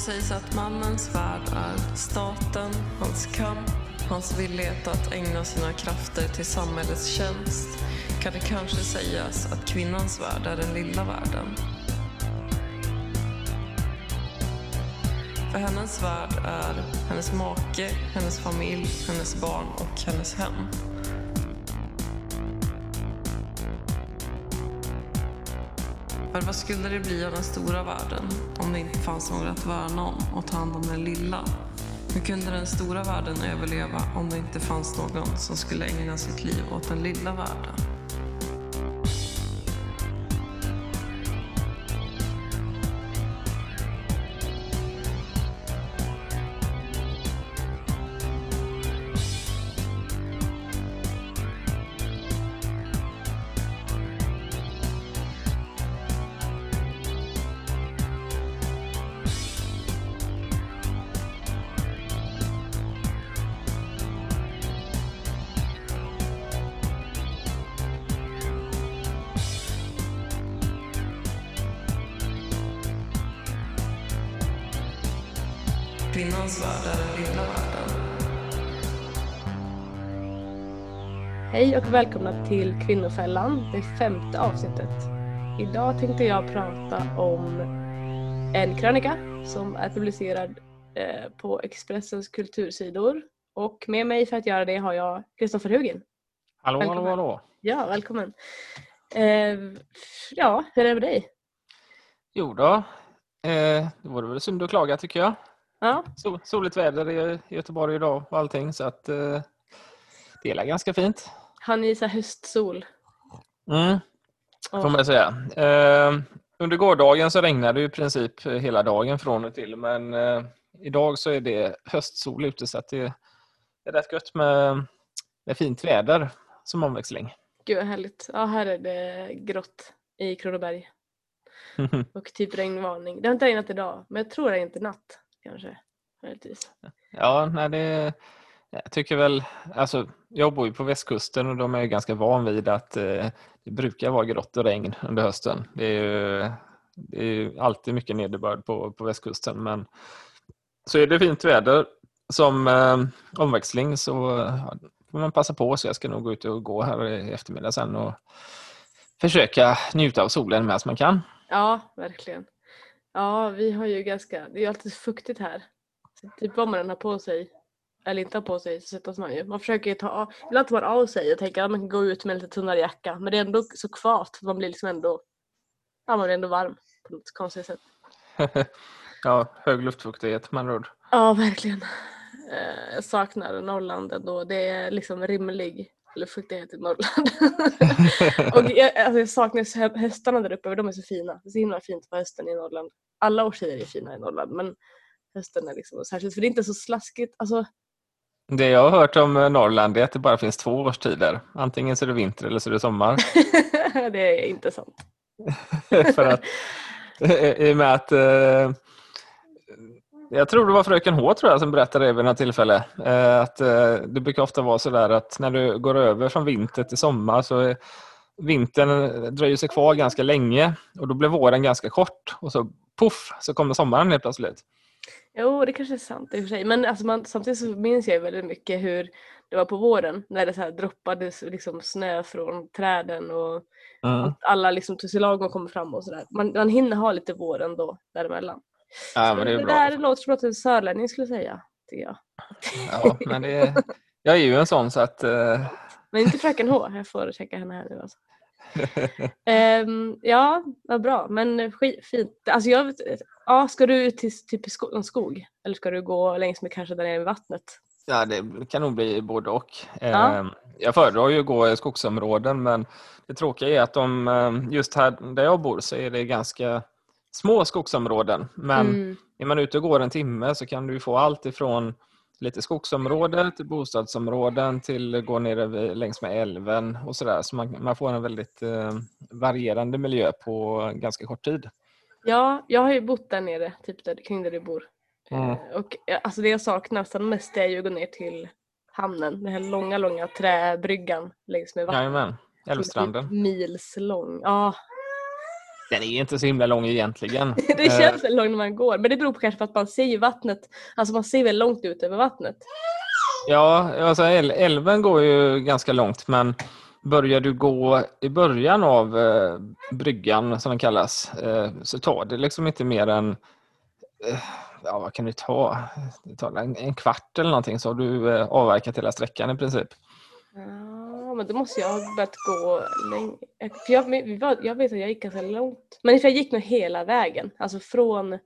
det sägs att mannens värld är staten, hans kamp, hans villighet att ägna sina krafter till samhällets tjänst kan det kanske sägas att kvinnans värld är den lilla världen. För hennes värld är hennes make, hennes familj, hennes barn och hennes hem. För vad skulle det bli av den stora världen om det inte fanns några att värna om och ta hand om den lilla? Hur kunde den stora världen överleva om det inte fanns någon som skulle ägna sitt liv åt den lilla världen? Och välkomna till Kvinnofällan, det femte avsnittet. Idag tänkte jag prata om en krönika som är publicerad eh, på Expressens kultursidor. Och med mig för att göra det har jag Kristoffer Hugin. Hallå, hallå, Välkommen. hallå. Ja, välkommen. Eh, ja, hur är det med dig? Jo då, eh, det vore väl synd att klaga tycker jag. Ja, Sol, soligt väder i Göteborg idag och allting så att eh, det är ganska fint. Har ni så här höstsol? Mm, får man säga. Eh, under gårdagen så regnade det i princip hela dagen från och till men eh, idag så är det höstsol ute så att det är rätt gött med, med fint väder som omväxling. Gud vad härligt. Ja, här är det grått i Kronoberg och typ regnvarning. Det har inte regnat idag, men jag tror det är inte natt kanske. Möjligtvis. Ja, nej, det, jag tycker väl, alltså jag bor ju på västkusten och de är ju ganska van vid att eh, det brukar vara grått och regn under hösten. Det är ju, det är ju alltid mycket nederbörd på, på västkusten men så är det fint väder som eh, omväxling så ja, får man passa på så jag ska nog gå ut och gå här i eftermiddag sen och försöka njuta av solen medan man kan. Ja, verkligen. Ja, vi har ju ganska, det är ju alltid fuktigt här. Så typ vad man än har på sig, eller inte har på sig, så svettas man ju. Man försöker ju ta av, tar man av sig och tänker att man kan gå ut med en lite tunnare jacka. Men det är ändå så kvart, att man blir liksom ändå, ja man blir ändå varm på något konstigt sätt. ja, hög luftfuktighet med andra ord. Ja, verkligen. Eh, Jag saknar Norrland ändå. Det är liksom rimlig luftfuktighet i Norrland. och jag, alltså jag saknar hö- höstarna där uppe, för de är så fina. Det är så himla fint på hösten i Norrland. Alla årstider är fina i Norrland, men hösten är liksom särskilt, för det är inte så slaskigt. Alltså, Det jag har hört om eh, Norrland är att det bara finns två årstider. Antingen så är det vinter eller så är det sommar. det är inte sant. För att, I och med att eh, jag tror det var fröken H tror jag som berättade det vid något tillfälle. Eh, att eh, det brukar ofta vara så där att när du går över från vinter till sommar så är vintern dröjer sig kvar ganska länge och då blir våren ganska kort och så poff så kommer sommaren helt plötsligt. Jo, det kanske är sant i och för sig. Men alltså man, samtidigt så minns jag väldigt mycket hur det var på våren när det så här droppade liksom snö från träden och Mm. att alla liksom tog sig lag och kom fram och sådär. Man, man hinner ha lite vår ändå däremellan. Ja, men det är det bra. där låter som något en sörlänning skulle säga, tycker jag. Ja, men det är, jag är ju en sån så att eh, Men inte fröken H, jag får checka henne här nu alltså. Ehm, ja, vad bra. Men skit, fint. Alltså jag ja, ska du ut till typ en skog? Eller ska du gå längs med kanske där nere vid vattnet? Ja, det kan nog bli både och. Ja. Eh, Jag föredrar ju att gå i skogsområden men det tråkiga är att de, eh, just här där jag bor så är det ganska små skogsområden. Men Mm. är man ute och går en timme så kan du få allt ifrån lite skogsområden till bostadsområden till gå ner längs med älven och sådär. Så man, man får en väldigt eh, varierande miljö på ganska kort tid. Ja, jag har ju bott där nere, typ där, kring där du bor. Mm. Och eh, alltså det jag saknar nästan mest är ju att gå ner till hamnen. Den här långa, långa träbryggan längs med vattnet. Jajamän, är Älvstranden. Typ mils lång. Ja. Den är inte så himla lång egentligen. det känns väldigt långt när man går men det beror på kanske på att man ser vattnet, alltså man ser väldigt långt ut över vattnet. Ja, alltså äl- älven går ju ganska långt men börjar du gå i början av eh, bryggan som den kallas eh, så tar det liksom inte mer än eh, ja, vad kan det ta? Det tar en, en kvart eller någonting så har du eh, avverkat hela sträckan i princip. Ja, men då måste jag ha börjat gå länge. Eh, för jag, jag vet att jag gick ganska långt. Men jag gick nog hela vägen. Alltså från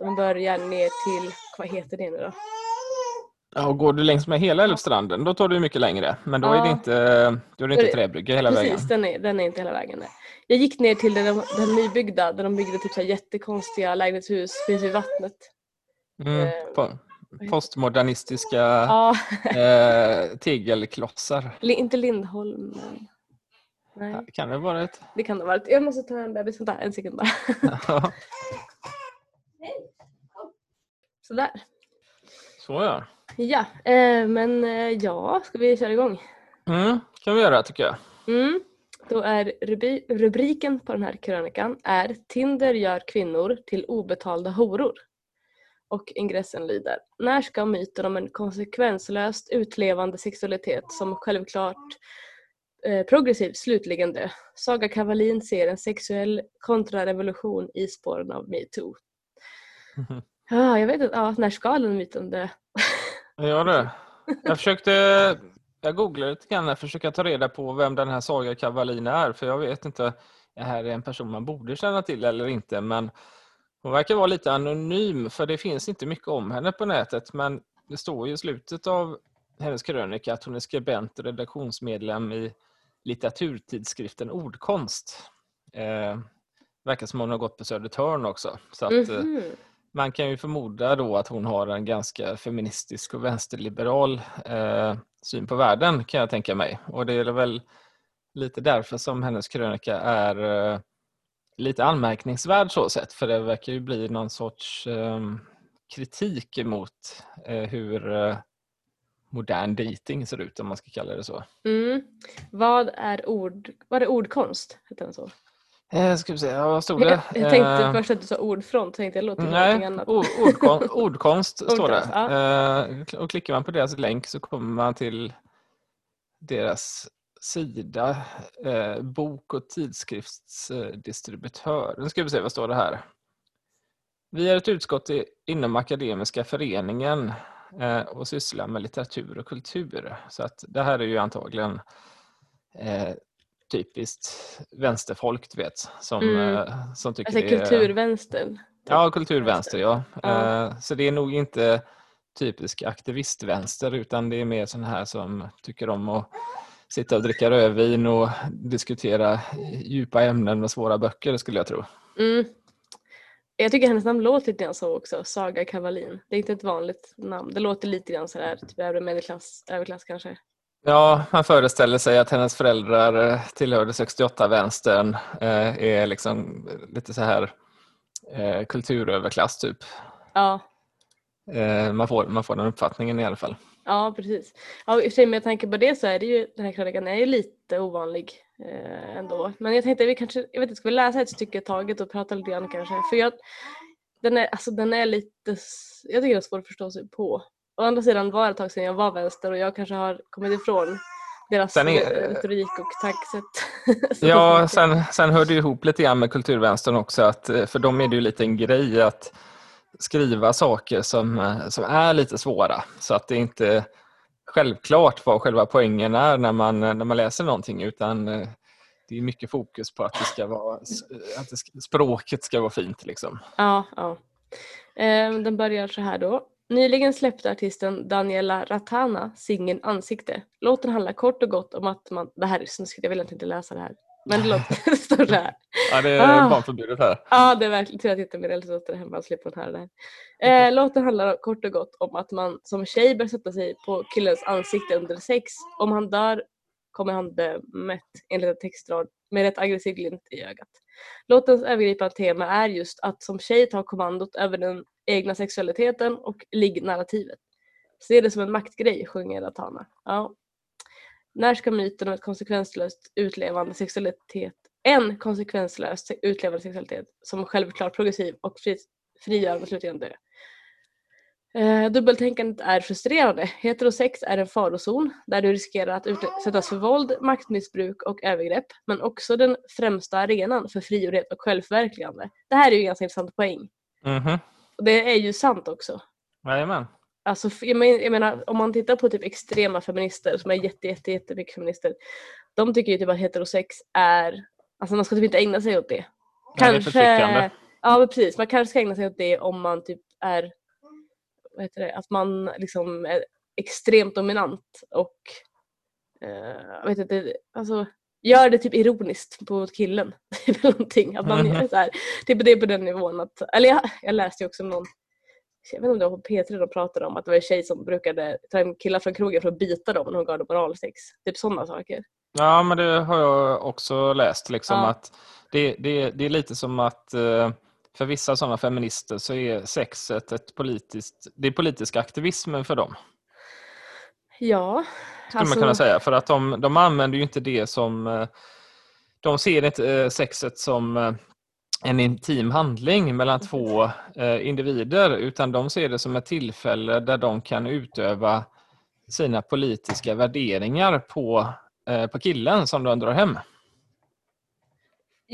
de börjar ner till, vad heter det nu då? Ja, och går du längs med hela älvstranden då tar ju mycket längre men då är det Ja. inte, då är det inte träbrygga hela vägen. Precis, den är, den är inte hela vägen där. Jag gick ner till den, den nybyggda, där de byggde typ så jättekonstiga lägenhetshus precis vid vattnet. Mm, eh, po- postmodernistiska Ja, eh, tegelklossar. Li- inte Lindholm men... Nej, Kan det vara ett? det kan det vara. Jag måste ta en bebis, vänta en sekund bara. Sådär. Så ja. Ja, eh, men eh, ja, ska vi köra igång? Mm, kan vi göra tycker jag. Mm. Då är rubi- rubriken på den här krönikan är Tinder gör kvinnor till obetalda horor. Och ingressen lyder När ska myten om en konsekvenslöst utlevande sexualitet som självklart eh, progressiv slutligen dö? Saga Kavalin ser en sexuell kontrarevolution i spåren av metoo. Ja, jag vet inte, ja, när ska den myten dö? Ja det. Jag försökte, jag googlade lite grann för att försöka ta reda på vem den här Saga Kavalin är för jag vet inte, det här är en person man borde känna till eller inte men hon verkar vara lite anonym för det finns inte mycket om henne på nätet men det står ju i slutet av hennes krönika att hon är skribent och redaktionsmedlem i litteraturtidskriften Ordkonst. Eh, verkar som hon har gått på Södertörn också. Så att, eh, Mhm man kan ju förmoda då att hon har en ganska feministisk och vänsterliberal eh, syn på världen kan jag tänka mig. Och det är väl lite därför som hennes krönika är eh, lite anmärkningsvärd så sett. För det verkar ju bli någon sorts eh, kritik emot eh, hur eh, modern dating ser ut om man ska kalla det så. Mm. Vad är ord, var det ordkonst? Heter den så? Eh, ska vi se, ja, vad stod Jag, det? jag tänkte Eh, först att du sa ordfront, tänkte jag låter Nej, annat. ord, ordkon, ordkonst står det. Ja. Eh, och klickar man på deras länk så kommer man till deras sida, eh, bok och tidskriftsdistributör. Nu ska vi se, vad står det här? Vi är ett utskott i, inom Akademiska föreningen eh, och sysslar med litteratur och kultur. Så att det här är ju antagligen eh, typiskt vänsterfolk, du vet, som, Mm. eh, som tycker Alltså det är... kulturvänstern. Ja, kulturvänster, ja. Ja. Eh, Så det är nog inte typisk aktivistvänster utan det är mer sådana här som tycker om att sitta och dricka rödvin och diskutera djupa ämnen och svåra böcker skulle jag tro. Mm. Jag tycker hennes namn låter lite grann så också, Saga Kavalin. Det är inte ett vanligt namn. Det låter lite grann sådär, typ övre medelklass, överklass kanske. Ja, man föreställer sig att hennes föräldrar eh, tillhörde 68-vänstern, eh, är liksom lite så här eh, kulturöverklass typ. Ja, Man får, man får den uppfattningen i alla fall. ja precis. Ja, i och för sig med tanke på det så är det ju, den här krönikan är ju lite ovanlig eh, ändå. Men jag tänkte vi kanske, jag vet inte, ska vi läsa ett stycke taget och prata lite grann kanske? För jag, den är, alltså den är lite, jag tycker det är svårt att förstå sig på. Å andra sidan var det ett tag sedan jag var vänster och jag kanske har kommit ifrån deras Sen är- eh, retorik och tankesätt. Ja, sen, sen hör det ihop lite grann med kulturvänstern också, att, eh, för dem är det ju lite en grej att skriva saker som, eh, som är lite svåra. Så att det inte självklart vad själva poängen är när man, när man läser någonting, utan det är mycket fokus på att, det ska vara, att det språket ska vara fint. Liksom. Ja, ja. Ehm, den börjar så här då. Nyligen släppte artisten Daniela Ratana singeln Ansikte. Låten handlar kort och gott om att man... Det här är snuskigt, jag vill inte läsa det här. Men det, låter, står så här. Ja, det är Ah. barnförbjudet här. Ja, det är verkligen tur att jag inte så står det hemma och slipper här. och det här. Eh, låten handlar kort och gott om att man som tjej bör sätta sig på killens ansikte under sex. Om han dör kommer han dö mätt enligt en textrad med ett aggressiv glimt i ögat. Låtens övergripande tema är just att som tjej ta kommandot över den egna sexualiteten och liggnarrativet. Se det som en maktgrej, sjunger Ratana. Ja. När ska myten om ett konsekvenslöst utlevande sexualitet en konsekvenslös utlevande sexualitet som självklart progressiv och fri, frigörande slutligen dö. Eh, dubbeltänkandet är frustrerande. Heterosex är en farozon där du riskerar att utsättas för våld, maktmissbruk och övergrepp men också den främsta arenan för frihet och självförverkligande. Det här är ju en ganska intressant poäng. Mhm. Och det är ju sant också. Jajamän. Alltså, jag, men, jag menar, om man tittar på typ extrema feminister som är jätte, jätte, jättemycket feminister. De tycker ju typ att heterosex är, alltså man ska typ inte ägna sig åt det. Ja, det är ja men precis, man kanske ska ägna sig åt det om man typ är, vad heter det, att man liksom är extremt dominant och eh, vet inte, alltså gör det typ ironiskt på killen. Någonting, att man gör så här, typ det är på den nivån att, eller jag, jag läste ju också någon jag vet inte om det var på P3 de pratade om att det var en tjej som brukade ta hem killar från krogen för att bita dem när hon gav dem oralsex. Typ sådana saker. Ja, men det har jag också läst. Liksom, Ja. att det, det, det är lite som att eh, för vissa sådana feminister så är sexet ett politiskt, det är politisk aktivism för dem. Ja. Skulle alltså- man kunna säga. För att de, de använder ju inte det som... eh, De ser inte eh, sexet som eh, en intim handling mellan två individer utan de ser det som ett tillfälle där de kan utöva sina politiska värderingar på, på killen som de drar hem.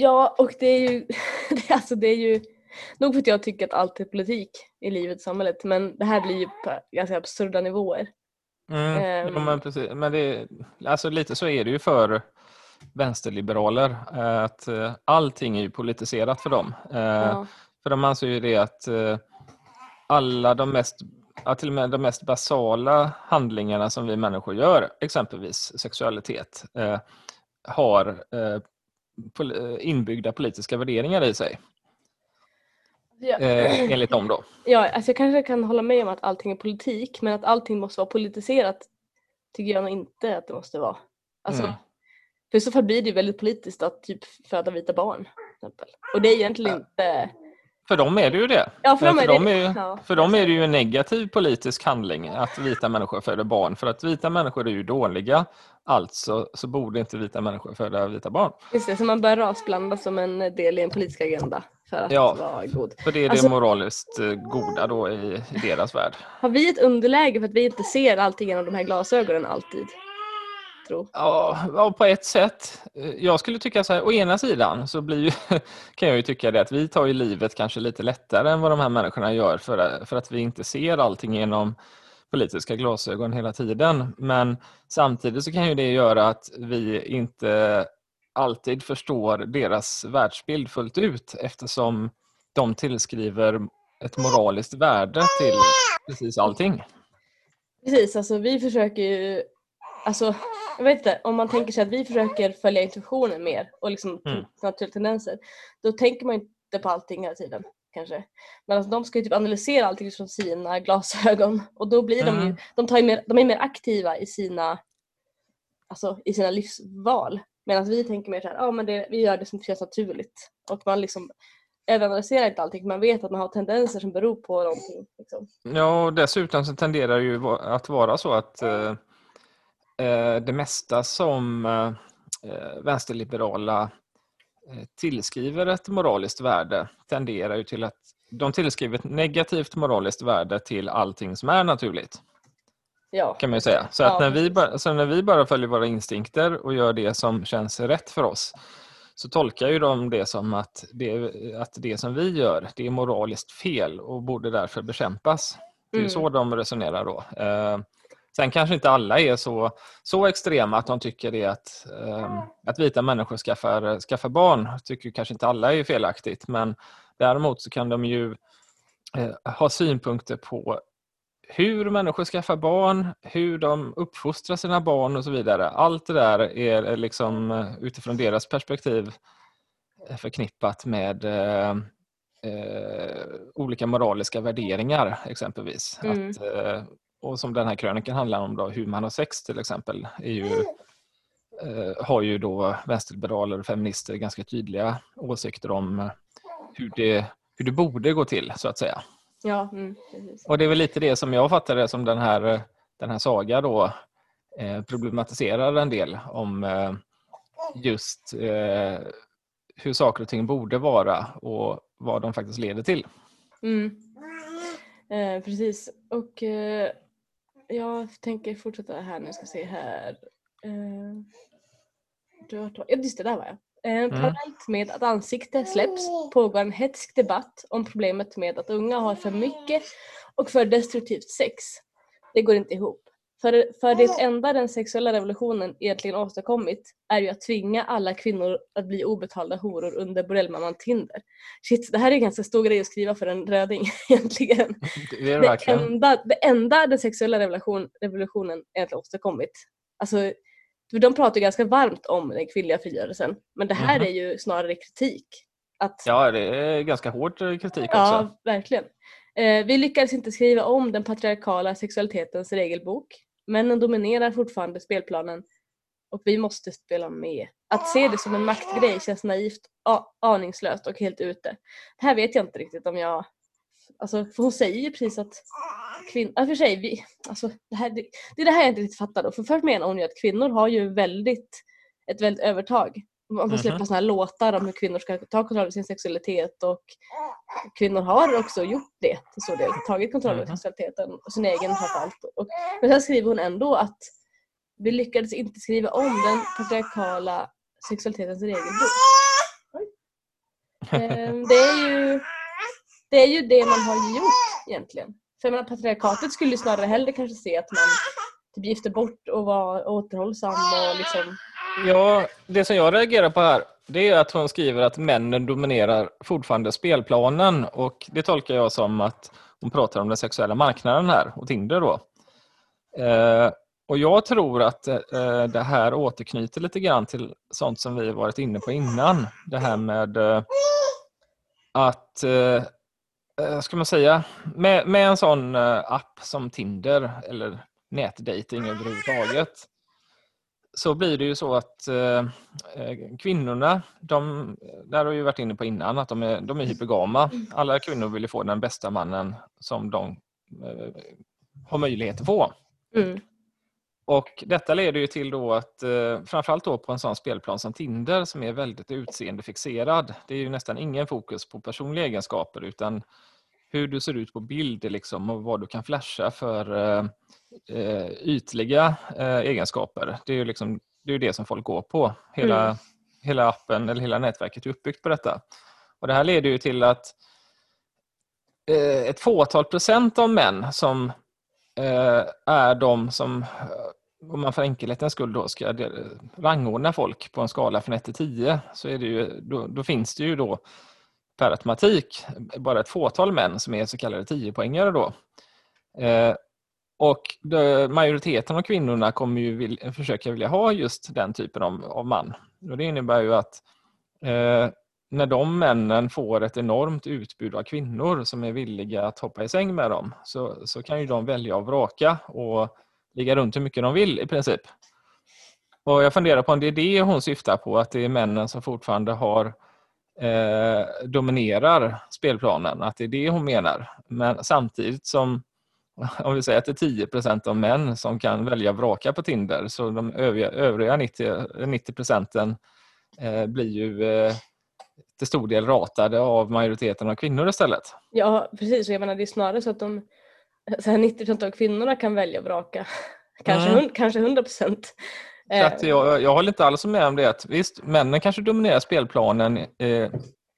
Ja, och det är ju, alltså det är ju, nog för att jag tycker att allt är politik i livet och samhället, men det här blir ju på ganska absurda nivåer. Mm, Ehm. ja, men precis. Men det, alltså lite så är det ju för vänsterliberaler. eh, Att eh, allting är ju politiserat för dem. Eh, Ja. För de anser ju det att alla de mest, ja, till och med de mest basala handlingarna som vi människor gör, exempelvis sexualitet, eh, har eh, inbyggda politiska värderingar i sig, Ja. eh, enligt dem då. Ja, alltså jag kanske kan hålla med om att allting är politik, men att allting måste vara politiserat tycker jag nog inte att det måste vara. Alltså, Mm. För i så fall blir det väldigt politiskt att typ föda vita barn. Exempel. Och det är egentligen inte... För dem är det ju det. Ja, för dem är för dem det- är, ja, för dem är det ju en negativ politisk handling att vita människor föder barn. För att vita människor är ju dåliga, alltså så borde inte vita människor föda vita barn. Just det, så man bör rasblanda som en del i en politisk agenda för att Ja. vara god. För det är Alltså- det moraliskt eh, goda då i, i deras värld. Har vi ett underläge för att vi inte ser allting genom de här glasögonen alltid? Tro. Ja, ja, på ett sätt. Jag skulle tycka så här, å ena sidan så blir ju, kan jag ju tycka det att vi tar ju livet kanske lite lättare än vad de här människorna gör för, för att vi inte ser allting genom politiska glasögon hela tiden. Men samtidigt så kan ju det göra att vi inte alltid förstår deras världsbild fullt ut eftersom de tillskriver ett moraliskt värde till precis allting. Precis, alltså vi försöker ju... Alltså, jag vet inte, om man tänker sig att vi försöker följa intuitionen mer och liksom Mm. naturliga tendenser, då tänker man inte på allting hela tiden. Kanske. Men alltså, de ska ju typ analysera allting utifrån sina glasögon och då blir de ju, Mm. de, tar ju mer, de är mer aktiva i sina, alltså, i sina livsval. Medan vi tänker mer såhär, ja men det, vi gör det som känns naturligt. Och man liksom överanalyserar inte allting, man vet att man har tendenser som beror på någonting. Liksom. Ja, och dessutom så tenderar det ju att vara så att eh, det mesta som eh, eh, vänsterliberala eh, tillskriver ett moraliskt värde tenderar ju till att de tillskriver ett negativt moraliskt värde till allting som är naturligt. Ja. kan man ju säga. Så, att när, vi bara, så när vi bara följer våra instinkter och gör det som känns rätt för oss så tolkar ju de det som att det, att det som vi gör det är moraliskt fel och borde därför bekämpas. Det är Mm. så de resonerar då. Sen kanske inte alla är så, så extrema att de tycker det att, eh, att vita människor skaffar, skaffar barn. tycker kanske inte alla är felaktigt men däremot så kan de ju eh, ha synpunkter på hur människor skaffar barn, hur de uppfostrar sina barn och så vidare. Allt det där är liksom eh, utifrån deras perspektiv eh, förknippat med eh, eh, olika moraliska värderingar exempelvis. Mm. Att, eh, och som den här krönikan handlar om då, hur man har sex till exempel, är ju, eh, har ju då vänsterliberaler och feminister ganska tydliga åsikter om eh, hur det, hur det borde gå till så att säga. Ja, mm. Och det är väl lite det som jag fattar det som den här, den här saga då eh, problematiserar en del om eh, just eh, hur saker och ting borde vara och vad de faktiskt leder till. Mm. Eh, precis. Och eh, jag tänker fortsätta här nu, ska se här. Eh, ja, just det, där var jag. Eh, parallellt med att ansikte släpps pågår en hetsk debatt om problemet med att unga har för mycket och för destruktivt sex. Det går inte ihop. För, för det enda den sexuella revolutionen egentligen åstadkommit är ju att tvinga alla kvinnor att bli obetalda horor under bordellmamman Tinder. Shit, det här är en ganska stor grej att skriva för en röding egentligen. Det är det Det enda, det enda den sexuella revolution, revolutionen egentligen åstadkommit. Alltså, de pratar ganska varmt om den kvinnliga frigörelsen men det här Mhm. är ju snarare kritik. Att, Ja, det är ganska hård eh, kritik också. Ja, verkligen. Eh, vi lyckades inte skriva om den patriarkala sexualitetens regelbok. Männen dominerar fortfarande spelplanen och vi måste spela med. Att se det som en maktgrej känns naivt, aningslöst och helt ute. Det här vet jag inte riktigt om jag... Alltså, för hon säger ju precis att kvinnor... Ja, för sig, vi, alltså, det, här, det, det är det här jag inte riktigt fattar då. För först menar hon ju att kvinnor har ju väldigt, ett väldigt övertag. Man får släppa Mhm. såna här låtar om hur kvinnor ska ta kontroll över sin sexualitet och kvinnor har också gjort det till stor del. Tagit kontroll över Mhm. sexualiteten och sin egen framförallt. Och, men sen skriver hon ändå att vi lyckades inte skriva om den patriarkala sexualitetens regelbok. Ehm, Det är ju det är ju det man har gjort egentligen. För jag menar, patriarkatet skulle ju snarare hellre kanske se att man typ gifter bort och var återhållsam och liksom Ja, det som jag reagerar på här det är att hon skriver att männen dominerar fortfarande spelplanen och det tolkar jag som att hon pratar om den sexuella marknaden här och Tinder då. Eh, och jag tror att eh, det här återknyter lite grann till sånt som vi varit inne på innan. Det här med eh, att, eh, eh ska man säga, med, med en sån eh, app som Tinder eller nätdating överhuvudtaget så blir det ju så att eh, eh, kvinnorna, de, där har vi varit inne på innan, att de är, de är hypergama. Alla kvinnor vill ju få den bästa mannen som de eh, har möjlighet att få. mm, Och detta leder ju till då att eh, framförallt då på en sån spelplan som Tinder som är väldigt utseendefixerad. Det är ju nästan ingen fokus på personliga egenskaper utan hur du ser ut på bild liksom, och vad du kan flasha för eh, eh, ytliga eh, egenskaper. Det är ju liksom, det, är det som folk går på. Hela, Mm. hela appen eller hela nätverket är uppbyggt på detta. Och Det här leder ju till att eh, ett fåtal procent av män som eh, är de som, eh, om man för enkelhetens skull då ska rangordna folk på en skala från 1 till 10, så är det ju, då, då finns det ju då per automatik bara ett fåtal män som är så kallade 10-poängare då. Eh, och majoriteten av kvinnorna kommer ju vilja, försöka vilja ha just den typen av, av man. Och det innebär ju att eh, när de männen får ett enormt utbud av kvinnor som är villiga att hoppa i säng med dem så, så kan ju de välja att vraka och ligga runt hur mycket de vill i princip. Och Jag funderar på om det är det hon syftar på, att det är männen som fortfarande har eh, dominerar spelplanen, att det är det hon menar. Men samtidigt som om vi säger att det är 10% av män som kan välja vraka på Tinder så de övriga, övriga 90, 90 procenten eh, blir ju eh, till stor del ratade av majoriteten av kvinnor istället. Ja precis, jag menar det är snarare så att de så här 90% av kvinnorna kan välja vraka. Kanske, Mm. kanske 100%. Så att jag, jag håller inte alls med om det. Att, visst, männen kanske dominerar spelplanen eh,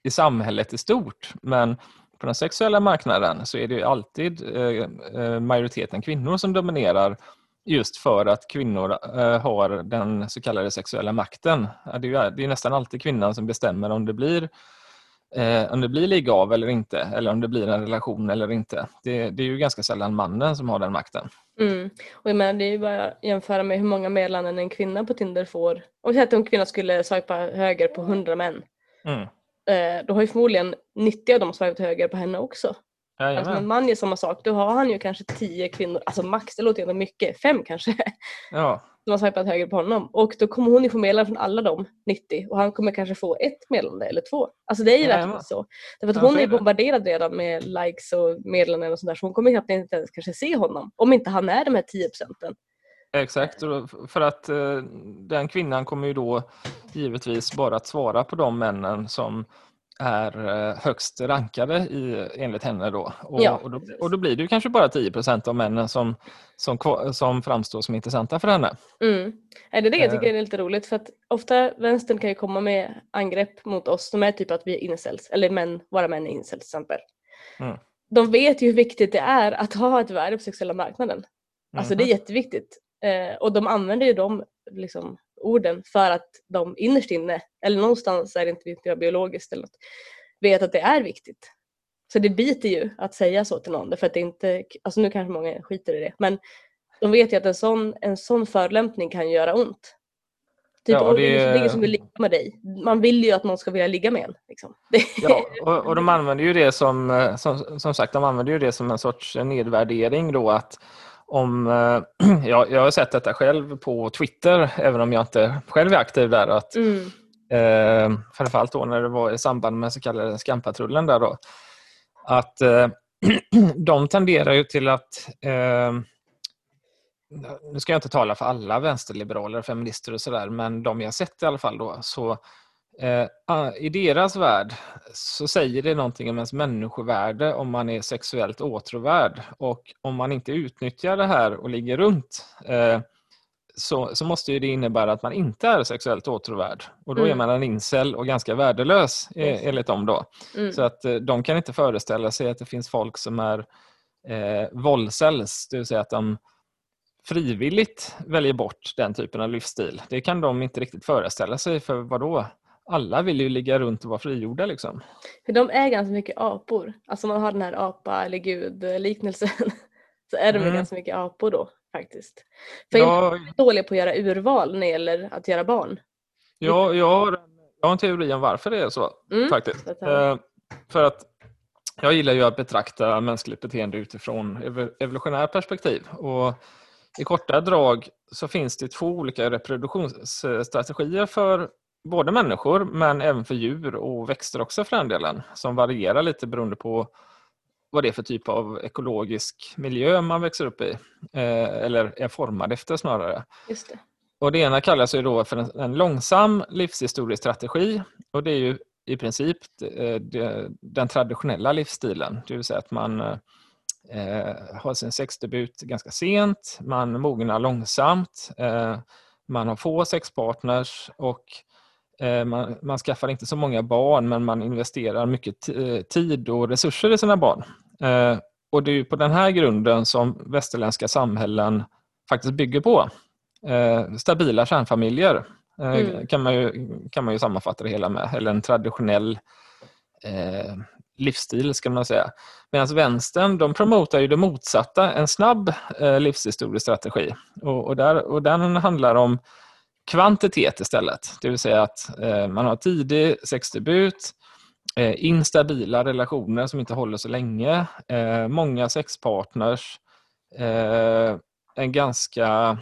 i samhället i stort, men på den sexuella marknaden så är det ju alltid eh, eh, majoriteten kvinnor som dominerar just för att kvinnor eh, har den så kallade sexuella makten. Det är, det är nästan alltid kvinnan som bestämmer om det blir eh, om det blir ligga av eller inte, eller om det blir en relation eller inte. Det, det är ju ganska sällan mannen som har den makten. Mm. Och jag menar, det är ju bara att jämföra med hur många meddelanden en kvinna på Tinder får. Om vi säger att en kvinna skulle swipa höger på 100 män. Mm. Eh, då har ju förmodligen 90 av dem swipat höger på henne också. Alltså en Jajamän. man gör samma sak, då har han ju kanske 10 kvinnor, alltså max, det låter ändå mycket, fem kanske, Ja, som har swipat höger på honom. Och då kommer hon ju få meddelanden från alla de 90 och han kommer kanske få ett meddelande eller två. Alltså det är ju Jajamän. verkligen så. Därför att hon är är bombarderad redan med likes och meddelanden och sånt där så hon kommer knappt inte ens kanske se honom. Om inte han är de här 10 procenten. Exakt, för att eh, den kvinnan kommer ju då givetvis bara att svara på de männen som är eh, högst rankade i, enligt henne då. Och, Ja, och, då och då blir det kanske bara 10% av männen som, som, som framstår som intressanta för henne. Mm. Det är det jag Eh. tycker är lite roligt för att ofta vänstern kan ju komma med angrepp mot oss som är typ att vi är incels, eller män, våra män är incels till exempel. Mm. De vet ju hur viktigt det är att ha ett värde på sexuella marknaden. Alltså det är Mhm. jätteviktigt. Eh, och de använder ju de liksom, orden för att de innerst inne, eller någonstans är det inte jag, biologiskt eller något, vet att det är viktigt. Så det biter ju att säga så till någon, därför att det inte, alltså nu kanske många skiter i det, men de vet ju att en sån, en sån förolämpning kan göra ont. Typ, Ja, och det... det- ingen som vill ligga med dig. Man vill ju att någon ska vilja ligga med en. Liksom. Ja, och, och de använder ju det som, eh, som, som sagt, de använder ju det som en sorts nedvärdering då att om, eh, ja, jag har sett detta själv på Twitter, även om jag inte själv är aktiv där, att Mm. eh, framförallt då när det var i samband med så kallade skampatrullen där då, att eh, de tenderar ju till att eh, nu ska jag inte tala för alla vänsterliberaler, feminister och sådär, men de jag sett i alla fall då, så eh, ah, i deras värld så säger det någonting om ens människovärde om man är sexuellt åtråvärd och om man inte utnyttjar det här och ligger runt eh, så, så måste ju det innebära att man inte är sexuellt åtråvärd och då är Mm. man en incel och ganska värdelös eh, enligt dem då. Mm. Så att eh, de kan inte föreställa sig att det finns folk som är eh, våldsäls, det vill säga att de frivilligt väljer bort den typen av livsstil. Det kan de inte riktigt föreställa sig för vad då? Alla vill ju ligga runt och vara frigjorda liksom. För de är ganska mycket apor. Alltså man har den här apa eller gud liknelsen. Så är de Mm. ganska mycket apor då faktiskt. För Jag, jag är dåliga på att göra urval när det gäller att göra barn. jag, jag, har, en- jag har en teori om varför det är så Mm. faktiskt. Eh, för att jag gillar ju att betrakta mänskligt beteende utifrån ev- evolutionärt perspektiv. Och I korta drag så finns det två olika reproduktionsstrategier för både människor men även för djur och växter också för den delen som varierar lite beroende på vad det är för typ av ekologisk miljö man växer upp i eh, eller är formad efter snarare. Just det. Och det ena kallas ju då för en, långsam livshistorisk strategi och det är ju i princip eh, den traditionella livsstilen, det vill säga att man eh, har sin sexdebut ganska sent, man mognar långsamt, man har få sexpartners och man, man skaffar inte så många barn men man investerar mycket eh, tid och resurser i sina barn. Eh, och det är på den här grunden som västerländska samhällen faktiskt bygger på. Eh, stabila kärnfamiljer eh, Mm. kan, man ju, kan man ju sammanfatta det hela med, eller en traditionell eh, livsstil ska man säga. Medan vänstern de promotar ju det motsatta, en snabb eh, livshistorisk strategi. Och, och, där, och den handlar om kvantitet istället. Det vill säga att eh, man har tidig sexdebut, eh, instabila relationer som inte håller så länge, eh, många sexpartners, en ganska...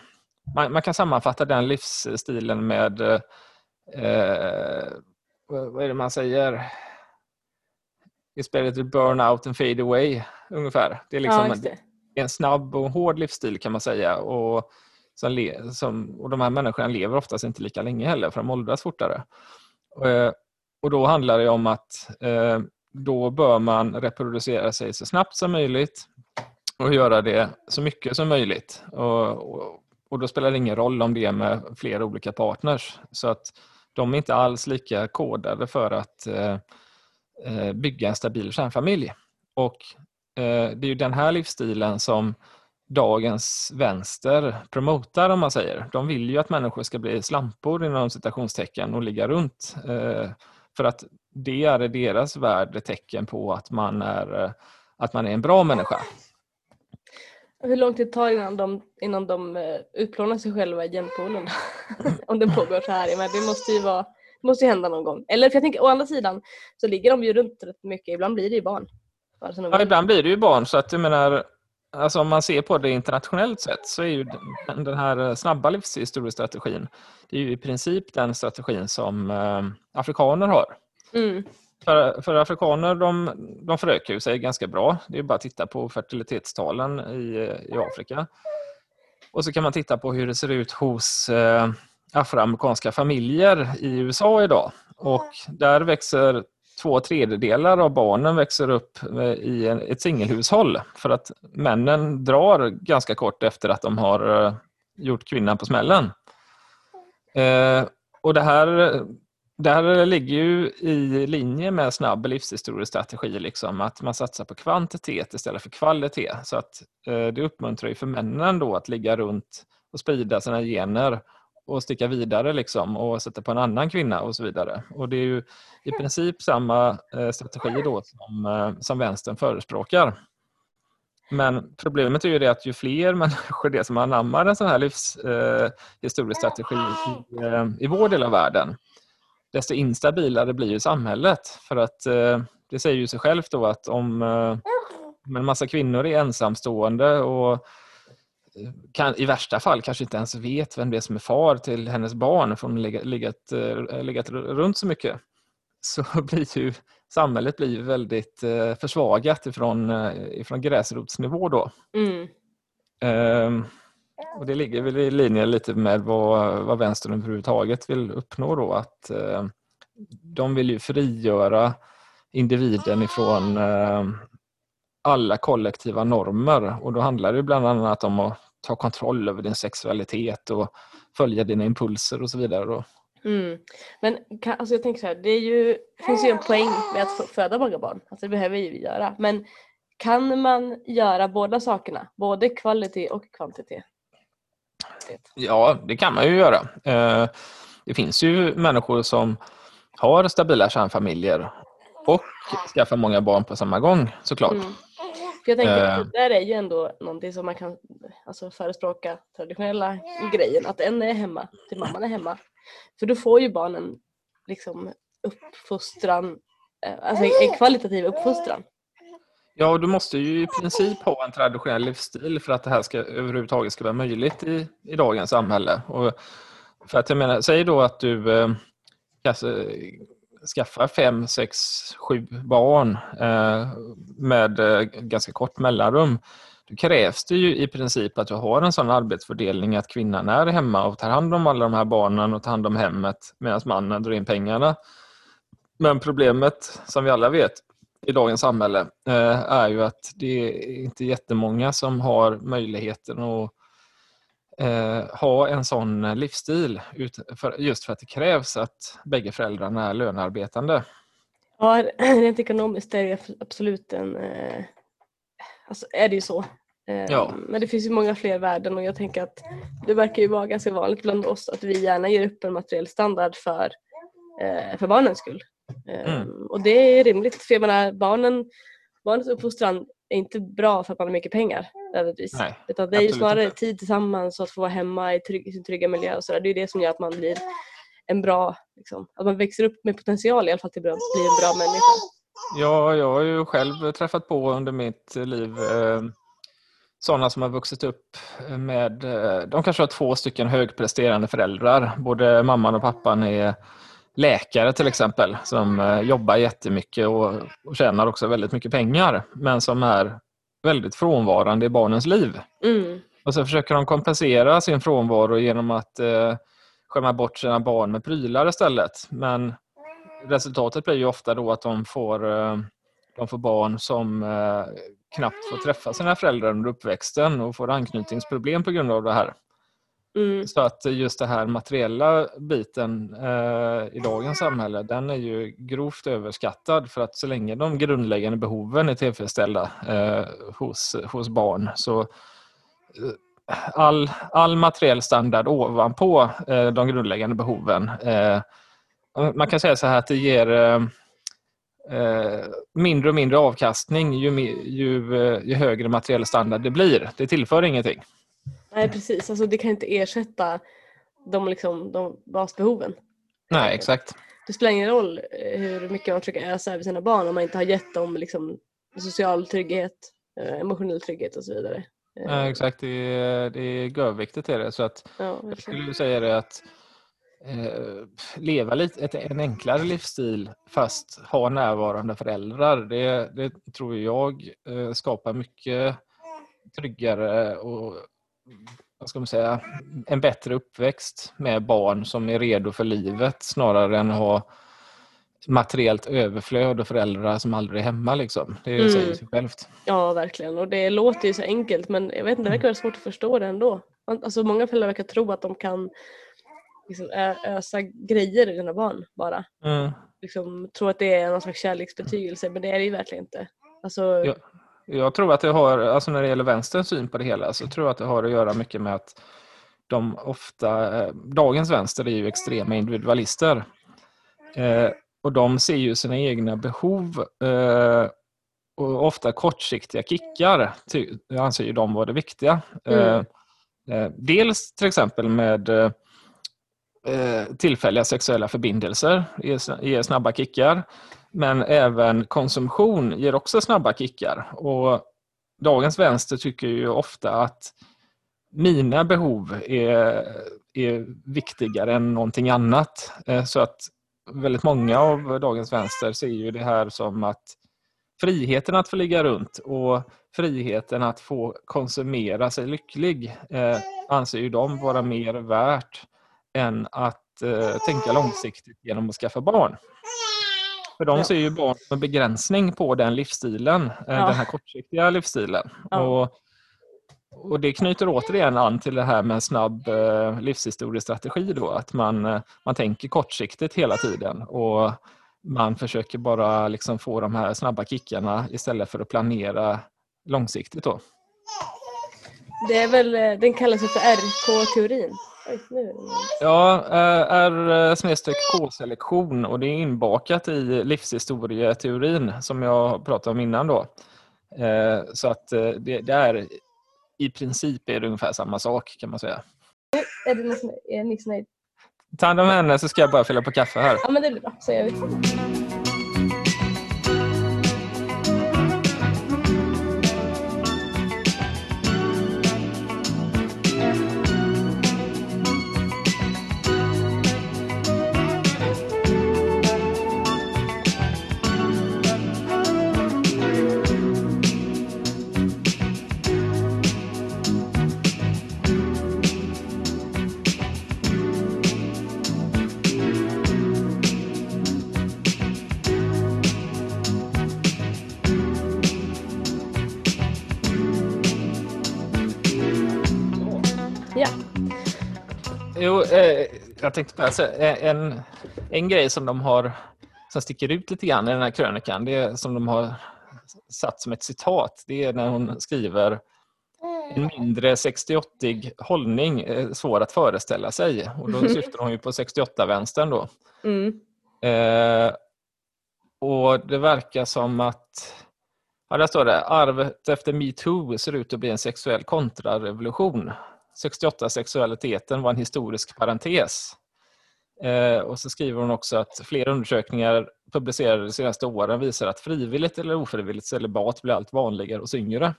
Man, man kan sammanfatta den livsstilen med eh, vad är det man säger? Better to burn out and fade away, ungefär. Det är liksom ja, det. en snabb och hård livsstil kan man säga. Och, som, le- som, och de här människorna lever oftast inte lika länge heller, för de åldras fortare. Och, och då handlar det om att eh, då bör man reproducera sig så snabbt som möjligt och göra det så mycket som möjligt. Och, och, och då spelar det ingen roll om det är med flera olika partners. Så att de är inte alls lika kodade för att eh, eh bygga en stabil kärnfamilj. Och eh, det är ju den här livsstilen som dagens vänster promotar om man säger. De vill ju att människor ska bli slampor inom citationstecken och ligga runt. Eh, för att det är i deras värld ett tecken på att man är, eh, att man är en bra människa. Hur lång tid tar det innan de, innan de eh, utplånar sig själva i genpoolen? Om den pågår så här. Men det måste ju vara det måste ju hända någon gång. Eller för jag tänker å andra sidan så ligger de ju runt rätt mycket. Ibland blir det ju barn. Ja, ibland blir det ju barn så att jag menar Alltså om man ser på det internationellt sett så är ju den, här eh, snabba livshistoriestrategin det är ju i princip den strategin som eh, afrikaner har. Mm. För, för afrikaner de, de förökar sig ganska bra. Det är bara att titta på fertilitetstalen i, i Afrika. Och så kan man titta på hur det ser ut hos eh, afroamerikanska familjer i USA idag. Och där växer två tredjedelar av barnen växer upp eh, i ett singelhushåll för att männen drar ganska kort efter att de har eh, gjort kvinnan på smällen. Eh, och det här, det här ligger ju i linje med snabb livshistoriestrategi, liksom, att man satsar på kvantitet istället för kvalitet. Så att eh, det uppmuntrar ju för männen då att ligga runt och sprida sina gener och sticka vidare liksom och sätta på en annan kvinna och så vidare. Och det är ju i princip samma eh, strategi då som, eh, som vänstern förespråkar. Men problemet är ju det att ju fler människor det som anammar en sån här livshistoriestrategi eh, i, eh, i vår del av världen, desto instabilare blir ju samhället. För att eh, det säger ju sig självt då att om eh, en massa kvinnor är ensamstående och kan, i värsta fall kanske inte ens vet vem det är som är far till hennes barn för hon har legat, eh, legat runt så mycket. Så blir ju samhället blir väldigt eh, försvagat ifrån, eh, ifrån gräsrotsnivå då. Mm. Um, och det ligger väl i linje lite med vad, vad vänstern överhuvudtaget vill uppnå då att uh, de vill ju frigöra individen ifrån uh, alla kollektiva normer och då handlar det bland annat om att ta kontroll över din sexualitet och följa dina impulser och så vidare. Mm. Men kan, alltså jag tänker så här, det är ju, finns ju en poäng med att föda många barn, alltså det behöver ju vi göra. Men kan man göra båda sakerna, både kvalitet och kvantitet? Ja, det kan man ju göra. Eh, det finns ju människor som har stabila kärnfamiljer och skaffar många barn på samma gång såklart. Mm. För jag tänker att det där är ju ändå någonting som man kan alltså, förespråka traditionella grejen, att en är hemma till mamman är hemma. För då får ju barnen liksom uppfostran, eh, alltså en kvalitativ uppfostran. Ja, och du måste ju i princip ha en traditionell livsstil för att det här ska, överhuvudtaget ska vara möjligt i, i dagens samhälle. Och för att jag menar, säg då att du eh, kanske skaffar fem, sex, sju barn eh, med eh, ganska kort mellanrum, då krävs det ju i princip att du har en sån arbetsfördelning att kvinnan är hemma och tar hand om alla de här barnen och tar hand om hemmet medan mannen drar in pengarna. Men problemet, som vi alla vet, i dagens samhälle eh, är ju att det är inte jättemånga som har möjligheten att eh, ha en sån livsstil just för att det krävs att bägge föräldrarna är lönearbetande. Ja, rent ekonomiskt är det absolut en... Eh, alltså är det ju så. Eh, ja. Men det finns ju många fler värden och jag tänker att det verkar ju vara ganska vanligt bland oss att vi gärna ger upp en materiell standard för, för barnens skull. Mm. Och det är rimligt, för jag menar barnen, barnens uppfostran är inte bra för att man har mycket pengar nödvändigtvis. Nej, Utan det är ju snarare inte. tid tillsammans och att få vara hemma i, trygg, sin trygga miljö och sådär. Det är det som gör att man blir en bra, liksom, att man växer upp med potential i alla fall till att bli en bra människa. Ja, jag har ju själv träffat på under mitt liv eh, sådana som har vuxit upp med, eh, de kanske har två stycken högpresterande föräldrar. Både mamman och pappan är läkare till exempel som eh, jobbar jättemycket och, och tjänar också väldigt mycket pengar men som är väldigt frånvarande i barnens liv. Mm. Och så försöker de kompensera sin frånvaro genom att eh, skämma bort sina barn med prylar istället. Men resultatet blir ju ofta då att de får, eh, de får barn som eh, knappt får träffa sina föräldrar under uppväxten och får anknytningsproblem på grund av det här. Mm. Så att just det här materiella biten eh, i dagens samhälle, den är ju grovt överskattad för att så länge de grundläggande behoven är tillfredsställda eh, hos, hos barn så eh, all, all materiell standard ovanpå eh, de grundläggande behoven. Eh, man kan säga så här att det ger eh, eh mindre och mindre avkastning ju, ju, eh, ju högre materiell standard det blir. Det tillför ingenting. Nej precis, alltså det kan inte ersätta de, liksom, de basbehoven. Nej exakt. Det spelar ingen roll eh, hur mycket man försöker ösa över sina barn om man inte har gett dem liksom, social trygghet, eh, emotionell trygghet och så vidare. Ja, exakt, det är, det är görviktigt är det. Så att ja, jag skulle säga det att eh, leva lite, ett, en enklare livsstil fast ha närvarande föräldrar. Det, det tror jag eh, skapar mycket tryggare och vad ska man säga, en bättre uppväxt med barn som är redo för livet snarare än att ha materiellt överflöd och föräldrar som aldrig är hemma. Liksom. Det Mm. säger sig självt. Ja, verkligen. Och det låter ju så enkelt men jag vet inte, det verkar vara svårt att förstå det ändå. Alltså många föräldrar verkar tro att de kan liksom, ösa grejer i sina barn bara. Mm. Liksom, tro att det är någon slags kärleksbetygelse men det är det ju verkligen inte. Alltså, Ja. Jag tror att det har, alltså när det gäller vänsterns syn på det hela, så tror jag att det har att göra mycket med att de ofta, eh, dagens vänster är ju extrema individualister. Eh, och de ser ju sina egna behov eh, och ofta kortsiktiga kickar, ty, anser ju de vara det viktiga. Mm. Eh, eh, dels till exempel med eh, Eh, tillfälliga sexuella förbindelser ger, snabba kickar. Men även konsumtion ger också snabba kickar. Och dagens vänster tycker ju ofta att mina behov är, är viktigare än någonting annat. Eh, så att väldigt många av dagens vänster ser ju det här som att friheten att få ligga runt och friheten att få konsumera sig lycklig eh, anser ju de vara mer värt än att eh, tänka långsiktigt genom att skaffa barn. För de ser ju barn som en begränsning på den livsstilen, eh, Ja. den här kortsiktiga livsstilen. Ja. Och, och det knyter återigen an till det här med en snabb eh, livshistoriestrategi då, att man, eh, man tänker kortsiktigt hela tiden och man försöker bara liksom få de här snabba kickarna istället för att planera långsiktigt. Då. det är väl, eh, den kallas för RK-teorin. Ja, eh, är snedstreck K-selektion och det är inbakat i livshistorieteorin som jag pratade om innan då. Eh, Så att eh, det, det är i princip är det ungefär samma sak kan man säga. Är det Nix- är Nix nöjd? Ta hand om henne så ska jag bara fylla på kaffe här. Ja men det blir bra, så gör vi. Jag tänkte bara säga en, en grej som de har som sticker ut lite grann i den här krönikan, det är som de har satt som ett citat, det är när hon skriver en mindre 68 hållning är svår att föreställa sig. Och då syftar hon ju på 68-vänstern då. Mm. Eh, och det verkar som att, ja där står det, arvet efter metoo ser ut att bli en sexuell kontrarevolution. 68-sexualiteten var en historisk parentes. Eh, och så skriver hon också att flera undersökningar publicerade de senaste åren visar att frivilligt eller ofrivilligt celibat blir allt vanligare hos yngre.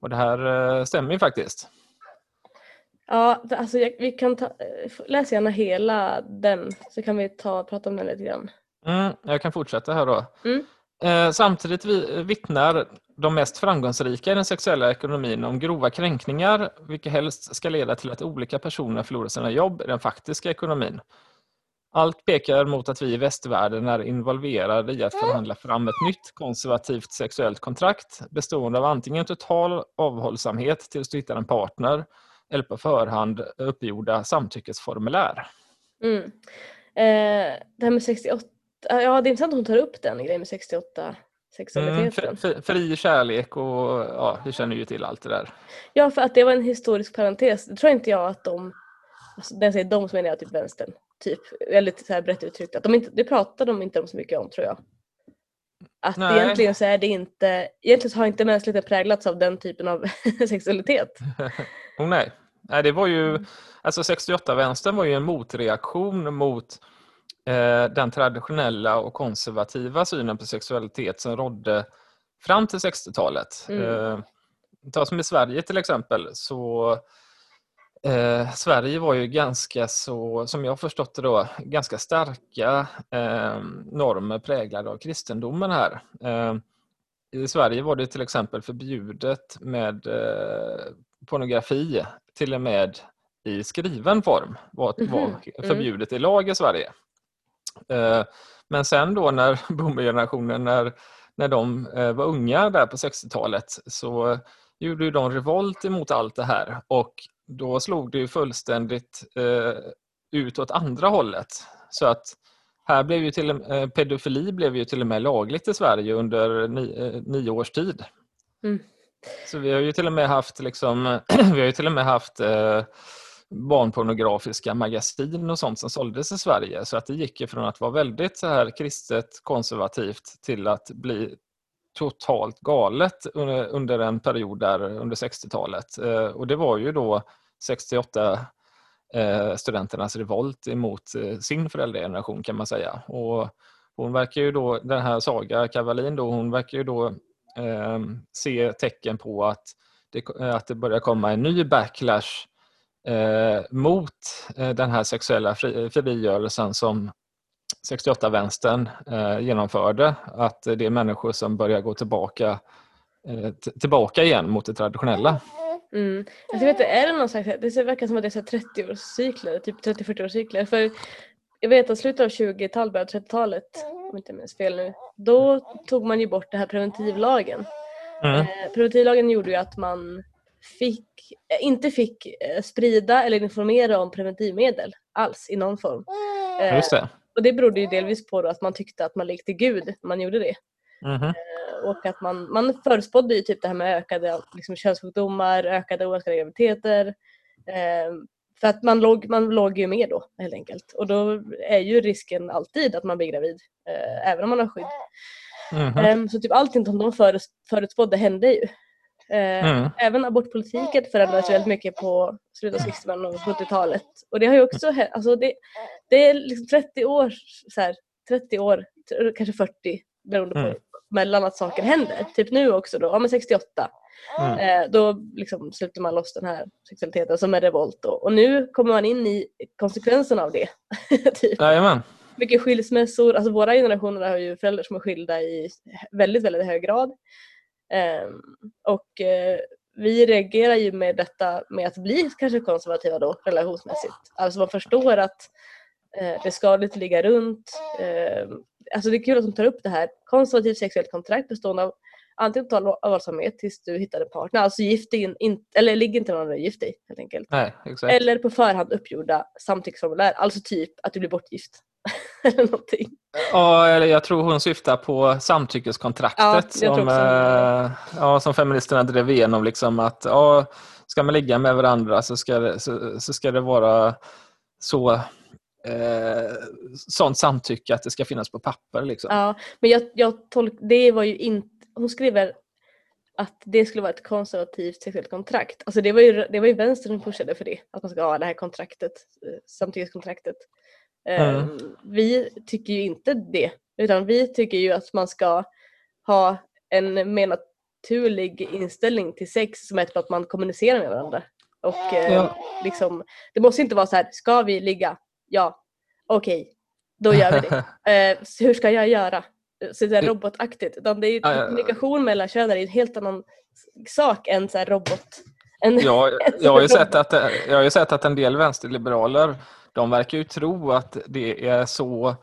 Och det här eh, stämmer ju faktiskt. Ja, alltså jag, vi kan ta, eh, läs gärna hela den så kan vi ta, prata om den lite grann. Mm, jag kan fortsätta här då. Mm. Samtidigt vi, vittnar de mest framgångsrika i den sexuella ekonomin om grova kränkningar, vilka helst ska leda till att olika personer förlorar sina jobb i den faktiska ekonomin. Allt pekar mot att vi i västvärlden är involverade i att förhandla fram ett nytt konservativt sexuellt kontrakt bestående av antingen total avhållsamhet tills du hittar en partner eller på förhand uppgjorda samtyckesformulär. Mm. Eh, det här med 68, ja det är intressant att hon tar upp den grejen med 68 Mm, sexualiteten. fri, fri kärlek och ja, vi känner ju till allt det där. Ja, för att det var en historisk parentes. Det tror inte jag att de, alltså, när jag säger de så menar jag typ vänstern, typ, väldigt så här brett uttryckt. Att de inte, det pratade de inte om så mycket om tror jag. Att Nej. egentligen så är det inte, egentligen har inte mänskligheten präglats av den typen av sexualitet. Oh, nej. nej, det var ju, alltså 68-vänstern var ju en motreaktion mot den traditionella och konservativa synen på sexualitet som rådde fram till 60-talet. Mm. Eh, ta som i Sverige till exempel, så eh, Sverige var ju ganska så, som jag förstått det då, ganska starka eh, normer präglade av kristendomen här. Eh, i Sverige var det till exempel förbjudet med eh, pornografi till och med i skriven form var, Mhm, var mm. förbjudet i lag i Sverige. Eh, men sen då när boomergenerationen, när, när de eh, var unga där på 60-talet så gjorde ju de revolt emot allt det här och då slog det ju fullständigt eh, ut åt andra hållet. Så att här blev ju till, med- pedofili blev ju till och med lagligt i Sverige under ni, nio års tid. Mm. Så vi har ju till och med haft, liksom, vi har ju till och med haft barnpornografiska magasin och sånt som såldes i Sverige. Så att det gick ju från att vara väldigt så här kristet konservativt till att bli totalt galet under, en period där under 60-talet. Eh, och det var ju då 68-studenternas eh, revolt emot eh, sin föräldrageneration kan man säga. Och hon verkar ju då, den här Saga Kavalin då, hon verkar ju då eh, se tecken på att det, att det börjar komma en ny backlash eh, mot eh, den här sexuella fri, frigörelsen som 68-vänstern eh, genomförde. Att det är människor som börjar gå tillbaka, eh, tillbaka igen mot det traditionella. Mm. Alltså, vet inte, är det någon slags, det verkar som att det är så här 30-årscykler, typ 30-40-årscykler. För jag vet att slutet av 20-talet, början av 30-talet, om jag inte minns fel nu, då tog man ju bort den här preventivlagen. Mm. Eh, preventivlagen gjorde ju att man fick, eh, inte fick eh, sprida eller informera om preventivmedel alls i någon form. Eh, Just det. och det berodde ju delvis på då att man tyckte att man lekte Gud när man gjorde det. Eh, Och att man, man förutspådde ju typ det här med ökade liksom, könssjukdomar, ökade oönskade graviditeter. För att man låg, man låg ju med då helt enkelt. Och då är ju risken alltid att man blir gravid. Eh, även om man har skydd. Mhm. Eh, så typ allting som de förut, förutspådde hände ju. Eh, Mm. Även abortpolitiken förändrades väldigt mycket på slutet av 60 och 70-talet. Och det har ju också alltså det, det är liksom 30 år, så här, 30 år, kanske 40 beroende på Mm. mellan att saker händer. Typ nu också då, ja men 68. Mm. Eh, då liksom släppte man loss den här sexualiteten som en revolt då. Och nu kommer man in i konsekvenserna av det. typ. Jajamän. Mycket skilsmässor, alltså våra generationer har ju föräldrar som är skilda i väldigt, väldigt hög grad. Ehm, och eh, vi reagerar ju med detta med att bli kanske konservativa då relationsmässigt. Alltså man förstår att eh, det är skadligt att ligga runt. Ehm, alltså det är kul att de tar upp det här. Konservativt sexuellt kontrakt bestående av antingen total avhållsamhet tills du hittar en partner, alltså gift in, in, eller ligg inte med någon du är gift dig helt enkelt. Nej. Eller på förhand uppgjorda samtyckesformulär, alltså typ att du blir bortgift. eller någonting. Ja, eller jag tror hon syftar på samtyckeskontraktet Ja, som, eh, ja, som feministerna drev igenom. Liksom att, ja, ska man ligga med varandra så ska det, så, så ska det vara så eh, sånt samtycke att det ska finnas på papper. Liksom. Ja, men jag, jag tolk, det var ju inte, hon skriver att det skulle vara ett konservativt sexuellt kontrakt. Alltså det var ju, det var ju vänstern som pushade för det, att man ska ha det här kontraktet, eh, samtyckeskontraktet. Mm. Eh, Vi tycker ju inte det, utan vi tycker ju att man ska ha en mer naturlig inställning till sex som är typ att man kommunicerar med varandra. Och eh, Ja. liksom, det måste inte vara så här, ska vi ligga? Ja, okej, då gör vi det. Eh, så hur ska jag göra? Så det är robotaktigt. Utan det är Ja, ja, kommunikation mellan könen är en helt annan sak än så robot. En, Ja, en jag, har ju sett att, jag har ju sett att en del vänsterliberaler de verkar ju tro att det är så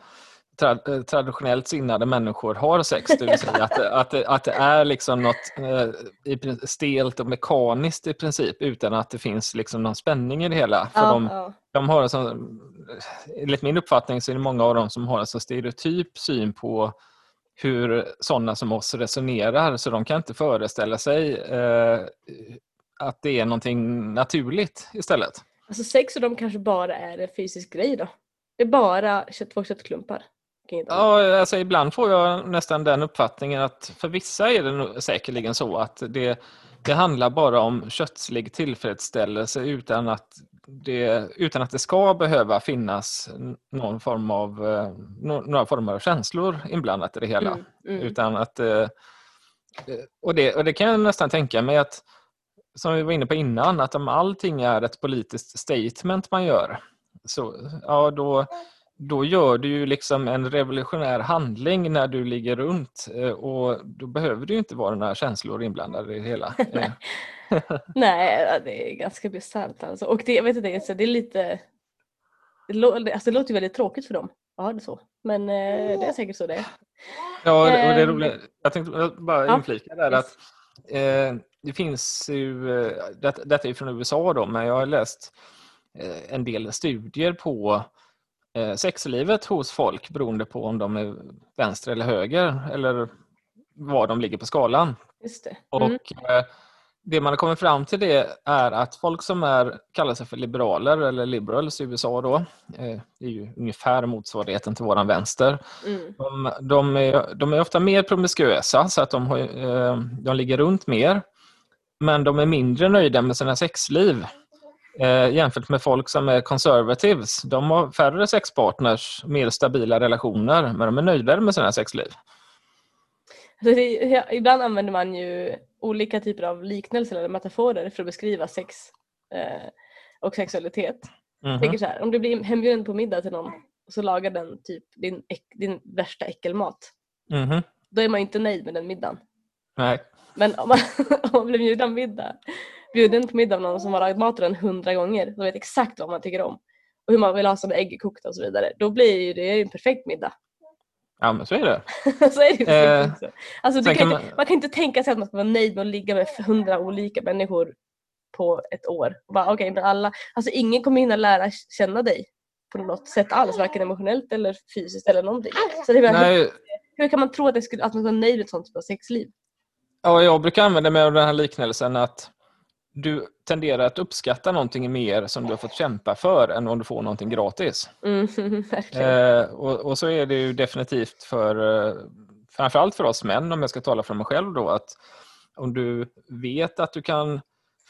tra- eh, traditionellt sinnade människor har sex. Det vill säga att, att, att det är liksom något eh, stelt och mekaniskt i princip utan att det finns liksom någon spänning i det hela. För ja, de, ja. de har en sån, enligt min uppfattning så är det många av dem som har en så stereotyp syn på hur sådana som oss resonerar så de kan inte föreställa sig eh, att det är någonting naturligt istället. Alltså sex och dem kanske bara är en fysisk grej då. Det är bara kött, två köttklumpar. Ja, alltså ibland får jag nästan den uppfattningen att för vissa är det säkerligen så att det, det handlar bara om kötslig tillfredsställelse utan att det, utan att det ska behöva finnas någon form av, eh, nå- några former av känslor inblandat i det hela. Mm, mm. Utan att, eh, och, det, och det kan jag nästan tänka mig att, som vi var inne på innan, att om allting är ett politiskt statement man gör, så ja, då, då gör du ju liksom en revolutionär handling när du ligger runt eh, och då behöver det ju inte vara några känslor inblandade i det hela. Eh, Nej, det är ganska bisarrt alltså. Och det, jag vet inte, det är lite... Det, lå, alltså det låter ju väldigt tråkigt för dem ha det så. Men eh, det är säkert så det är. Ja, och det är Ehm, roligt. Jag tänkte bara ja, inflika där yes. att eh, det finns ju, eh, det, detta är från USA då, men jag har läst eh, en del studier på eh, sexlivet hos folk beroende på om de är vänster eller höger eller var de ligger på skalan. Just det. Och Mm. eh, det man har kommit fram till det är att folk som är, kallar sig för liberaler eller liberals i USA då, det är ju ungefär motsvarigheten till våran vänster, Mm. de, de, är, de är ofta mer promiskuösa så att de, har, de ligger runt mer. Men de är mindre nöjda med sina sexliv eh, jämfört med folk som är conservatives. De har färre sexpartners, mer stabila relationer, men de är nöjdare med sina sexliv. Alltså det, ja, ibland använder man ju olika typer av liknelser eller metaforer för att beskriva sex eh, och sexualitet. Jag Mhm. tänker så här, om du blir hembjuden på middag till någon och så lagar den typ din, din värsta äckelmat. Mhm. Då är man ju inte nöjd med den middagen. Nej. Men om man, om man blir bjuden, middag, bjuden på middag av någon som har lagat maten hundra gånger och vet exakt vad man tycker om och hur man vill ha sina ägg kokta och så vidare. Då blir ju det en perfekt middag. Ja, men så är det. så är det ju Eh. Alltså, kan kan inte, man... kan inte tänka sig att man ska vara nöjd med att ligga med hundra olika människor på ett år. Och Bara, okay, men alla, alltså, ingen kommer hinna lära känna dig på något sätt alls, varken emotionellt eller fysiskt eller någonting. Så det är hur, hur kan man tro att, det skulle, att man ska vara nöjd med ett sånt typ av sexliv? Ja, jag brukar använda mig av den här liknelsen att du tenderar att uppskatta någonting mer som du har fått kämpa för än om du får någonting gratis. Mm. Eh, och, och så är det ju definitivt för eh, framförallt för oss män, om jag ska tala för mig själv då, att om du vet att du kan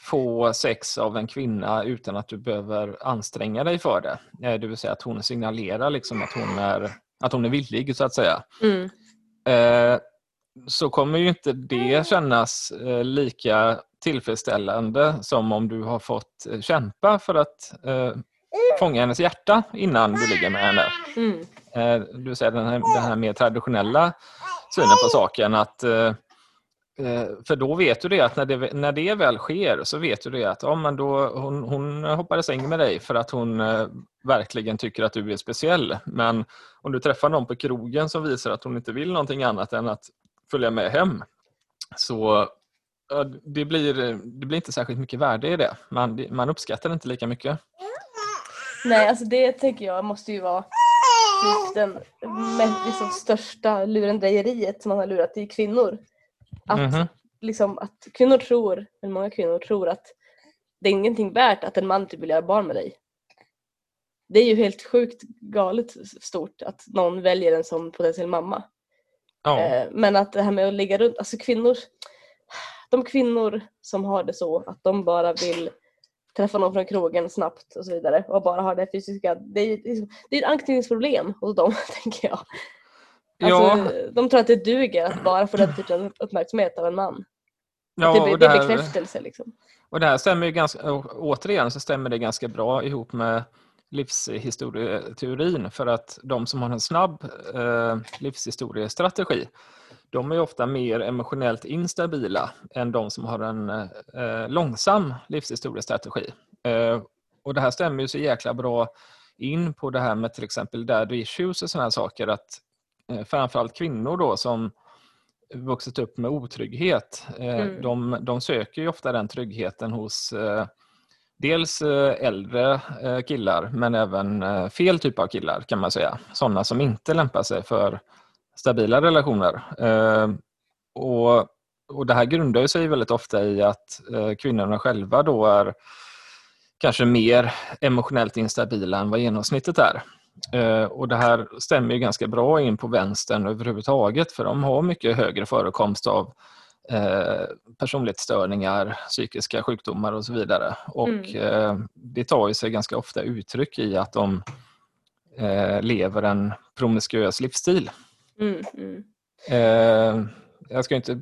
få sex av en kvinna utan att du behöver anstränga dig för det, eh, det vill säga att hon signalerar liksom att hon är, att hon är villig så att säga, Mm. eh, så kommer ju inte det kännas eh, lika tillfredsställande som om du har fått eh, kämpa för att eh, fånga hennes hjärta innan du ligger med henne. Mm. Eh, du säger den här, den här mer traditionella synen på saken att eh, eh, för då vet du det att när det, när det väl sker så vet du det att ja, men då, hon, hon hoppar i säng med dig för att hon verkligen tycker att du är speciell. Men om du träffar någon på krogen som visar att hon inte vill någonting annat än att följa med hem så det, blir, det blir inte särskilt mycket värde i det. Man, man uppskattar det inte lika mycket. Nej, alltså det tänker jag måste ju vara den liksom, största lurendrejeriet som man har lurat i kvinnor. Att, Mhm. liksom, att kvinnor tror, eller många kvinnor tror att det är ingenting värt att en man typ vill göra barn med dig. Det är ju helt sjukt galet stort att någon väljer en som potentiell mamma. Ja. Eh, Men att det här med att ligga runt, alltså kvinnor, de kvinnor som har det så att de bara vill träffa någon från krogen snabbt och så vidare och bara har det fysiska, det är det är ett anknytningsproblem hos dem tänker jag. Alltså, De tror att det duger att bara få den typen av uppmärksamhet av en man. ja, att det, blir- och det är där- bekräftelse liksom. Och det här stämmer ju ganska, återigen så stämmer det ganska bra ihop med livshistorieteorin för att de som har en snabb eh, livshistoriestrategi de är ofta mer emotionellt instabila än de som har en eh, långsam livshistoriestrategi. Eh, och det här stämmer ju så jäkla bra in på det här med till exempel daddy issues och sådana här saker att eh, framförallt kvinnor då som vuxit upp med otrygghet, eh, Mm. de, de söker ju ofta den tryggheten hos eh, dels eh, äldre eh, killar men även eh, fel typ av killar kan man säga. Sådana som inte lämpar sig för stabila relationer. Och, och Det här grundar sig väldigt ofta i att kvinnorna själva då är kanske mer emotionellt instabila än vad genomsnittet är. Och Det här stämmer ju ganska bra in på vänstern överhuvudtaget för de har mycket högre förekomst av eh, personlighetsstörningar, psykiska sjukdomar och så vidare. Och Mm. eh, Det tar ju sig ganska ofta uttryck i att de eh, lever en promiskuös livsstil. Mm, mm. Eh, jag ska inte...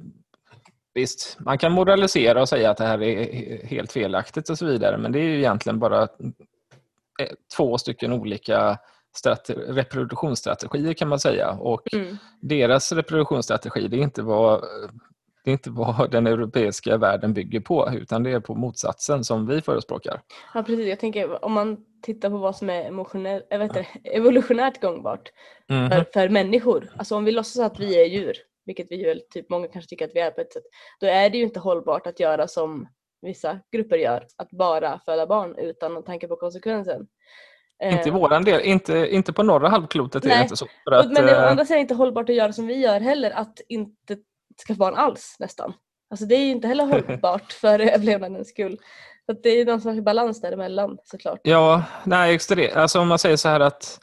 Visst, man kan moralisera och säga att det här är he- helt felaktigt och så vidare, men det är ju egentligen bara två stycken olika strate- reproduktionsstrategier kan man säga. Och Mm. deras reproduktionsstrategi det är inte vad det är inte vad den europeiska världen bygger på utan det är på motsatsen som vi förespråkar. Ja precis, jag tänker om man tittar på vad som är emotionell, jag vet inte, evolutionärt gångbart Mhm. för, för människor. Alltså om vi låtsas att vi är djur, vilket vi ju typ många kanske tycker att vi är på ett sätt, då är det ju inte hållbart att göra som vissa grupper gör, att bara föda barn utan tanke på konsekvensen. Inte i Eh, våran del, inte, inte på norra halvklotet är det Nej. inte så. Att, Men det är eh, andra sidan inte hållbart att göra som vi gör heller, att inte skaffa barn alls nästan. Alltså det är ju inte heller hållbart för överlevnadens skull. Så det är någon slags balans däremellan såklart. Ja, nej, extre- alltså om man säger så här att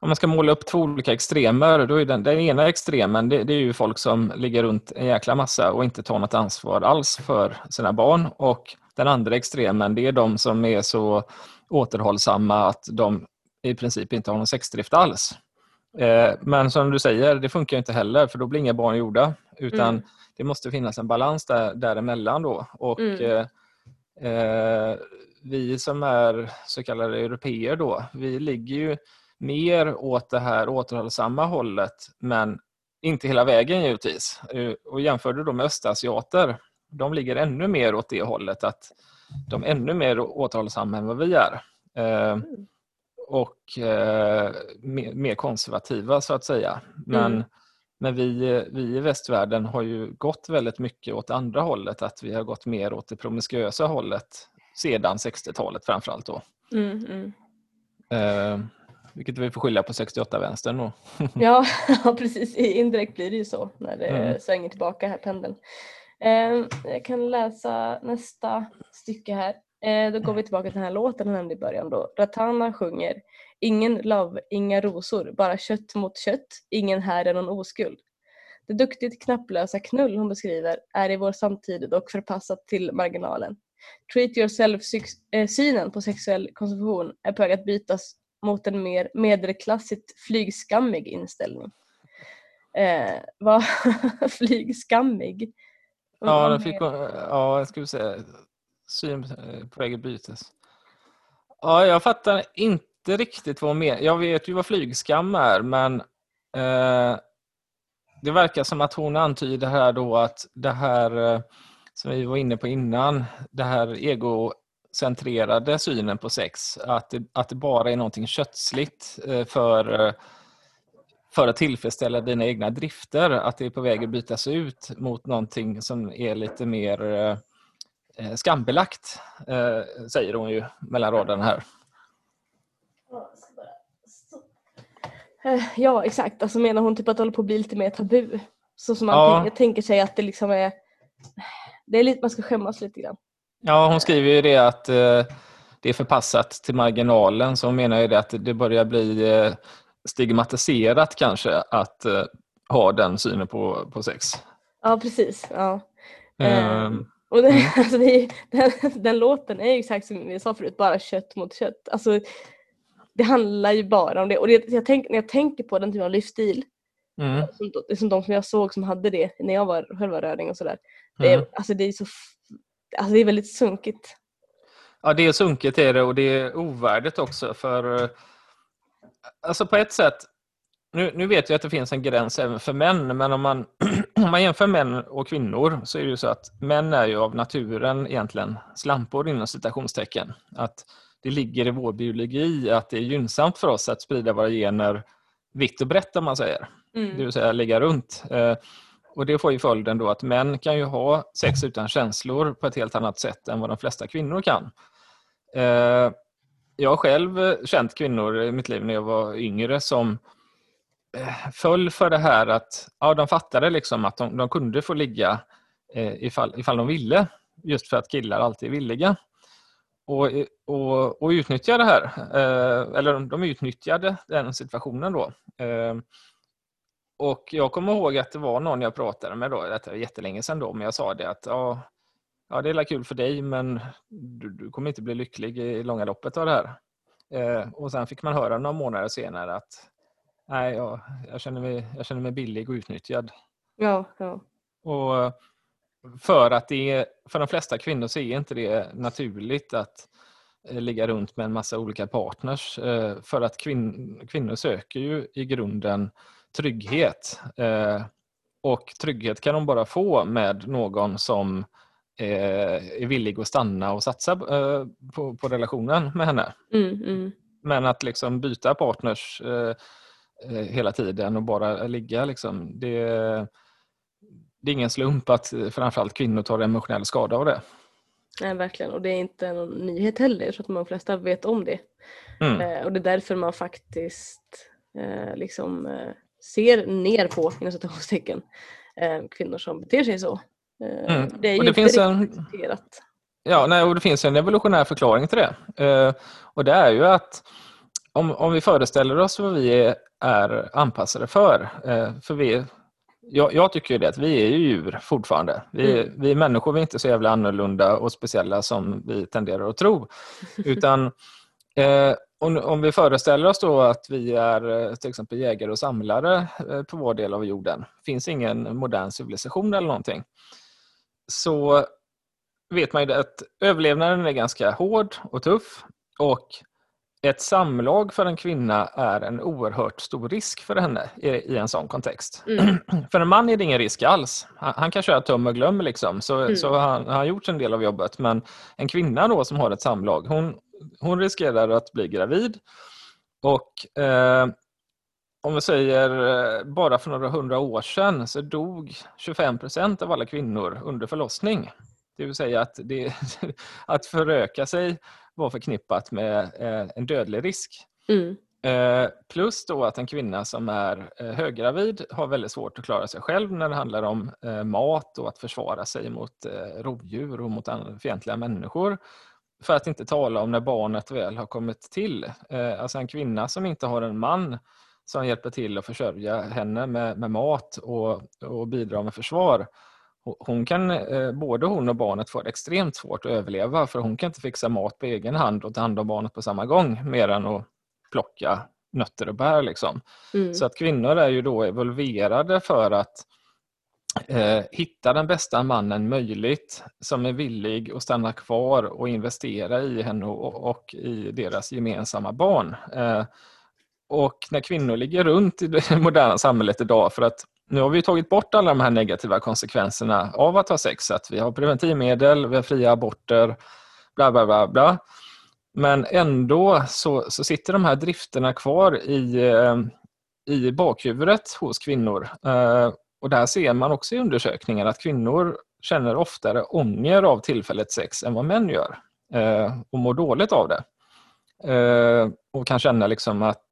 om man ska måla upp två olika extremer, då är den, den ena extremen det, det är ju folk som ligger runt en jäkla massa och inte tar något ansvar alls för sina barn. Och den andra extremen det är de som är så återhållsamma att de i princip inte har någon sexdrift alls. Eh, men som du säger, det funkar inte heller för då blir inga barn gjorda. Utan Mm. det måste finnas en balans där, däremellan då. Och, Mm. eh, Eh, vi som är så kallade europeer då, vi ligger ju mer åt det här återhållsamma hållet men inte hela vägen givetvis. Eh, Och jämför du då med östasiater, de ligger ännu mer åt det hållet att de är ännu mer återhållsamma än vad vi är. Eh, och eh, mer, mer konservativa så att säga. Men, Mm. men vi, vi i västvärlden har ju gått väldigt mycket åt andra hållet, att vi har gått mer åt det promiskuösa hållet sedan 60-talet framförallt då. Mm, mm. Eh, vilket vi får skylla på 68-vänstern då. Ja, ja, precis. Indirekt blir det ju så när det Mm. svänger tillbaka här pendeln. Eh, jag kan läsa nästa stycke här. Eh, då går vi tillbaka till den här låten jag nämnde i början då. Ratana sjunger Ingen love, inga rosor, bara kött mot kött, ingen här är någon oskuld. Det duktigt knapplösa knull hon beskriver är i vår samtid dock förpassat till marginalen. Treat yourself-synen på sexuell konsumtion är på väg att bytas mot en mer medelklassigt flygskammig inställning. Eh, vad flygskammig? Ja, den fick, ja jag skulle säga syn eh, på väg att bytas. Ja, jag fattar inte riktigt vad hon menar. Jag vet ju vad flygskam är, men eh, det verkar som att hon antyder här då att det här eh, som vi var inne på innan, det här egocentrerade synen på sex, att det, att det bara är någonting kötsligt eh, för eh, för att tillfredsställa dina egna drifter, att det är på väg att bytas ut mot någonting som är lite mer eh, skambelagt, eh, säger hon ju mellan raderna här. Eh, Ja exakt, alltså menar hon typ att det håller på att bli lite mer tabu? Så som man Ja. tänker, tänker sig att det liksom är, det är lite, man ska skämmas lite grann. Ja, hon skriver ju det att eh, det är förpassat till marginalen, så hon menar ju det att det börjar bli eh, stigmatiserat kanske att eh, ha den synen på, på sex. Ja precis. Ja. Ehm, Och det, Mm. alltså det, den, den låten är ju exakt som vi sa förut, bara kött mot kött. Alltså, det handlar ju bara om det. Och det, jag tänk, när jag tänker på den typen av livsstil, mm, som, är som de som jag såg som hade det när jag var, själv var röding och sådär. Det, är- mm. alltså, det är så alltså, det är väldigt sunkigt. Ja, det är sunket är det och det är ovärdigt också för eh, alltså på ett sätt nu, nu vet jag att det finns en gräns även för män, men om man, om man jämför män och kvinnor så är det ju så att män är ju av naturen egentligen slampor inom citationstecken. Att det ligger i vår biologi att det är gynnsamt för oss att sprida våra gener vitt och brett om man säger det Mm. vill säga ligga runt. Eh, Och det får ju följden då att män kan ju ha sex utan känslor på ett helt annat sätt än vad de flesta kvinnor kan. Eh, Jag har själv känt kvinnor i mitt liv när jag var yngre som föll för det här att ja, de fattade liksom att de, de kunde få ligga eh, ifall, ifall de ville, just för att killar alltid är villiga. Och, och, och utnyttja det här, eh, eller de, de utnyttjade den situationen då. Eh, och jag kommer ihåg att det var någon jag pratade med då, detta var jättelänge sedan då, men jag sa det att ja, ja det är kul för dig men du, du kommer inte bli lycklig i långa loppet av det här. Eh, och sen fick man höra några månader senare att nej, jag, jag, känner mig, jag känner mig billig och utnyttjad. Ja, ja. Och för att det är, för de flesta kvinnor så är inte det naturligt att eh, ligga runt med en massa olika partners. Eh, för att kvin kvinnor söker ju i grunden trygghet. Eh, och trygghet kan de bara få med någon som är villig att stanna och satsa på, på relationen med henne. Mm, mm. Men att liksom byta partners hela tiden och bara ligga, liksom, det, det är ingen slump att framförallt kvinnor tar emotionell skada av det. Nej, verkligen. Och det är inte någon nyhet heller. Jag tror att de flesta vet om det. Mm. Eh, och det är därför man faktiskt eh, liksom, eh, ser ner på, inom citationstecken, eh, kvinnor som beter sig så. Eh, Mm. Det är ju Och det inte finns en- accepterat. Ja, nej, och det finns en evolutionär förklaring till det. Eh, och det är ju att om, om vi föreställer oss vad vi är, är anpassade för. Eh, för vi, jag, jag tycker ju det att vi är ju djur fortfarande. Vi, Mm. vi människor vi är inte så jävla annorlunda och speciella som vi tenderar att tro. Utan eh, om, om vi föreställer oss då att vi är eh, till exempel jägare och samlare eh, på vår del av jorden. finns ingen modern civilisation eller någonting. Så vet man ju att överlevnaden är ganska hård och tuff och ett samlag för en kvinna är en oerhört stor risk för henne i, i en sån kontext. Mm. För en man är det ingen risk alls. Han, han kan köra tum och glöm liksom, så, Mm. så han han har gjort en del av jobbet. Men en kvinna då som har ett samlag, hon, hon riskerar att bli gravid och eh, om vi säger eh, bara för några hundra år sedan så dog 25 procent av alla kvinnor under förlossning. Det vill säga att, det, att föröka sig var förknippat med eh, en dödlig risk. Mm. Eh, Plus då att en kvinna som är eh, höggravid har väldigt svårt att klara sig själv när det handlar om mat och att försvara sig mot rovdjur och mot fientliga människor. För att inte tala om när barnet väl har kommit till. Alltså en kvinna som inte har en man som hjälper till att försörja henne med, med mat och, och bidra med försvar. Ho- Hon kan, eh, både hon och barnet får extremt svårt att överleva för hon kan inte fixa mat på egen hand och ta hand om barnet på samma gång mer än att plocka nötter och bär. Liksom. Mm. Så att kvinnor är ju då evolverade för att eh, hitta den bästa mannen möjligt som är villig att stanna kvar och investera i henne och, och i deras gemensamma barn. Eh, och när kvinnor ligger runt i det moderna samhället idag för att nu har vi tagit bort alla de här negativa konsekvenserna av att ha sex. Att vi har preventivmedel, vi har fria aborter, bla bla bla. bla. Men ändå så, så sitter de här drifterna kvar i, eh, i bakhuvudet hos kvinnor. Eh, och där ser man också i undersökningar att kvinnor känner oftare ånger av tillfälligt sex än vad män gör. Eh, och mår dåligt av det. Och kan känna liksom att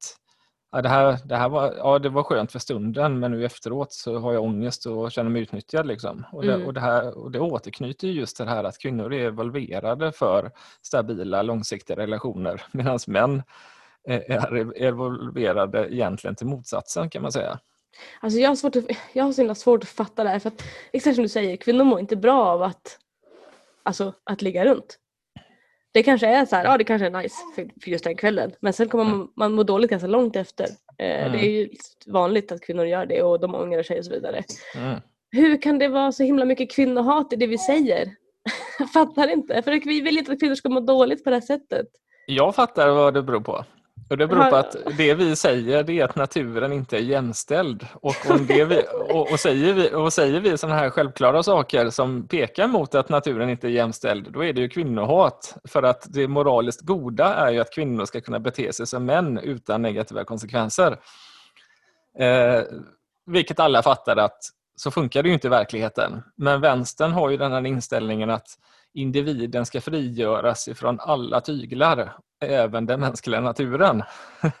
ja, det, här, det, här var, ja, det var skönt för stunden men nu efteråt så har jag ångest och känner mig utnyttjad. Liksom. Och, det, Mm. och, det här, och det återknyter ju just det här att kvinnor är evolverade för stabila långsiktiga relationer medan män är evolverade egentligen till motsatsen kan man säga. Alltså jag, har svårt att, jag har så himla svårt att fatta det här för att exakt som du säger, kvinnor mår inte bra av att, alltså, att ligga runt. Det kanske är så här, ja det kanske är nice för, för just den kvällen men sen kommer man, man må dåligt ganska långt efter. Eh, Mm. Det är ju vanligt att kvinnor gör det och de ångrar sig och så vidare. Mm. Hur kan det vara så himla mycket kvinnohat i det vi säger? Jag fattar inte, för vi vill inte att kvinnor ska må dåligt på det här sättet. Jag fattar vad det beror på. Och det beror på att det vi säger det är att naturen inte är jämställd. Och, om det vi, och, och säger vi, och säger vi sådana här självklara saker som pekar mot att naturen inte är jämställd, då är det ju kvinnohat. För att det moraliskt goda är ju att kvinnor ska kunna bete sig som män utan negativa konsekvenser. Eh, vilket alla fattar att så funkar det ju inte i verkligheten. Men vänstern har ju den här inställningen att individen ska frigöras ifrån alla tyglar, även den mänskliga naturen.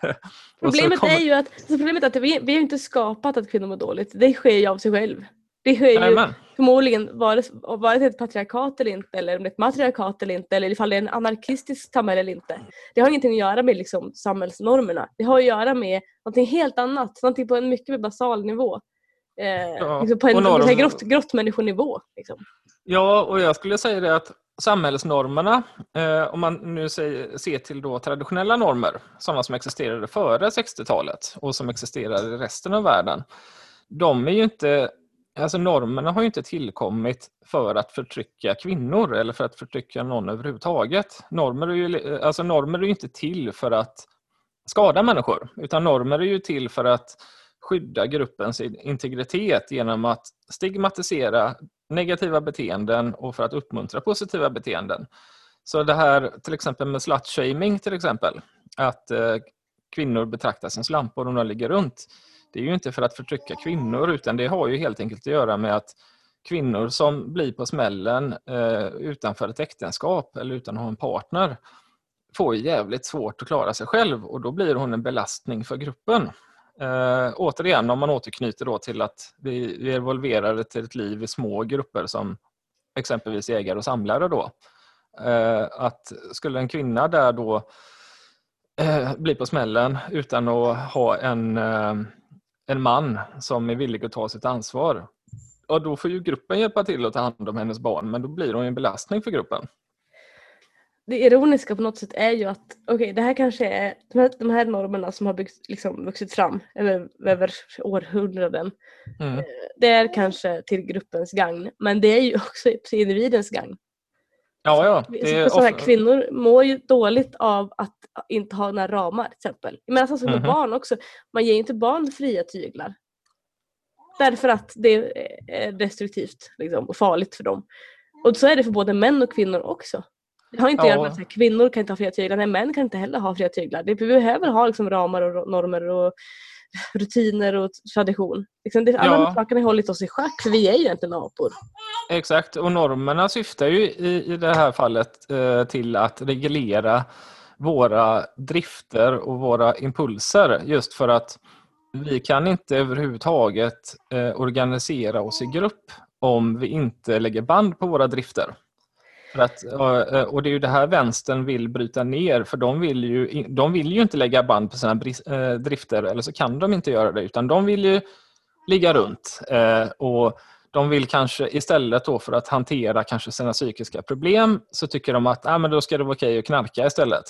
Problemet kommer- är ju att, alltså problemet är att vi, vi har inte skapat att kvinnor mår dåligt. Det sker ju av sig själv. Det sker ju Jajamän. förmodligen vare, vare sig ett patriarkat eller inte, eller om det är ett matriarkat eller inte, eller ifall det är en anarkistisk samhälle eller inte. Det har ingenting att göra med liksom, samhällsnormerna. Det har att göra med någonting helt annat, någonting på en mycket mer basal nivå. Eh, Ja, liksom på en och norm- grott, grottmänniskonivå. Liksom. Ja, och jag skulle säga det att samhällsnormerna, eh, om man nu säger, ser till då traditionella normer, sådana som existerade före 60-talet och som existerar i resten av världen, de är ju inte alltså normerna har ju inte tillkommit för att förtrycka kvinnor eller för att förtrycka någon överhuvudtaget. Normer är ju, alltså normer är ju inte till för att skada människor, utan normer är ju till för att skydda gruppens integritet genom att stigmatisera negativa beteenden och för att uppmuntra positiva beteenden. Så det här till exempel med slutshaming till exempel, att eh, kvinnor betraktas som slampor om de ligger runt. Det är ju inte för att förtrycka kvinnor utan det har ju helt enkelt att göra med att kvinnor som blir på smällen eh, utanför ett äktenskap eller utan att ha en partner får jävligt svårt att klara sig själv och då blir hon en belastning för gruppen. Eh, återigen, om man återknyter då till att vi är involverade till ett liv i små grupper som exempelvis jägare och samlare då. Eh, att skulle en kvinna där då eh, bli på smällen utan att ha en, eh, en man som är villig att ta sitt ansvar, ja då får ju gruppen hjälpa till att ta hand om hennes barn men då blir hon en belastning för gruppen det ironiska på något sätt är ju att okej, okay, det här kanske är de här, de här normerna som har byggt, liksom, vuxit fram över, över århundraden. Mm. Eh, det är kanske till gruppens gagn, men det är ju också till individens gagn. Ja, ja. Det är så här, kvinnor mår ju dåligt av att inte ha några ramar till exempel. Men alltså som mm barn också, man ger ju inte barn fria tyglar. Därför att det är destruktivt liksom, och farligt för dem. Och så är det för både män och kvinnor också. Det har inte att göra med att kvinnor kan inte ha fria tyglar, nej män kan inte heller ha fria tyglar. vi behöver ha liksom, ramar och normer och rutiner och tradition. Liksom, det, alla ja. sakerna har hållit oss i schack, för vi är ju egentligen apor. Exakt, och normerna syftar ju i, i det här fallet eh, till att reglera våra drifter och våra impulser just för att vi kan inte överhuvudtaget eh, organisera oss i grupp om vi inte lägger band på våra drifter. Att, eh, och det är ju det här vänstern vill bryta ner för de vill ju, de vill ju inte lägga band på sina eh, drifter eller så kan de inte göra det utan de vill ju ligga runt. Eh, och de vill kanske istället då för att hantera kanske sina psykiska problem så tycker de att ah, men då ska det vara okej att knarka istället.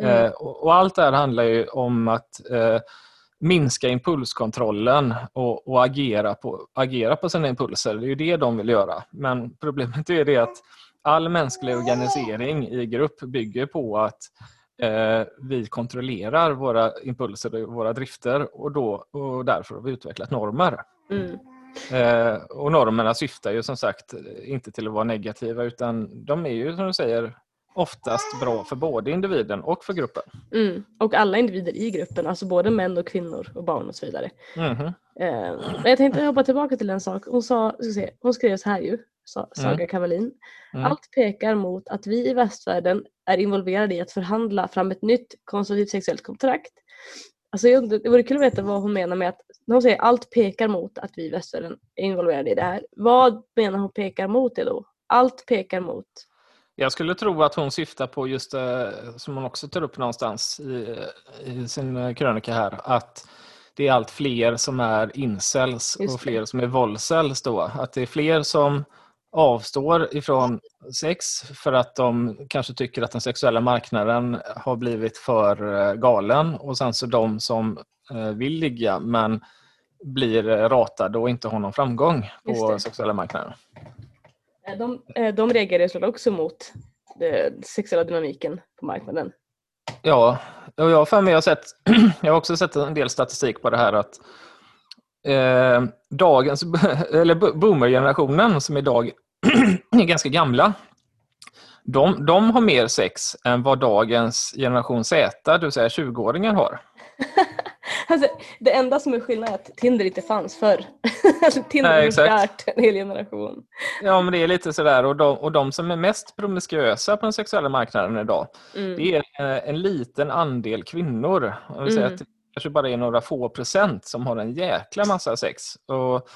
Mm. Och, allt det här handlar ju om att minska impulskontrollen och, och, agera, på, agera på sina impulser. Det är ju det de vill göra. Men problemet är det att all mänsklig organisering i grupp bygger på att eh, vi kontrollerar våra impulser och våra drifter och, då, och därför har vi utvecklat normer. Mm. Eh, och normerna syftar ju som sagt inte till att vara negativa utan de är ju som du säger oftast bra för både individen och för gruppen. Mm. Och alla individer i gruppen, alltså både män och kvinnor och barn och så vidare. Mm. Eh, jag tänkte hoppa tillbaka till en sak. Hon, sa, se, hon skrev så här ju sa Saga mm. Kavalin. Mm. Allt pekar mot att vi i västvärlden är involverade i att förhandla fram ett nytt konstruktivt sexuellt kontrakt. Alltså, det vore kul att veta vad hon menar med att när hon säger allt pekar mot att vi i västvärlden är involverade i det här. Vad menar hon pekar mot det då? Allt pekar mot? Jag skulle tro att hon syftar på just det som hon också tar upp någonstans i, i sin krönika här, att det är allt fler som är incels och fler som är våldsels då. Att det är fler som avstår ifrån sex för att de kanske tycker att den sexuella marknaden har blivit för eh, galen och sen så de som eh, vill ligga men blir ratade och inte har någon framgång på sexuella marknaden. De, de reagerar också mot den sexuella dynamiken på marknaden. Ja, och jag har, jag, sett, jag har också sett en del statistik på det här att eh, dagens, eller boomergenerationen som idag är ganska gamla. De, de har mer sex än vad dagens generation Z, det vill säga 20-åringar har. alltså, det enda som är skillnaden är att Tinder inte fanns förr. alltså, Tinder är kärt en hel generation. Ja, men det är lite sådär. Och de, och de som är mest promiskuösa på den sexuella marknaden idag, mm. det är en, en, liten andel kvinnor. Vill säga mm. att kanske bara är några få procent som har en jäkla massa sex. Och,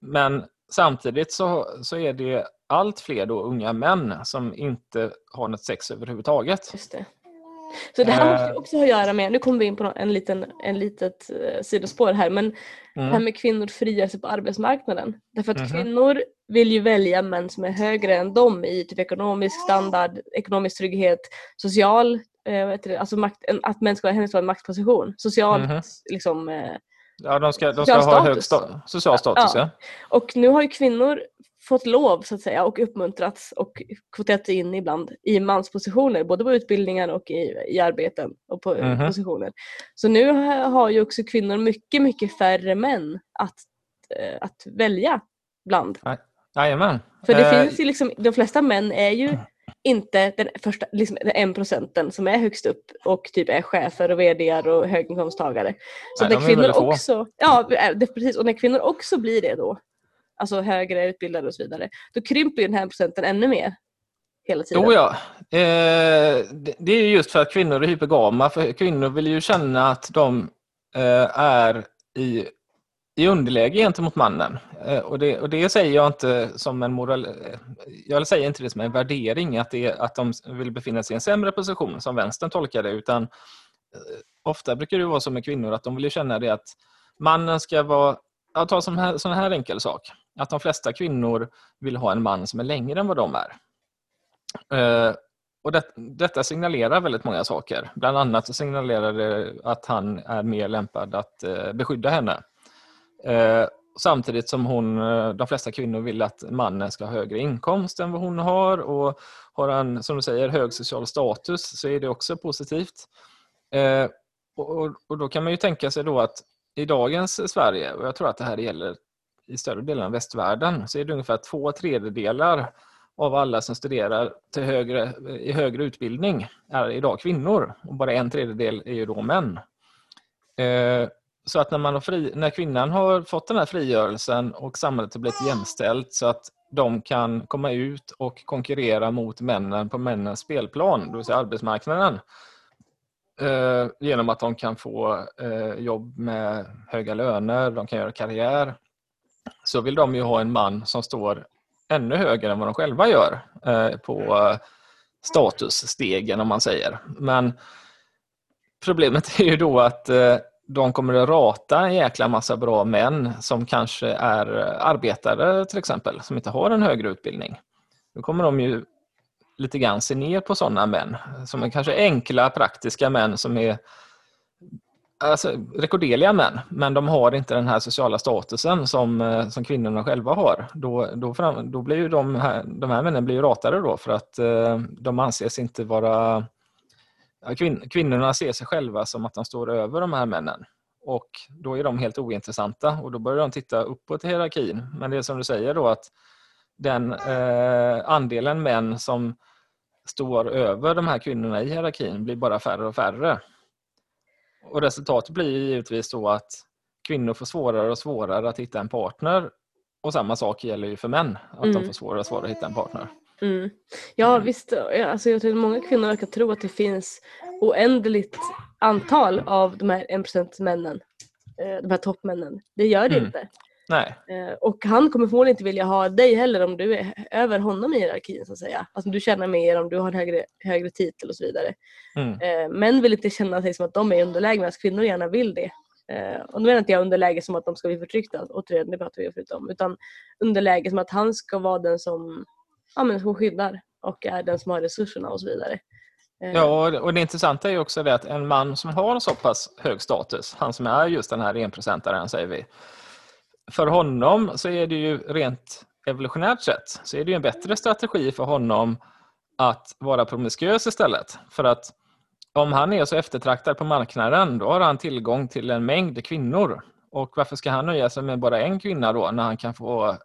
men Samtidigt så, så är det allt fler då unga män som inte har något sex överhuvudtaget. Just det. Så det här måste också ha att göra med, nu kommer vi in på en liten en litet uh, sidospår här, men mm. det här med kvinnor frigörelse på arbetsmarknaden. Därför att mm kvinnor vill ju välja män som är högre än dem i typ ekonomisk standard, ekonomisk trygghet, social, eh, det, alltså makt, en, att män ska, ha en maktposition, socialt mm -hmm. liksom, eh, Ja, de ska, de Social ska ha hög status. sta- social status. Ja. Ja. Och nu har ju kvinnor fått lov så att säga och uppmuntrats och kvoterats in ibland i manspositioner, både på utbildningar och i, i arbeten och på Mhm. positioner. Så nu ha- har ju också kvinnor mycket, mycket färre män att, eh, att välja bland. Jajamän. För det Eh, finns ju liksom, de flesta män är ju inte den första, liksom den en procenten som är högst upp och typ är chefer och vdar och höginkomsttagare. Så Nej, när kvinnor också, ja eh, det, precis, och när kvinnor också blir det då, alltså högre utbildade och så vidare, då krymper ju den här procenten ännu mer hela tiden. Jo, ja. Eh, det, det är just för att kvinnor är hypergama. För kvinnor vill ju känna att de eh, är i, i underläge gentemot mannen. Eh, och, det, och det säger jag inte som en moral... Eh, jag säger inte det som en värdering, att, det, att de vill befinna sig i en sämre position, som vänstern tolkar det, utan eh, ofta brukar det vara så med kvinnor att de vill känna det att mannen ska vara... Ja, ta som här, sån här enkel sak. Att de flesta kvinnor vill ha en man som är längre än vad de är. Och det, detta signalerar väldigt många saker. Bland annat signalerar det att han är mer lämpad att beskydda henne. Eh, samtidigt som hon, eh, de flesta kvinnor vill att mannen ska ha högre inkomst än vad hon har och har han, som du säger, hög social status så är det också positivt. Eh, och, och, och då kan man ju tänka sig då att i dagens Sverige, och jag tror att det här gäller i större delen av västvärlden, så är det ungefär två tredjedelar av alla som studerar till högre, i högre utbildning är idag kvinnor och bara en tredjedel är ju då män. Eh, så att när, man har fri, när kvinnan har fått den här frigörelsen och samhället har blivit jämställt så att de kan komma ut och konkurrera mot männen på männens spelplan, det vill säga arbetsmarknaden, eh, genom att de kan få eh, jobb med höga löner, de kan göra karriär, så vill de ju ha en man som står ännu högre än vad de själva gör eh, på statusstegen om man säger. Men problemet är ju då att de kommer att rata en jäkla massa bra män som kanske är arbetare till exempel, som inte har en högre utbildning. Då kommer de ju lite grann se ner på sådana män, som är kanske enkla, praktiska män som är alltså, rekorderliga män, men de har inte den här sociala statusen som, eh, som kvinnorna själva har. Då, då, fram, då blir ju de här, de här männen blir ju ratade då för att eh, de anses inte vara... Kvin, kvinnorna ser sig själva som att de står över de här männen. Och då är de helt ointressanta och då börjar de titta uppåt i hierarkin. Men det är som du säger då att den eh, andelen män som står över de här kvinnorna i hierarkin blir bara färre och färre. Och resultatet blir givetvis då att kvinnor får svårare och svårare att hitta en partner. Och samma sak gäller ju för män, att de Mm. får svårare och svårare att hitta en partner. Mm. Ja visst, ja, alltså jag tror att många kvinnor verkar tro att det finns oändligt antal av de här 1% männen, eh, de här toppmännen. Det gör det Mm. inte. Nej, Eh, Och han kommer förmodligen inte vilja ha dig heller om du är över honom i hierarkin så att säga. Alltså om du tjänar mer, om du har en högre, högre titel och så vidare. mm. Eh, Män vill inte känna sig som att de är i underläge medan kvinnor gärna vill det. Eh, Och nu menar inte jag underläge som att de ska bli förtryckta, återigen det pratar vi förut om. Utan underläge som att han ska vara den som, ja, men hon skyddar och är den som har resurserna och så vidare. Eh, ja, och det- och det intressanta är ju också det att en man som har en så pass hög status, han som är just den här enprocentaren säger vi, för honom så är det ju rent evolutionärt sett så är det ju en bättre strategi för honom att vara promiskuös istället. För att om han är så eftertraktad på marknaden då har han tillgång till en mängd kvinnor. Och varför ska han nöja sig med bara en kvinna då när han kan få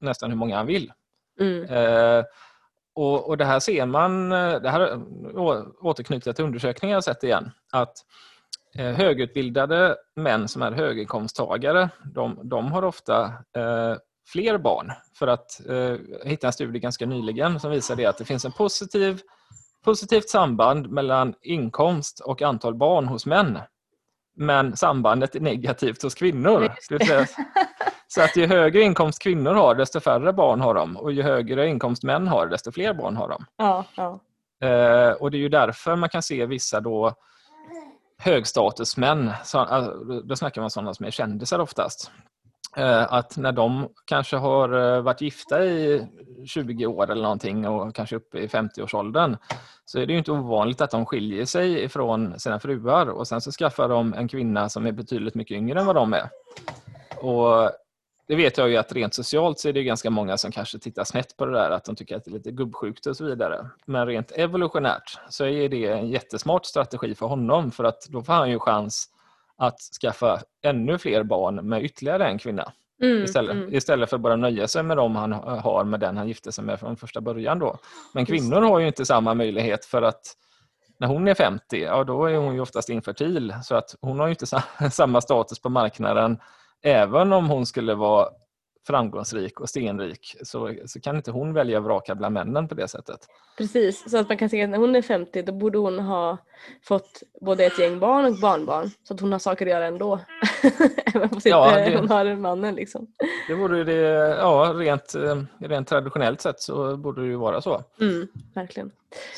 nästan hur många han vill? Mm, Eh, och, och det här ser man, eh, det här å- återknyter till undersökningar jag sett igen, att eh, högutbildade män som är höginkomsttagare, de, de har ofta eh, fler barn. För att eh, jag hittade en studie ganska nyligen som visar det att det finns en positiv, positivt samband mellan inkomst och antal barn hos män. Men sambandet är negativt hos kvinnor. Det säga, så att ju högre inkomst kvinnor har, desto färre barn har de. Och ju högre inkomst män har, desto fler barn har de. ja, ja. Eh, och det är ju därför man kan se vissa då högstatusmän, så, alltså, då snackar man sådana som är kändisar oftast, eh, att när de kanske har eh, varit gifta i 20 år eller någonting och kanske uppe i 50-årsåldern så är det ju inte ovanligt att de skiljer sig ifrån sina fruar och sen så skaffar de en kvinna som är betydligt mycket yngre än vad de är. Och det vet jag ju att rent socialt så är det ganska många som kanske tittar snett på det där, att de tycker att det är lite gubbsjukt och så vidare. Men rent evolutionärt så är det en jättesmart strategi för honom för att då får han ju chans att skaffa ännu fler barn med ytterligare en kvinna. Mm, Istället, mm. istället för att bara nöja sig med dem han har med den han gifte sig med från första början. Då. Men kvinnor har ju inte samma möjlighet för att när hon är 50, ja då är hon ju oftast infertil. Så att hon har ju inte sa- samma status på marknaden. Även om hon skulle vara framgångsrik och stenrik så, så kan inte hon välja vraka bland männen på det sättet. Precis, så att man kan säga att när hon är 50 då borde hon ha fått både ett gäng barn och barnbarn så att hon har saker att göra ändå. Även fast Ja, inte det- hon har mannen liksom. Det vore det, ja, rent, eh, rent traditionellt sett så borde det ju vara så. Mm, verkligen.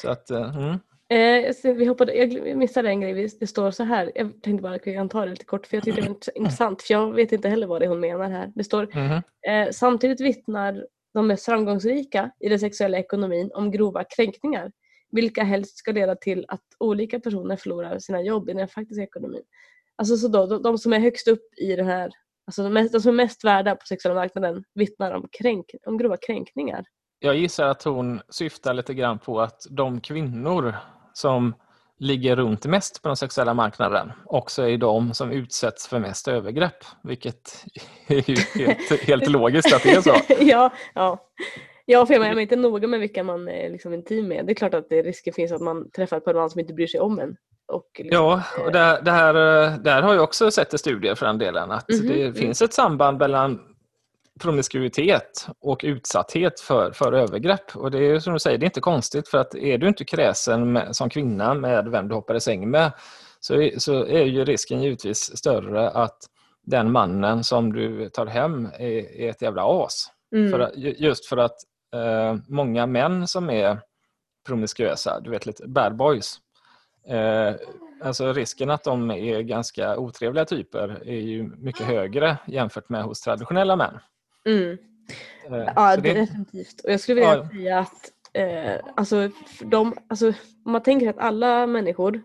så att, eh, mm. Eh, så vi hoppade, jag missade en grej, det står så här, jag tänkte bara att jag kan ta det lite kort för jag tyckte det var int- intressant för jag vet inte heller vad det är hon menar här. Det står Mhm. eh, samtidigt vittnar de mest framgångsrika i den sexuella ekonomin om grova kränkningar vilka helst ska leda till att olika personer förlorar sina jobb i den faktiska ekonomin. Alltså så då, de, de som är högst upp i den här, alltså de, mest, de som är mest värda på sexuella marknaden vittnar om, kränk, om grova kränkningar. Jag gissar att hon syftar lite grann på att de kvinnor som ligger runt mest på den sexuella marknaden också är de som utsätts för mest övergrepp. Vilket är ju helt, helt logiskt att det är så. ja, ja. Ja, för jag är inte noga med vilka man är liksom intim med. Det är klart att det risken finns att man träffar på en man som inte bryr sig om en. Och liksom, Ja, och där, det här, eh, där har jag också sett i studier för den delen att Mhm, det mm. finns ett samband mellan promiskuitet och utsatthet för, för övergrepp. Och det är som du säger, det är inte konstigt för att är du inte kräsen med, som kvinna med vem du hoppar i säng med så så är ju risken givetvis större att den mannen som du tar hem är, är ett jävla as. mm, För, just för att eh, många män som är promiskuösa, du vet lite bad boys, eh, alltså risken att de är ganska otrevliga typer är ju mycket högre jämfört med hos traditionella män. Mm. Eh, Ja, det... definitivt. Och jag skulle vilja Ja. säga att eh, alltså, de, alltså, om man tänker att alla människor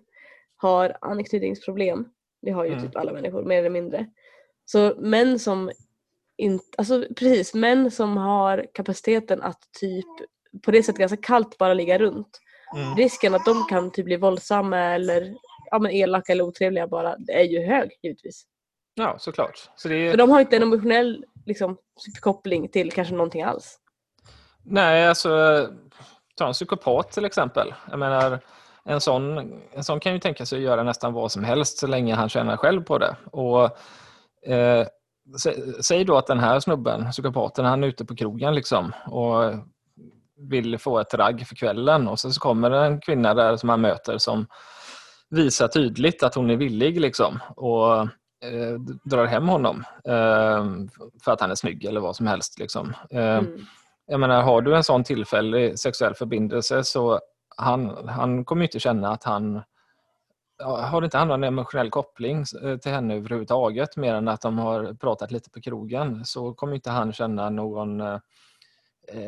har anknytningsproblem, det har ju Mm. typ alla människor mer eller mindre. Så män som inte, alltså precis, män som har kapaciteten att typ på det sättet ganska kallt bara ligga runt. mm, Risken att de kan typ bli våldsamma eller ja, men elaka eller otrevliga bara, det är ju hög givetvis. Ja, såklart. Så det För är, de har inte en emotionell liksom, koppling till kanske någonting alls. nej, alltså, ta en psykopat till exempel. Jag menar, en sån, en sån kan ju tänka sig att göra nästan vad som helst så länge han tjänar själv på det. Och, eh, sä, säg då att den här snubben, psykopaten, han är ute på krogen liksom och vill få ett ragg för kvällen och så, så kommer det en kvinna där som han möter som visar tydligt att hon är villig liksom och eh, drar hem honom eh, för att han är snygg eller vad som helst. Liksom. Eh, Mm. jag menar, har du en sån tillfällig sexuell förbindelse så han, han kommer inte känna att han har inte han någon emotionell koppling till henne överhuvudtaget mer än att de har pratat lite på krogen så kommer inte han känna någon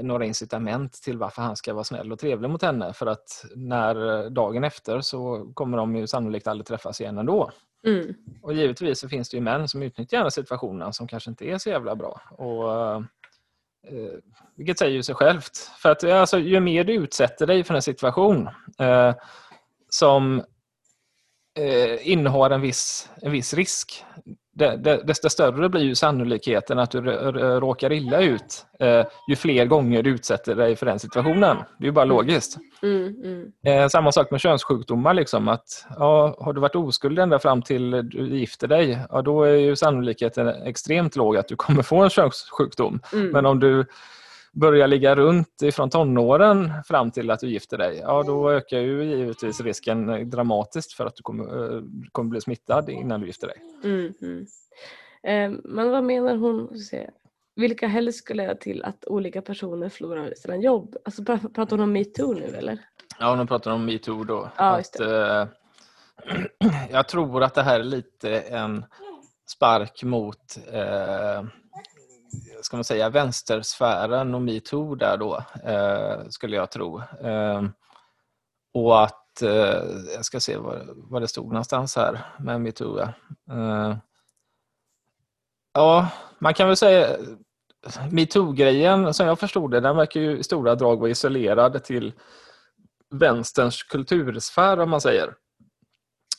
några incitament till varför han ska vara snäll och trevlig mot henne för att när dagen efter så kommer de ju sannolikt aldrig träffas igen ändå. Mm. Och givetvis så finns det ju män som utnyttjar den här situationen som kanske inte är så jävla bra. Och, eh, eh, vilket säger ju sig självt. För att alltså, ju mer du utsätter dig för en situation eh, som eh, innehar en viss, en viss risk, desto större blir ju sannolikheten att du råkar illa ut eh, ju fler gånger du utsätter dig för den situationen. Det är ju bara logiskt. Mm. Mm. Eh, samma sak med könssjukdomar. Liksom, att, ja, har du varit oskuld ända fram till du gifter dig, ja, då är ju sannolikheten extremt låg att du kommer få en könssjukdom. Mm. Men om du börjar ligga runt ifrån tonåren fram till att du gifter dig, ja, då ökar ju givetvis risken dramatiskt för att du kommer, eh, kommer bli smittad innan du gifter dig. Mm, mm. Eh, men vad menar hon? se, Vilka helst ska leda till att olika personer förlorar sina jobb? Alltså pra- pratar hon om metoo nu eller? Ja, nu pratar om metoo då. Ja, att, eh, jag tror att det här är lite en spark mot eh, ska man säga, vänstersfären och metoo där då, eh, skulle jag tro. Eh, och att, eh, jag ska se var, var det stod någonstans här med metoo. Ja. Eh, ja, man kan väl säga metoo-grejen, som jag förstod det, den verkar ju i stora drag vara isolerad till vänsterns kultursfär om man säger.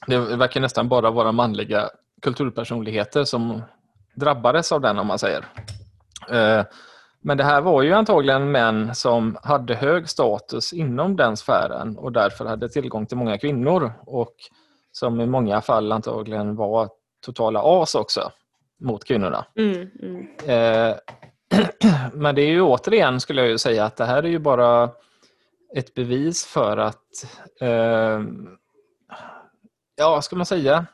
Det verkar nästan bara vara manliga kulturpersonligheter som drabbades av den om man säger. Eh, men det här var ju antagligen män som hade hög status inom den sfären och därför hade tillgång till många kvinnor och som i många fall antagligen var totala as också mot kvinnorna. Mm, mm. Eh, men det är ju återigen skulle jag ju säga att det här är ju bara ett bevis för att, eh, ja ska man säga,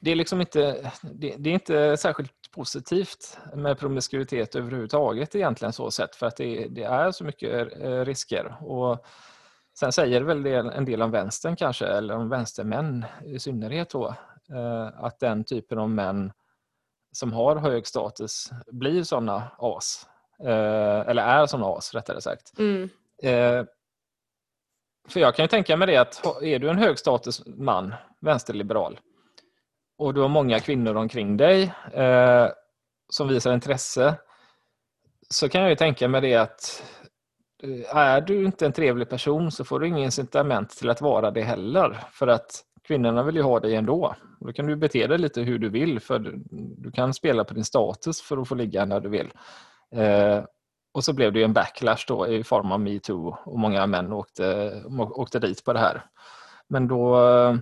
det är liksom inte, det, det, är inte särskilt positivt med promiskuitet överhuvudtaget egentligen så sett för att det, det är så mycket eh, risker. Och sen säger väl det en del om vänstern kanske, eller om vänstermän i synnerhet då, eh, att den typen av män som har hög status blir sådana as. Eh, eller är sådana as rättare sagt. Mm. För jag kan ju tänka mig det att är du en högstatusman, vänsterliberal, och du har många kvinnor omkring dig eh, som visar intresse så kan jag ju tänka mig det att eh, är du inte en trevlig person så får du ingen incitament till att vara det heller. För att kvinnorna vill ju ha dig ändå. då kan du bete dig lite hur du vill för du, du kan spela på din status för att få ligga när du vill. Eh, och så blev det ju en backlash då i form av metoo och många män åkte, åkte dit på det här. Men då eh,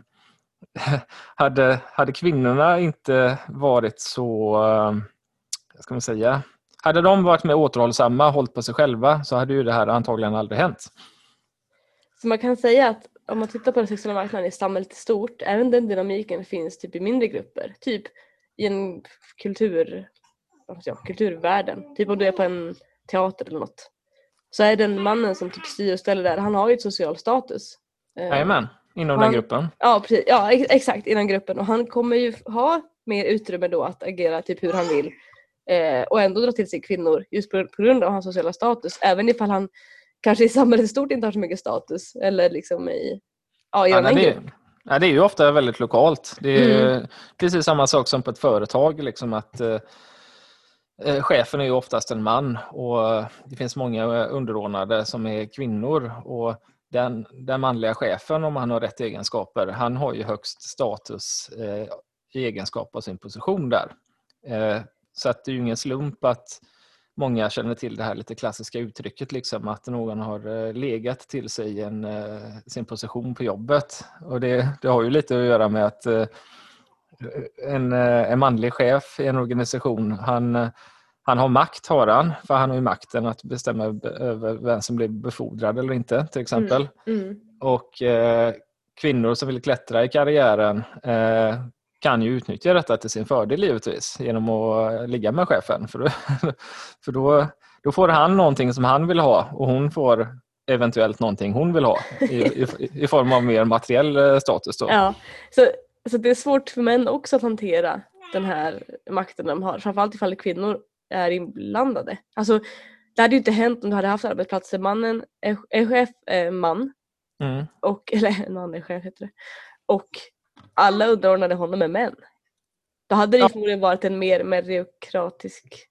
hade, hade kvinnorna inte varit så, eh, ska man säga, hade de varit mer återhållsamma och hållit på sig själva så hade ju det här antagligen aldrig hänt. Så man kan säga att om man tittar på den sexuella marknaden i samhället i stort, även den dynamiken finns typ i mindre grupper. Typ i en kultur, ja, kulturvärlden. Typ om du är på en teater eller något. Så är den mannen som typ styr och ställer där, han har ju ett social status. Eh, Jajamän. Inom han, den gruppen? Ja, precis. ja, exakt inom gruppen och han kommer ju ha mer utrymme då att agera typ hur han vill eh, och ändå dra till sig kvinnor just på, på, grund av hans sociala status även ifall han kanske i samhället i stort inte har så mycket status eller liksom i, ja, i ja, nej, det, nej, det är ju ofta väldigt lokalt. Det är mm. precis samma sak som på ett företag liksom att eh, eh chefen är ju oftast en man och det finns många underordnade som är kvinnor och den, den manliga chefen, om han har rätt egenskaper, han har ju högst status eh, i egenskap av sin position där. Eh, så att det är ju ingen slump att många känner till det här lite klassiska uttrycket, liksom, att någon har eh, legat till sig en, eh, sin position på jobbet. Och det, det, har ju lite att göra med att eh, en, eh, en manlig chef i en organisation, han eh, han har makt har han, för han har ju makten att bestämma över vem som blir befordrad eller inte till exempel. Mm. Mm. Och eh, kvinnor som vill klättra i karriären eh, kan ju utnyttja detta till sin fördel givetvis genom att ligga med chefen. För då, för då, då får han någonting som han vill ha och hon får eventuellt någonting hon vill ha i, i, i form av mer materiell eh, status. Då. Ja, så, så det är svårt för män också att hantera den här makten de har, framförallt ifall kvinnor är inblandade. Alltså, det hade ju inte hänt om du hade haft arbetsplatser. Mannen är, är chef, är man. Mm. Och, eller en man är chef heter det. Och alla underordnade honom är män. Då hade det ja. förmodligen varit en mer meritokratisk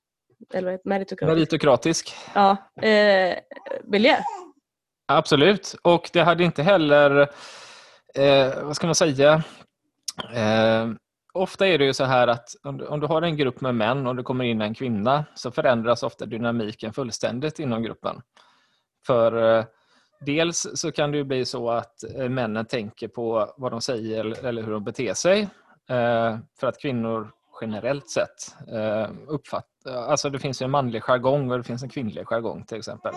eller meritokratisk. meritokratisk. Ja, eh, miljö. Absolut, och det hade inte heller, eh, vad ska man säga, eh, ofta är det ju så här att om du, om du, har en grupp med män och det kommer in en kvinna så förändras ofta dynamiken fullständigt inom gruppen. För eh, dels så kan det ju bli så att eh, männen tänker på vad de säger eller hur de beter sig. Eh, för att kvinnor generellt sett eh, uppfattar, alltså det finns en manlig jargong och det finns en kvinnlig jargong till exempel.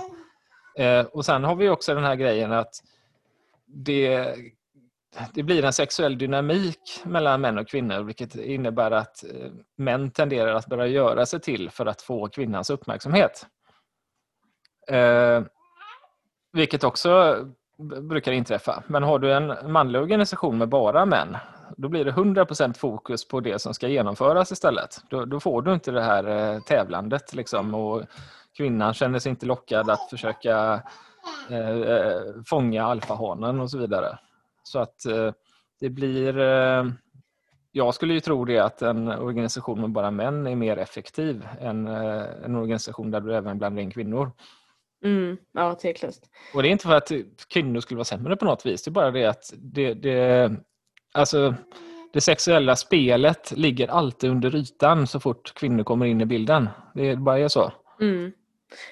Eh, och sen har vi också den här grejen att det det blir en sexuell dynamik mellan män och kvinnor vilket innebär att eh, män tenderar att börja göra sig till för att få kvinnans uppmärksamhet. Eh, vilket också brukar inträffa. Men har du en manlig organisation med bara män då blir det 100% fokus på det som ska genomföras istället. Då, då får du inte det här eh, tävlandet liksom och kvinnan känner sig inte lockad att försöka eh, eh fånga alfahanen och så vidare. Så att eh, det blir eh, jag skulle ju tro det att en organisation med bara män är mer effektiv än eh, en organisation där du även blandar in kvinnor. Mm, ja, tveklöst. Och det är inte för att kvinnor skulle vara sämre på något vis. Det är bara det att det, det, alltså, det sexuella spelet ligger alltid under ytan så fort kvinnor kommer in i bilden. Det bara är så. Mm.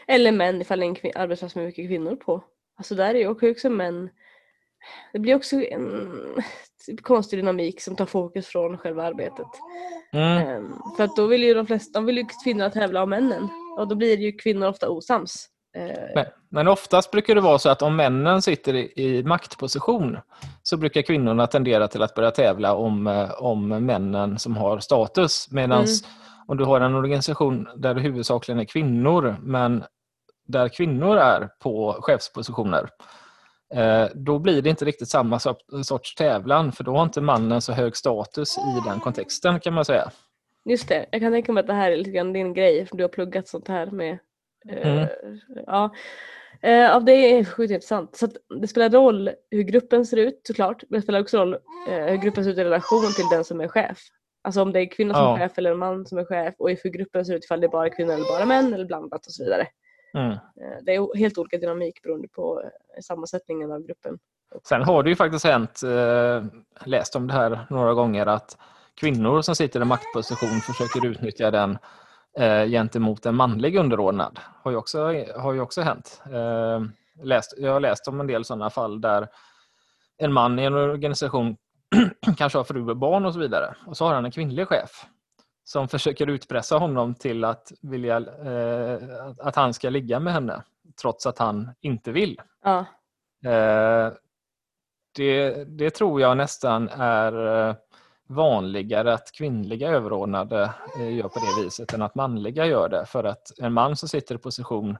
Eller män ifall det är en arbetsplats med mycket kvinnor på. Alltså där är ju också män det blir också en konstig dynamik som tar fokus från själva arbetet. Mm. Um, för att då vill ju de flesta de vill ju kvinnorna tävla om männen och då blir ju kvinnor ofta osams. Men, men oftast brukar det vara så att om männen sitter i, i, maktposition så brukar kvinnorna tendera till att börja tävla om, eh, om männen som har status. Medan mm. om du har en organisation där det huvudsakligen är kvinnor men där kvinnor är på chefspositioner då blir det inte riktigt samma sorts tävlan för då har inte mannen så hög status i den kontexten kan man säga. Just det, jag kan tänka mig att det här är lite grann din grej för du har pluggat sånt här med Mm. Eh, ja. Ja, det är sjukt intressant. Så det spelar roll hur gruppen ser ut såklart. Men det spelar också roll eh, hur gruppen ser ut i relation till den som är chef. Alltså om det är kvinna som ja. är chef eller en man som är chef och hur gruppen ser ut ifall det är bara kvinnor eller bara män eller blandat och så vidare. Mm. Eh, det är helt olika dynamik beroende på sammansättningen av gruppen. Sen har det ju faktiskt hänt, läst om det här några gånger, att kvinnor som sitter i maktposition försöker utnyttja den eh, gentemot en manlig underordnad. har ju också, har ju också hänt. Eh, läst, jag har läst om en del sådana fall där en man i en organisation kanske har fru och barn och så vidare och så har han en kvinnlig chef som försöker utpressa honom till att, vilja, eh, att han ska ligga med henne trots att han inte vill. Ja. Eh, det, det tror jag nästan är eh, vanligare att kvinnliga överordnade eh, gör på det viset än att manliga gör det. För att en man som sitter i position,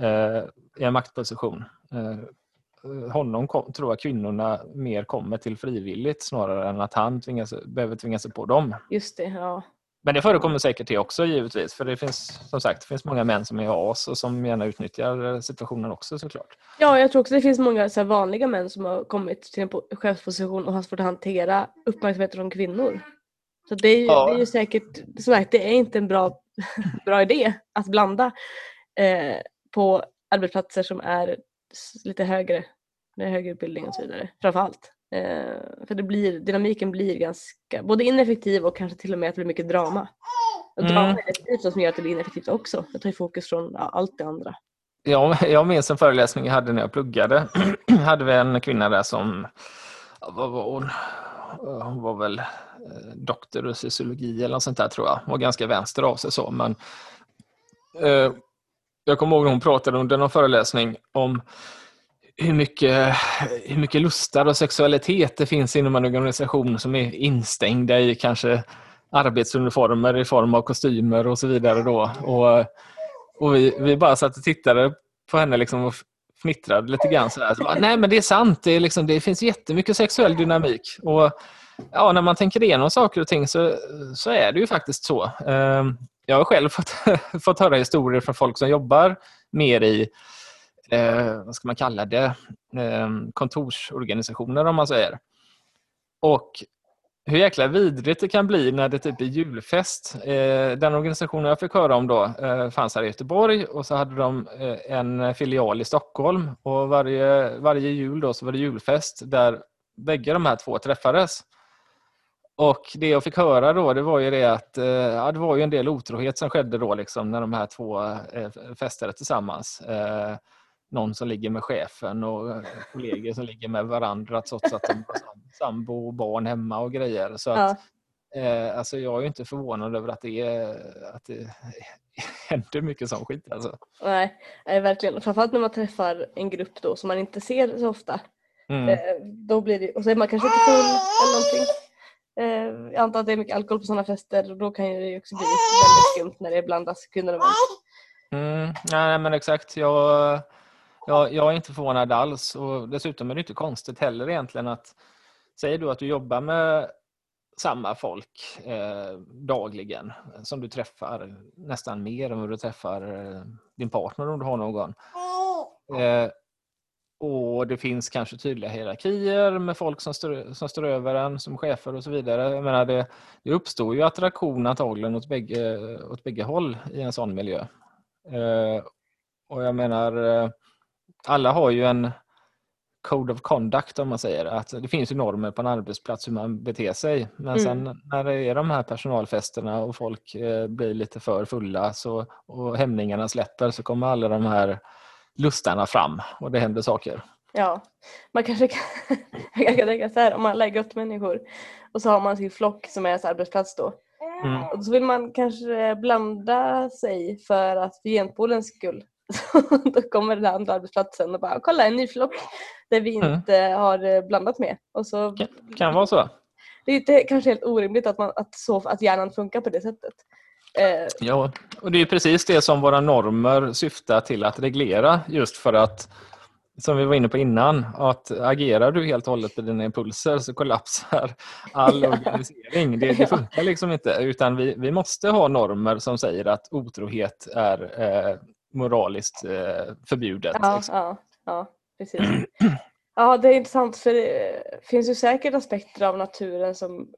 eh, i en maktposition, eh, honom kom, tror jag kvinnorna mer kommer till frivilligt snarare än att han tvingas, behöver tvinga sig på dem. Just det, ja. Men det förekommer säkert det också givetvis. För det finns som sagt det finns många män som är as och som gärna utnyttjar situationen också såklart. Ja, jag tror också det finns många så vanliga män som har kommit till en chefsposition och har svårt att hantera uppmärksamhet från kvinnor. Så det är, ja. det är ju säkert, som sagt, det är inte en bra, bra idé att blanda eh, på arbetsplatser som är lite högre, med högre utbildning och så vidare. Framförallt. Eh, för det blir, dynamiken blir ganska både ineffektiv och kanske till och med att det blir mycket drama. Och mm. drama är det som gör att det blir ineffektivt också. Det tar fokus från ja, allt det andra. Ja, jag minns en föreläsning jag hade när jag pluggade. hade vi en kvinna där som vad var hon? hon var väl eh, doktor i sociologi eller något sånt där tror jag. Hon var ganska vänster av sig så men eh, jag kommer ihåg när hon pratade under någon föreläsning om hur mycket, hur mycket lustar och sexualitet det finns inom en organisation som är instängda i kanske arbetsuniformer i form av kostymer och så vidare. Då. Och, och vi, vi bara satt och tittade på henne liksom och fnittrade lite grann. Så Så bara, Nej men det är sant, det, är liksom, det finns jättemycket sexuell dynamik. Och ja, När man tänker igenom saker och ting så, så är det ju faktiskt så. Ehm, jag har själv fått, fått höra historier från folk som jobbar mer i eh, vad ska man kalla det, eh, kontorsorganisationer om man säger. Och hur jäkla vidrigt det kan bli när det typ är julfest. Eh, den organisationen jag fick höra om då eh, fanns här i Göteborg och så hade de eh, en filial i Stockholm och varje, varje jul då så var det julfest där bägge de här två träffades. Och det jag fick höra då det var ju det att ja, det var ju en del otrohet som skedde då liksom när de här två festade tillsammans. Någon som ligger med chefen och eh, kollegor som ligger med varandra trots att de har sambo och barn hemma och grejer. Så att, ja. eh, alltså jag är inte förvånad över att det, är, att det händer mycket sån skit. Alltså. Nej, nej, verkligen. Framförallt när man träffar en grupp då som man inte ser så ofta. Mm. Eh, då blir det, och så är man kanske inte full eller någonting. Eh, jag antar att det är mycket alkohol på sådana fester och då kan det också bli väldigt skumt när det blandas kvinnor och män. Mm, nej men exakt. Jag jag, jag är inte förvånad alls och dessutom är det inte konstigt heller egentligen att Säger du att du jobbar med samma folk eh, dagligen som du träffar nästan mer än vad du träffar eh, din partner om du har någon. Eh, och det finns kanske tydliga hierarkier med folk som står, som står över en som chefer och så vidare. Jag menar det, det uppstår ju attraktion antagligen åt bägge, åt bägge håll i en sån miljö. Eh, och jag menar, eh, alla har ju en code of conduct om man säger. Att det finns ju normer på en arbetsplats hur man beter sig. Men mm. sen när det är de här personalfesterna och folk eh, blir lite för fulla så, och hämningarna släpper så kommer alla de här lustarna fram och det händer saker. Ja, man kanske kan, jag kan tänka så här om man lägger upp människor och så har man sin flock som är ens arbetsplats då. Mm. Och så vill man kanske blanda sig för att för genpoolens skull. då kommer den andra arbetsplatsen och bara kolla en ny flock där vi mm. inte mm. har eh, blandat med. Och så, kan, kan vara så. Det är inte, kanske helt orimligt att, man, att, så, att hjärnan funkar på det sättet. Eh. Ja, och det är precis det som våra normer syftar till att reglera just för att som vi var inne på innan, att agerar du helt och hållet på dina impulser så kollapsar all organisering. Det, det funkar liksom inte, utan vi, vi måste ha normer som säger att otrohet är eh, moraliskt eh, förbjudet. Ja, liksom. ja, ja, precis. Ja, det är intressant för det finns ju säkert aspekter av naturen som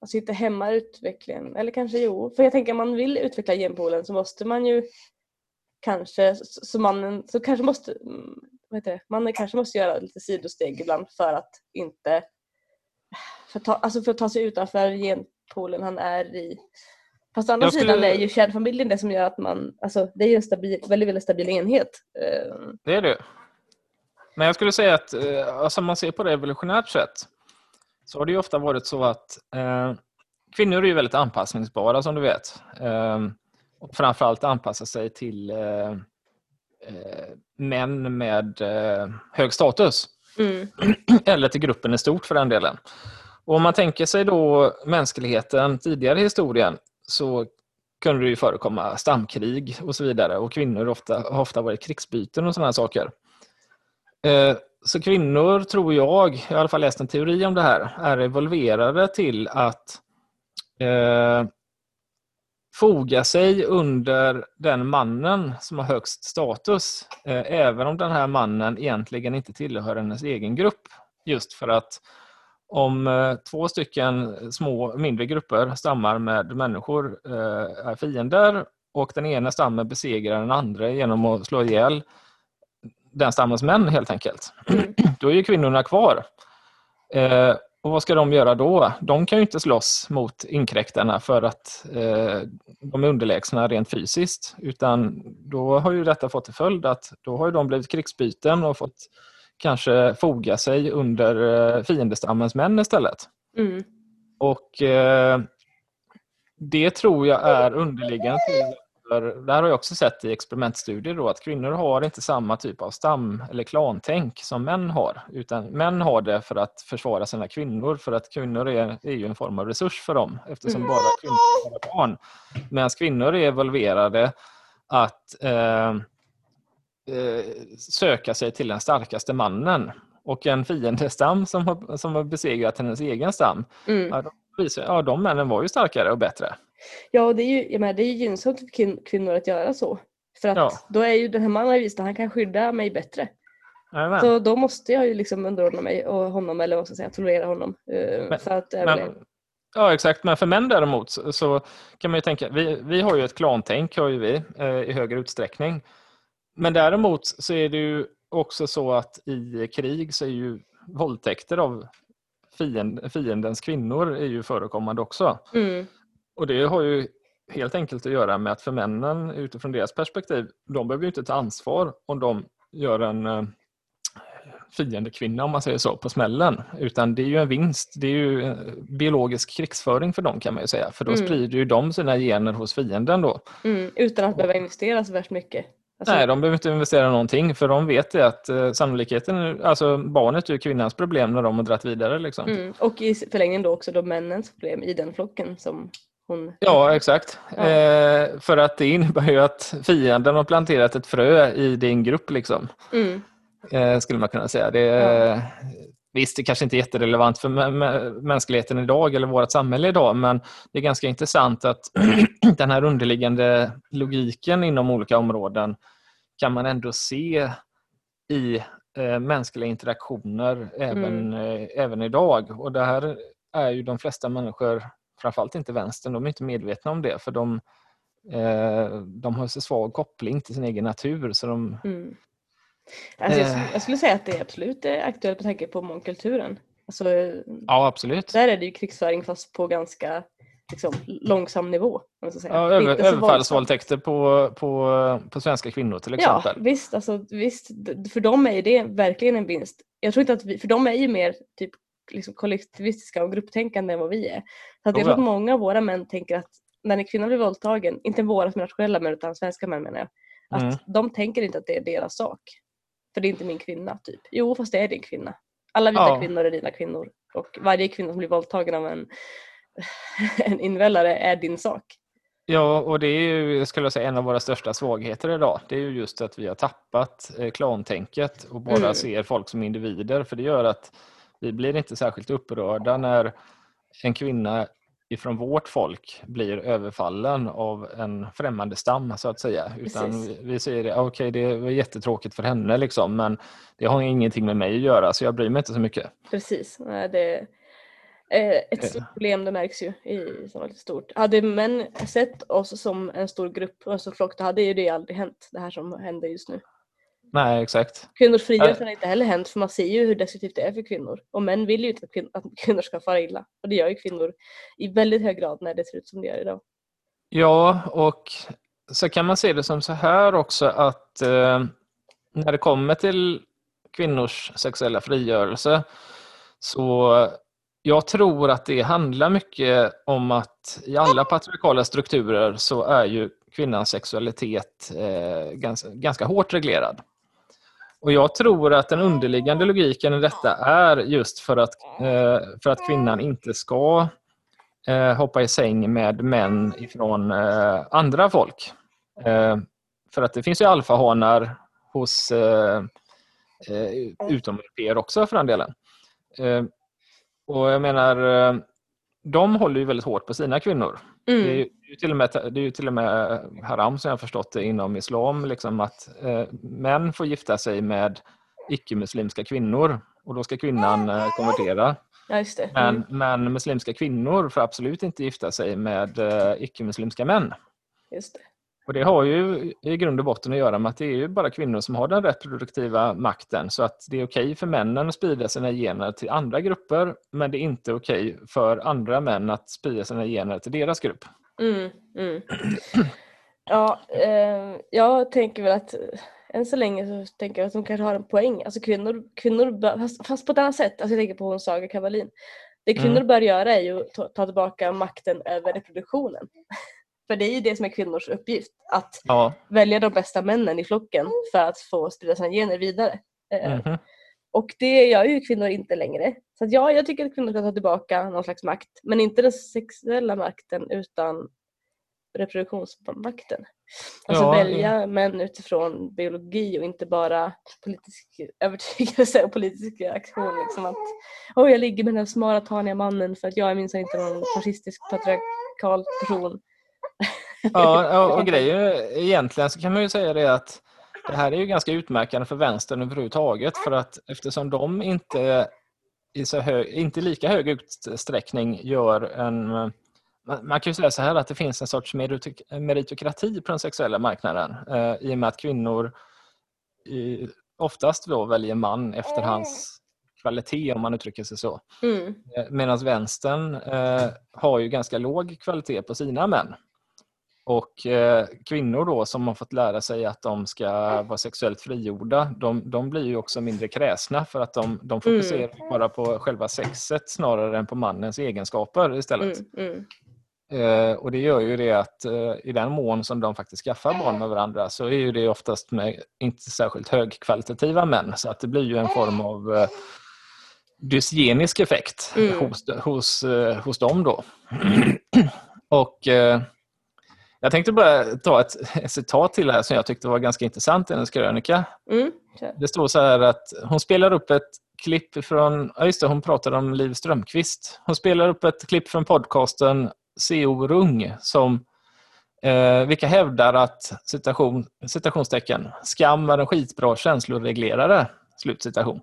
alltså inte hämmar utvecklingen. Eller kanske jo, för jag tänker om man vill utveckla genpoolen så måste man ju kanske, så mannen, så kanske måste, vad heter det, mannen kanske måste göra lite sidosteg ibland för att inte, för, ta, alltså för att ta sig utanför genpoolen han är i. Fast å andra skulle... sidan är ju kärnfamiljen det som gör att man, alltså det är ju en stabil, väldigt, väldigt stabil enhet. Ehm. Det är det. Men jag skulle säga att eh, alltså om man ser på det evolutionärt sett så har det ju ofta varit så att eh, kvinnor är ju väldigt anpassningsbara som du vet. Eh, och framförallt anpassa sig till eh, eh män med eh, hög status. Mm. Eller till gruppen i stort för den delen. Och om man tänker sig då mänskligheten tidigare i historien så kunde det ju förekomma stamkrig och så vidare och kvinnor ofta, har ofta varit krigsbyten och sådana saker. Eh, så kvinnor tror jag, jag har i alla fall läst en teori om det här, är evolverade till att eh, foga sig under den mannen som har högst status, eh, även om den här mannen egentligen inte tillhör hennes egen grupp. Just för att om eh, två stycken små, mindre grupper stammar med människor eh, är fiender och den ena stammen besegrar den andra genom att slå ihjäl den stammens män helt enkelt. Mm. Då är ju kvinnorna kvar. Eh, och vad ska de göra då? De kan ju inte slåss mot inkräktarna för att eh, de är underlägsna rent fysiskt. Utan då har ju detta fått till följd att då har de blivit krigsbyten och fått kanske foga sig under eh, fiendestammens män istället. Mm. Och eh, det tror jag är underliggande till för det här har jag också sett i experimentstudier då, att kvinnor har inte samma typ av stam eller klantänk som män har. Utan män har det för att försvara sina kvinnor, för att kvinnor är, är ju en form av resurs för dem eftersom bara kvinnor har barn. Medan kvinnor är evolverade att eh, söka sig till den starkaste mannen. Och en fiendestam som har, som har besegrat hennes egen stam, mm. ja, de, ja, de männen var ju starkare och bättre. Ja, det är ju, jag menar, det är gynnsamt för kvinnor att göra så. För att ja. då är ju den här mannen visat att han kan skydda mig bättre. Amen. Så då måste jag ju liksom underordna mig och honom, eller vad ska jag säga, tolerera honom. Uh, men, för att men, Ja exakt, men för män däremot så, så, kan man ju tänka, vi, vi har ju ett klantänk har vi, eh, i högre utsträckning. Men däremot så är det ju också så att i krig så är ju våldtäkter av fiend, fiendens kvinnor är ju förekommande också. Mm. Och det har ju helt enkelt att göra med att för männen utifrån deras perspektiv, de behöver ju inte ta ansvar om de gör en eh, fiendekvinna om man säger så på smällen. Utan det är ju en vinst, det är ju eh, biologisk krigsföring för dem kan man ju säga. För då mm. sprider ju de sina gener hos fienden då. Mm, utan att behöva investera så värst mycket. Alltså... Nej, de behöver inte investera någonting för de vet ju att eh, sannolikheten, alltså barnet är kvinnans problem när de har dragit vidare. Liksom. Mm, och i förlängningen då också då männens problem i den flocken som hon... Ja, exakt. Ja. Eh, för att det innebär ju att fienden har planterat ett frö i din grupp. Liksom. Mm. Eh, skulle man kunna säga. Det, ja. Visst, det kanske inte är jätterelevant för mänskligheten idag eller vårt samhälle idag, men det är ganska intressant att den här underliggande logiken inom olika områden kan man ändå se i eh, mänskliga interaktioner även, mm. eh, även idag. Och det här är ju de flesta människor, framförallt inte vänstern, de är inte medvetna om det för de, eh, de har så svag koppling till sin egen natur. Så de, mm. Alltså jag, skulle, jag, skulle säga att det är absolut aktuellt med tanke på mångkulturen. Alltså, ja, absolut. Där är det ju krigsföring fast på ganska liksom, långsam nivå. Ja, över, överfallsvåldtäkter på, på, på svenska kvinnor till exempel. Ja, visst, alltså, visst. För dem är det verkligen en vinst. Jag tror inte att vi, för de är ju mer typ liksom kollektivistiska och grupptänkande än vad vi är. Så att jag tror att många av våra män tänker att när en kvinna blir våldtagen, inte våra som nationella män utan svenska män menar jag, att mm. de tänker inte att det är deras sak. För det är inte min kvinna, typ. Jo, fast det är din kvinna. Alla vita ja. kvinnor är dina kvinnor. Och varje kvinna som blir våldtagen av en, en invällare är din sak. Ja, och det är ju skulle jag säga, en av våra största svagheter idag. Det är ju just att vi har tappat eh, klantänket och bara mm. ser folk som individer. För det gör att vi blir inte särskilt upprörda när en kvinna ifrån vårt folk blir överfallen av en främmande stam så att säga. Utan vi, vi säger det, okej okay, det var jättetråkigt för henne liksom men det har ingenting med mig att göra så jag bryr mig inte så mycket. Precis, det är ett stort problem, det märks ju i stort. Hade män sett oss som en stor grupp och en stor flock då hade ju det aldrig hänt, det här som händer just nu. Nej, exakt. Kvinnors frigörelse har inte heller hänt för man ser ju hur destruktivt det är för kvinnor. Och män vill ju inte att, kvin att kvinnor ska fara illa. Och det gör ju kvinnor i väldigt hög grad när det ser ut som det gör idag. Ja, och så kan man se det som så här också att eh, när det kommer till kvinnors sexuella frigörelse så jag tror att det handlar mycket om att i alla patriarkala strukturer så är ju kvinnans sexualitet eh, ganska, ganska hårt reglerad. Och jag tror att den underliggande logiken i detta är just för att, eh, för att kvinnan inte ska eh, hoppa i säng med män ifrån eh, andra folk. För att det finns ju alfahanar hos utomeuropeer också för den delen. Och jag menar, de håller ju väldigt hårt på sina kvinnor. Mm. Det, ju till och med, det är ju till och med haram som jag har förstått det inom islam, liksom att eh, män får gifta sig med icke-muslimska kvinnor och då ska kvinnan eh, konvertera. Ja, mm. men, men muslimska kvinnor får absolut inte gifta sig med eh, icke-muslimska män. Just det. Och Det har ju i grund och botten att göra med att det är ju bara kvinnor som har den reproduktiva makten. Så att det är okej för männen att sprida sina gener till andra grupper men det är inte okej för andra män att sprida sina gener till deras grupp. Mm, mm. Ja, eh, jag tänker väl att än så länge så tänker jag att de kanske har en poäng. Alltså kvinnor, kvinnor fast, fast på ett annat sätt. Alltså jag tänker på hon Saga Kavalin. Det kvinnor mm. bör göra är ju att ta, ta tillbaka makten över reproduktionen. För det är ju det som är kvinnors uppgift, att ja. välja de bästa männen i flocken för att få sprida sina gener vidare. Mm -hmm. Och det gör ju kvinnor inte längre. Så ja, jag tycker att kvinnor ska ta tillbaka någon slags makt, men inte den sexuella makten utan reproduktionsmakten. Alltså ja, välja ja. män utifrån biologi och inte bara politisk övertygelse och politisk aktion. Liksom att oh, jag ligger med den smala taniga mannen för att jag är minsann inte någon fascistisk patriarkal person. Ja, och grejen egentligen så kan man ju säga det att det här är ju ganska utmärkande för vänstern överhuvudtaget för att eftersom de inte i så hög, inte lika hög utsträckning gör en... Man kan ju säga så här att det finns en sorts meritokrati på den sexuella marknaden eh, i och med att kvinnor i, oftast då väljer man efter hans kvalitet om man uttrycker sig så. Mm. Eh, Medan vänstern eh, har ju ganska låg kvalitet på sina män. Och eh, kvinnor då som har fått lära sig att de ska vara sexuellt frigjorda, de, de blir ju också mindre kräsna för att de, de fokuserar mm. bara på själva sexet snarare än på mannens egenskaper istället. Mm, mm. Eh, och det gör ju det att eh, i den mån som de faktiskt skaffar barn med varandra så är ju det oftast med inte särskilt högkvalitativa män så att det blir ju en form av eh, dysgenisk effekt mm. hos, hos, eh, hos dem då. och Jag tänkte bara ta ett, ett citat till här som jag tyckte var ganska intressant i hennes krönika. Mm. Det står så här att hon spelar upp ett klipp från, ja just det, hon pratade om Liv Strömquist. Hon spelar upp ett klipp från podcasten CO Rung som eh, vilka hävdar att citation, citationstecken, skam är en skitbra känsloreglerare. Slutcitation.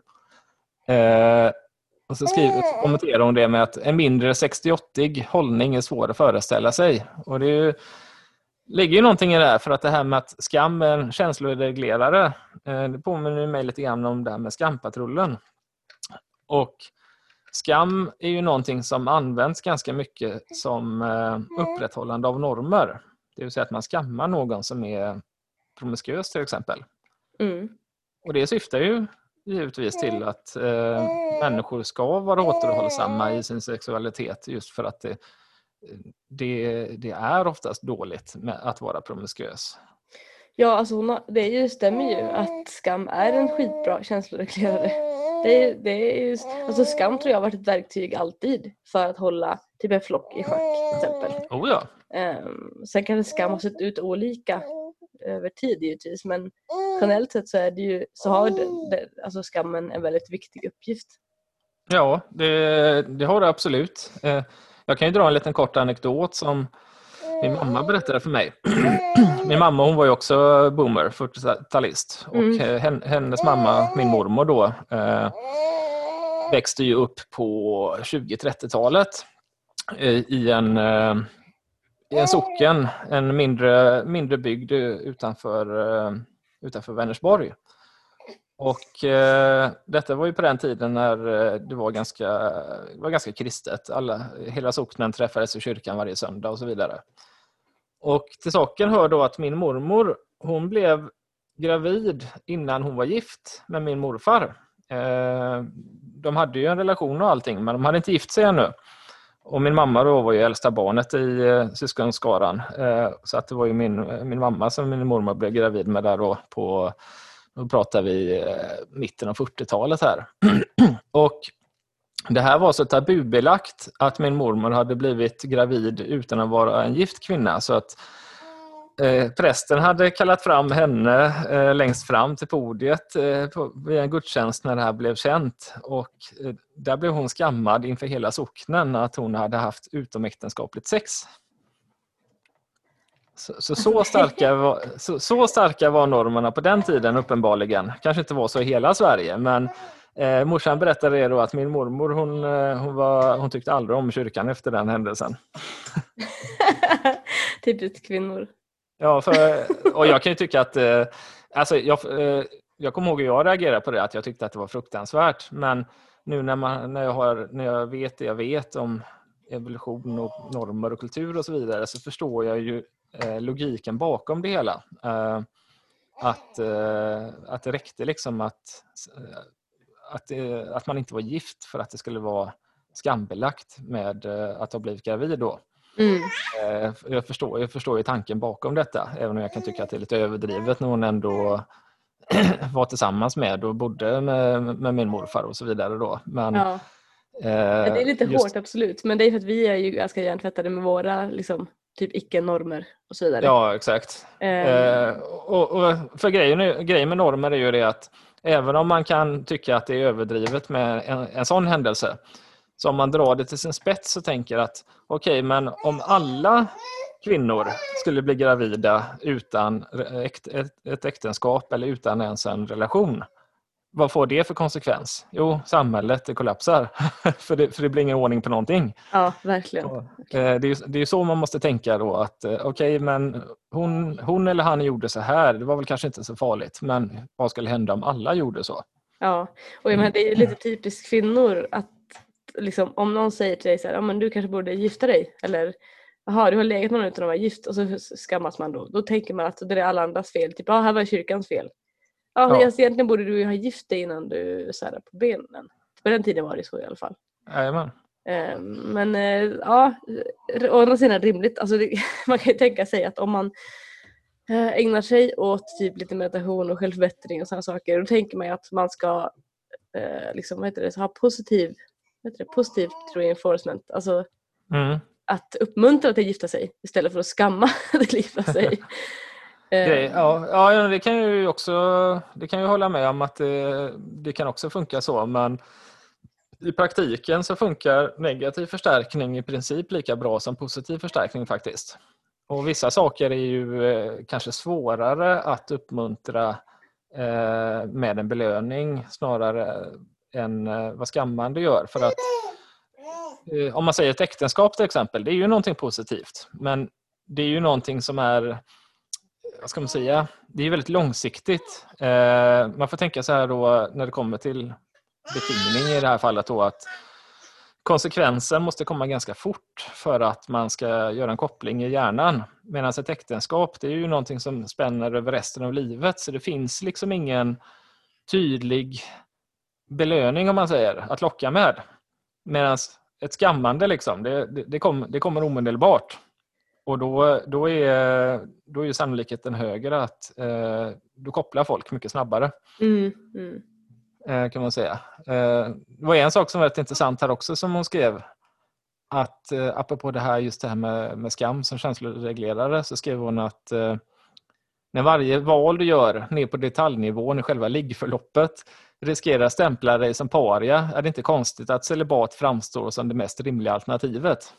Eh, och så skriver, kommenterar hon det med att en mindre 68 hållning är svår att föreställa sig. Och det är ju, ligger ju någonting i det här, för att det här med att skam är en känsloreglerare, eh, det påminner mig lite grann om det här med skampatrullen. Och skam är ju någonting som används ganska mycket som eh, upprätthållande av normer. Det vill säga att man skammar någon som är promiskuös till exempel. Mm. Och det syftar ju givetvis till att eh, människor ska vara återhållsamma i sin sexualitet just för att det, det, det är oftast dåligt att vara promiskuös. Ja, alltså hon har, det är ju, stämmer ju att skam är en skitbra känsloreglerare. Det är, det är ju, alltså skam tror jag har varit ett verktyg alltid för att hålla typ en flock i schack till exempel. Oh ja. Um, sen kan skam ha sett ut olika över tid givetvis men generellt sett så, är det ju, så har det, det, alltså skammen en väldigt viktig uppgift. Ja, det, det har det absolut. Eh, Jag kan ju dra en liten kort anekdot som min mamma berättade för mig. Min mamma hon var ju också boomer, 40-talist. Och Mm. eh, hen- hennes mamma, min mormor då, eh, växte ju upp på 20-30-talet eh, i en, eh, i en socken, en mindre, mindre bygd utanför, eh, utanför Vänersborg. Och eh, detta var ju på den tiden när eh, det var ganska, var ganska kristet. Alla, hela socknen träffades i kyrkan varje söndag och så vidare. Och till saken hör då att min mormor, hon blev gravid innan hon var gift med min morfar. Eh, de hade ju en relation och allting, men de hade inte gift sig ännu. Och min mamma då var ju äldsta barnet i eh, syskonskaran. Eh, så att det var ju min, min mamma som min mormor blev gravid med där då på då pratar vi eh, mitten av 40-talet här. och det här var så tabubelagt att min mormor hade blivit gravid utan att vara en gift kvinna. Så att eh, prästen hade kallat fram henne eh, längst fram till podiet eh, på, vid en gudstjänst när det här blev känt. Och eh, där blev hon skammad inför hela socknen att hon hade haft utomäktenskapligt sex. Så, så, så, starka var, så, så starka var normerna på den tiden uppenbarligen. Kanske inte var så i hela Sverige men eh, morsan berättade då att min mormor hon, eh, hon, var, hon tyckte aldrig om kyrkan efter den händelsen. Typiskt kvinnor. Ja, för, och jag kan ju tycka att eh, alltså jag, eh, jag kommer ihåg hur jag reagerade på det, att jag tyckte att det var fruktansvärt. Men nu när, man, när, jag, har, när jag vet det jag vet om evolution och normer och kultur och så vidare så förstår jag ju logiken bakom det hela. Eh, att, eh, att det räckte liksom att, att, att man inte var gift för att det skulle vara skambelagt med eh, att ha blivit gravid då. Mm. Eh, Jag förstår, jag förstår ju tanken bakom detta, även om jag kan tycka att det är lite överdrivet när hon ändå var tillsammans med och bodde med, med min morfar och så vidare. Då. Men, Ja. eh, Ja, det är lite just- hårt absolut men det är för att vi är ju ganska hjärntvättade med våra liksom, typ icke-normer och så vidare. Ja, exakt. Ehm, Eh, och, och för grejen, grejen med normer är ju det att även om man kan tycka att det är överdrivet med en, en sån händelse, så om man drar det till sin spets och tänker att okej, men om alla kvinnor skulle bli gravida utan ett äktenskap eller utan ens en relation, vad får det för konsekvens? Jo, samhället det kollapsar, för, det, för det blir ingen ordning på någonting. ja, verkligen. Eh, Det är, det är så man måste tänka då att eh, okej, men hon, hon eller han gjorde så här, det var väl kanske inte så farligt, men vad skulle hända om alla gjorde så? Ja, och jag menar, det är ju lite typiskt kvinnor att liksom, om någon säger till dig så här, ja, men du kanske borde gifta dig eller jaha du har legat med någon utan att vara gift och så skammas man då. Då tänker man att det är alla andras fel. Typ, ja här var kyrkans fel. Ja. Alltså, egentligen borde du ha gift dig innan du särar på benen. På den tiden var det så i alla fall. Jajamän. Eh, Men eh, ja, å andra sidan rimligt. Alltså det, man kan ju tänka sig att om man eh, ägnar sig åt typ lite meditation och självförbättring och sådana saker, då tänker man ju att man ska eh, liksom, vad det, ha positiv, vad heter det, positivt reinforcement. Alltså Mm. att uppmuntra till att gifta sig istället för att skamma till att gifta sig. Grej, Eh, ja, ja, det kan ju också det kan jag hålla med om att det, det kan också funka så, men i praktiken så funkar negativ förstärkning i princip lika bra som positiv förstärkning faktiskt. Och vissa saker är ju eh, kanske svårare att uppmuntra eh, med en belöning snarare än eh, vad skammande gör. För att eh, om man säger ett äktenskap till exempel, det är ju någonting positivt. Men det är ju någonting som är, vad ska man säga, det är väldigt långsiktigt. Eh, man får tänka så här då när det kommer till betingning i det här fallet då att konsekvensen måste komma ganska fort för att man ska göra en koppling i hjärnan. Medan ett äktenskap det är ju någonting som spänner över resten av livet så det finns liksom ingen tydlig belöning om man säger att locka med. Medan ett skammande liksom, det, det, det, kom, det kommer omedelbart. Och då, då, är, då är ju sannolikheten högre att eh, då kopplar folk mycket snabbare mm, mm. eh, kan man säga. Eh, det var en sak som var rätt intressant här också som hon skrev. Att eh, apropå det här just det här med, med skam som känsloreglerare så skrev hon att eh, när varje val du gör ner på detaljnivån i själva liggförloppet riskerar stämpla dig som paria är det inte konstigt att celibat framstår som det mest rimliga alternativet.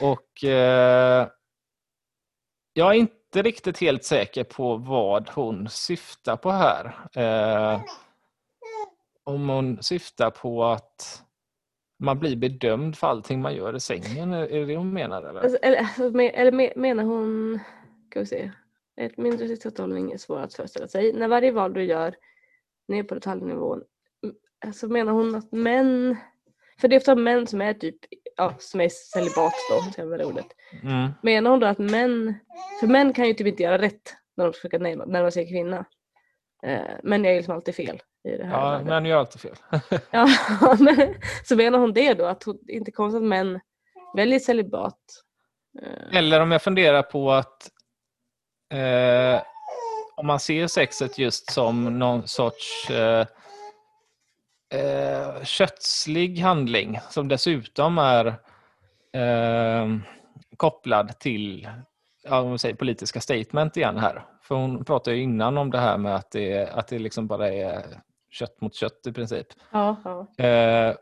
Och eh, jag är inte riktigt helt säker på vad hon syftar på här. Eh, om hon syftar på att man blir bedömd för allting man gör i sängen, är det det hon menar? Eller? Alltså, eller, alltså, men- eller menar hon, ska vi se, ett mindre tillståndning är svårt att föreställa sig. När varje val du gör ner på detaljnivån, alltså menar hon att män, för det är ofta män som är typ, ja som är celibat då, ska jag använda ordet. Mm. Menar hon då att män, för män kan ju typ inte göra rätt när de försöker närma, närma sig kvinna. Eh, män gör ju liksom alltid fel i det här. Ja, men gör alltid fel. Ja, men, så menar hon det då? Att hon, är inte konstigt att män väljer celibat? Eh, Eller om jag funderar på att eh, om man ser sexet just som någon sorts eh, kötslig handling som dessutom är eh, kopplad till ja, säger politiska statement igen här. För hon pratade ju innan om det här med att det, att det liksom bara är kött mot kött i princip. ja, ja. Eh,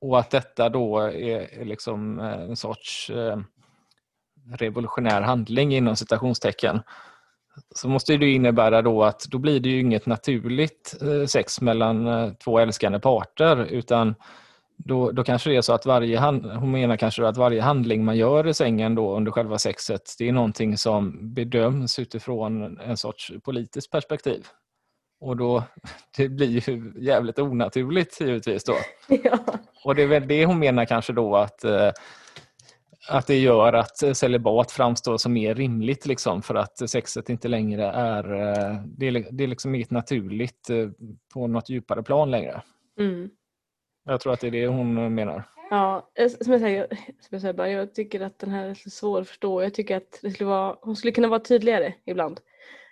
och att detta då är, är liksom eh, en sorts eh, revolutionär handling inom citationstecken. Så måste det innebära då att då blir det ju inget naturligt eh, sex mellan eh, två älskande parter utan då, då kanske det är så att varje hand, hon menar kanske att varje handling man gör i sängen då under själva sexet det är någonting som bedöms utifrån en sorts politiskt perspektiv. Och då, det blir ju jävligt onaturligt givetvis då. ja. Och det är väl det hon menar kanske då att, eh, att det gör att celibat framstår som mer rimligt liksom för att sexet inte längre är, eh, det är, det är liksom inget naturligt eh, på något djupare plan längre. Mm. Jag tror att det är det hon menar. Ja, eh, som jag säger, som jag, säger bara, jag tycker att den här är svår att förstå. Jag tycker att det skulle vara, hon skulle kunna vara tydligare ibland.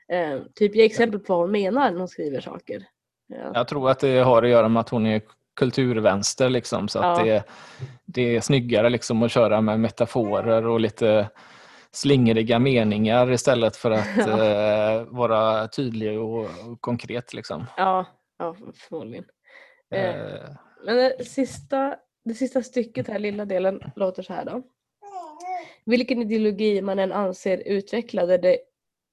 Eh, typ ge exempel på vad hon menar när hon skriver saker. Ja. Jag tror att det har att göra med att hon är kulturvänster liksom, så att Ja. det, det är snyggare liksom att köra med metaforer och lite slingriga meningar istället för att Ja. eh, vara tydlig och, och konkret. Liksom. Ja, ja förmodligen. Eh, Eh, Men det sista, det sista stycket här, lilla delen, låter så här då. Vilken ideologi man än anser utvecklade det,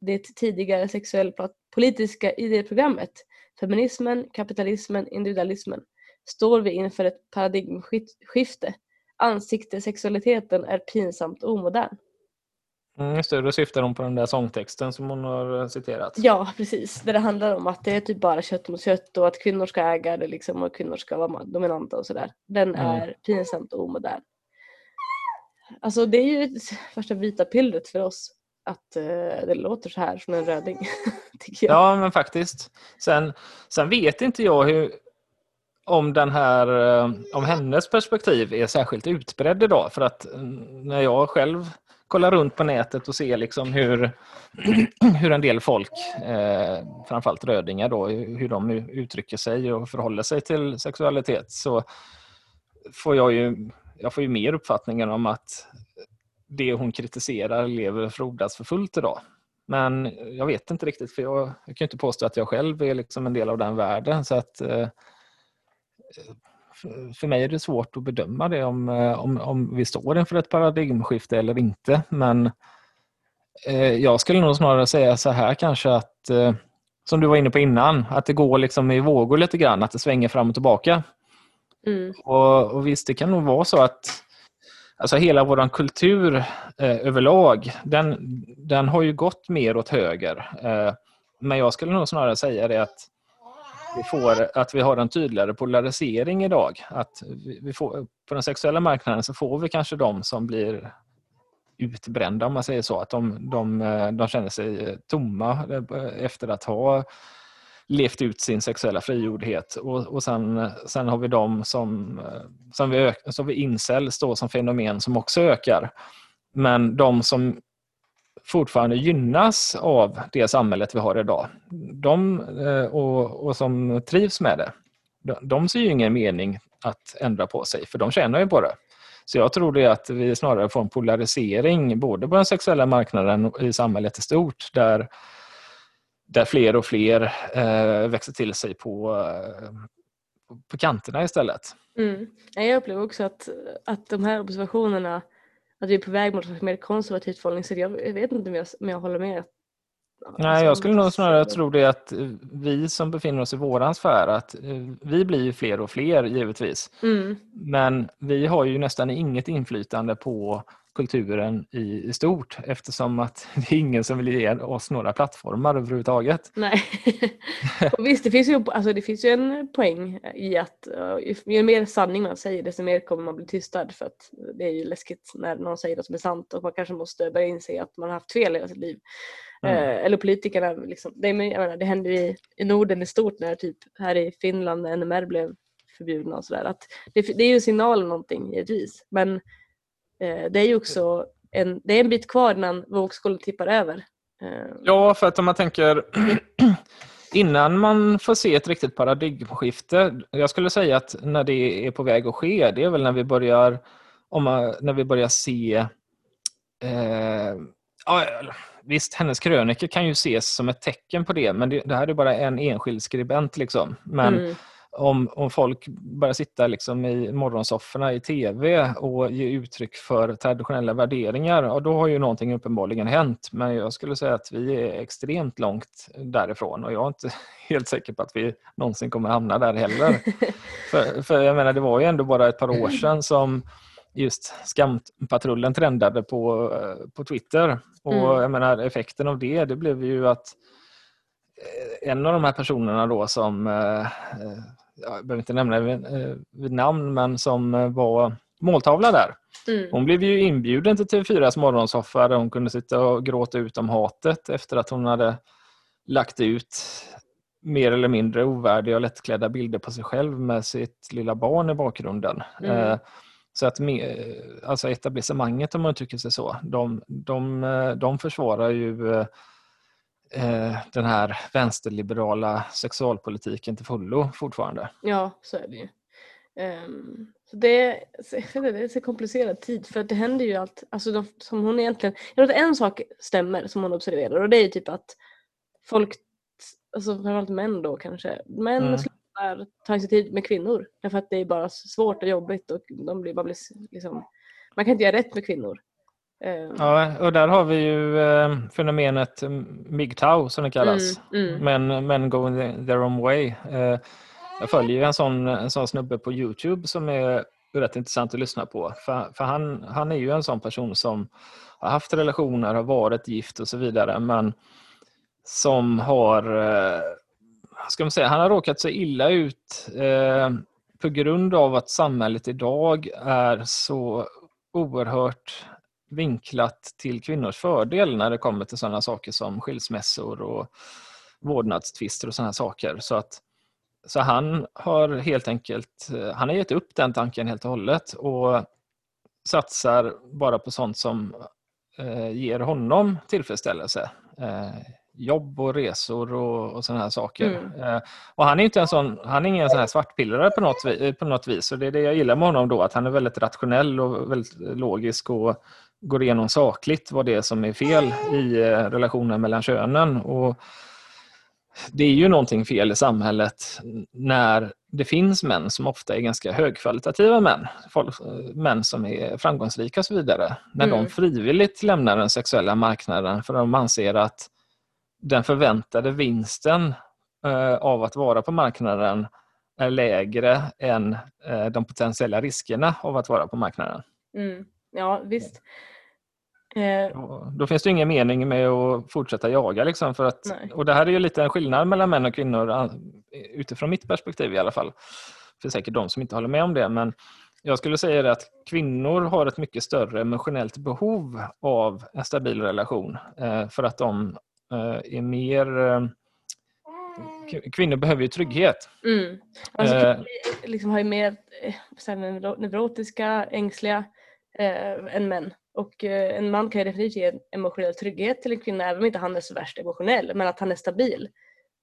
det tidigare sexuellpolitiska idéprogrammet, feminismen, kapitalismen, individualismen, står vi inför ett paradigmskifte. Ansiktessexualiteten är pinsamt omodern. mm, just det, då syftar hon på den där sångtexten som hon har eh, citerat. Ja, precis. Där det handlar om att det är typ bara kött mot kött och att kvinnor ska äga det liksom och kvinnor ska vara dominanta och sådär. Den Mm. är pinsamt omodern. Alltså det är ju första vita pillret för oss att eh, det låter så här från en röding. Ja, men faktiskt. Sen, sen vet inte jag hur, om den här, eh, om hennes perspektiv är särskilt utbredd idag. För att eh, när jag själv kollar runt på nätet och ser liksom hur, hur en del folk, eh, framförallt rödingar då, hur de uttrycker sig och förhåller sig till sexualitet så får jag ju jag får ju mer uppfattningen om att det hon kritiserar lever och frodas för fullt idag. Men jag vet inte riktigt, för jag, jag kan inte påstå att jag själv är liksom en del av den världen. Så att, eh, för mig är det svårt att bedöma det om, eh, om, om vi står inför ett paradigmskifte eller inte. Men eh, jag skulle nog snarare säga så här kanske att, eh, som du var inne på innan, att det går liksom i vågor lite grann, att det svänger fram och tillbaka. Mm. Och, och visst, det kan nog vara så att alltså hela vår kultur eh, överlag, den, den har ju gått mer åt höger. Eh, men jag skulle nog snarare säga det att vi, får, att vi har en tydligare polarisering idag. Att vi, får, på den sexuella marknaden så får vi kanske de som blir utbrända om man säger så. Att de, de, de känner sig tomma efter att ha levt ut sin sexuella frigjordhet. Och, och sen, sen har vi de som, som, vi, ök, som vi incels då som fenomen som också ökar. Men de som fortfarande gynnas av det samhället vi har idag de, eh, och, och som trivs med det, de, de ser ju ingen mening att ändra på sig, för de tjänar ju på det. Så jag tror det att vi snarare får en polarisering både på den sexuella marknaden och i samhället i stort där där fler och fler eh, växer till sig på, eh, på kanterna istället. Mm. Jag upplever också att, att de här observationerna, att vi är på väg mot ett mer konservativt förhållningssätt, jag vet inte om jag, om jag håller med. Nej, jag skulle nog snarare tro det att vi som befinner oss i våran sfär, att eh, vi blir fler och fler givetvis. Mm. Men vi har ju nästan inget inflytande på kulturen i, i stort eftersom att det är ingen som vill ge oss några plattformar överhuvudtaget. Nej. och visst, det finns, ju, alltså, det finns ju en poäng i att uh, ju mer sanning man säger desto mer kommer man bli tystad för att det är ju läskigt när någon säger något som är sant och man kanske måste börja inse att man har haft fel hela sitt liv. Mm. Uh, eller politikerna, liksom, det, menar, det händer i, i Norden i stort när typ här i Finland när NMR blev förbjudna och sådär. Det, det är ju en signal om någonting givetvis. Men Eh, det är ju också en, det är en bit kvar innan vågskålen tippar över. Eh, ja, för att om man tänker innan man får se ett riktigt paradigmskifte, jag skulle säga att när det är på väg att ske, det är väl när vi börjar, om man, när vi börjar se eh, ja, Visst, hennes krönikor kan ju ses som ett tecken på det, men det, det här är bara en enskild skribent. Liksom. Men mm om, om folk börjar sitta liksom i morgonsofforna i tv och ge uttryck för traditionella värderingar, och då har ju någonting uppenbarligen hänt. Men jag skulle säga att vi är extremt långt därifrån och jag är inte helt säker på att vi någonsin kommer hamna där heller. för, för jag menar, det var ju ändå bara ett par år sedan som just skampatrullen trendade på, på Twitter. Och mm. jag menar, effekten av det, det blev ju att eh, en av de här personerna då som eh, jag behöver inte nämna vid, eh, namn, men som eh, var måltavla där. Mm. Hon blev ju inbjuden till TV4s morgonsoffa där hon kunde sitta och gråta ut om hatet efter att hon hade lagt ut mer eller mindre ovärdiga och lättklädda bilder på sig själv med sitt lilla barn i bakgrunden. Mm. Eh, så att alltså etablissemanget om man tycker sig så, de, de, de försvarar ju eh, den här vänsterliberala sexualpolitiken till fullo fortfarande. Ja, så är det ju. Um, så det, är, det är så komplicerad tid för det händer ju allt, alltså de, som hon egentligen, jag tror att en sak stämmer som hon observerar och det är typ att folk, alltså framförallt män då kanske, män mm. slutar ta initiativ med kvinnor därför att det är bara svårt och jobbigt och de blir bara liksom, man kan inte göra rätt med kvinnor. Ehm. Ja, och där har vi ju eh, fenomenet MGTOW som det kallas. Mm, mm. Men, men going their own way. Eh, jag följer en sån, en sån snubbe på Youtube som är rätt intressant att lyssna på. För, för han, han är ju en sån person som har haft relationer, har varit gift och så vidare. Men som har, eh, ska man säga, han har råkat så illa ut på grund av att samhället idag är så oerhört vinklat till kvinnors fördel när det kommer till sådana saker som skilsmässor och vårdnadstvister och sådana saker. Så, att, så han har helt enkelt han har gett upp den tanken helt och hållet och satsar bara på sånt som eh, ger honom tillfredsställelse. Eh, jobb och resor och, och sådana här saker. Mm. Eh, och han är inte en sån, han är ingen sån här svartpillrare på något, på något vis. Och det är det jag gillar med honom då, att han är väldigt rationell och väldigt logisk och går igenom sakligt vad det är som är fel i eh, relationen mellan könen. Och det är ju någonting fel i samhället när det finns män som ofta är ganska högkvalitativa män, folk, män som är framgångsrika och så vidare, när Mm. de frivilligt lämnar den sexuella marknaden för de anser att den förväntade vinsten eh, av att vara på marknaden är lägre än eh, de potentiella riskerna av att vara på marknaden. Mm. Ja, visst. Eh, Och Då finns det ingen mening med att fortsätta jaga. Liksom, för att, Nej. och det här är ju lite en skillnad mellan män och kvinnor utifrån mitt perspektiv i alla fall. Det finns säkert de som inte håller med om det. Men jag skulle säga det att kvinnor har ett mycket större emotionellt behov av en stabil relation. Eh, för att de eh, är mer... Eh, kvinnor behöver ju trygghet. Mm. Alltså, Eh. kvinnor liksom har ju mer eh, neurotiska, ängsliga eh, än män. Och eh, en man kan ju definitivt ge emotionell trygghet till en kvinna även om inte han är så värst emotionell, men att han är stabil.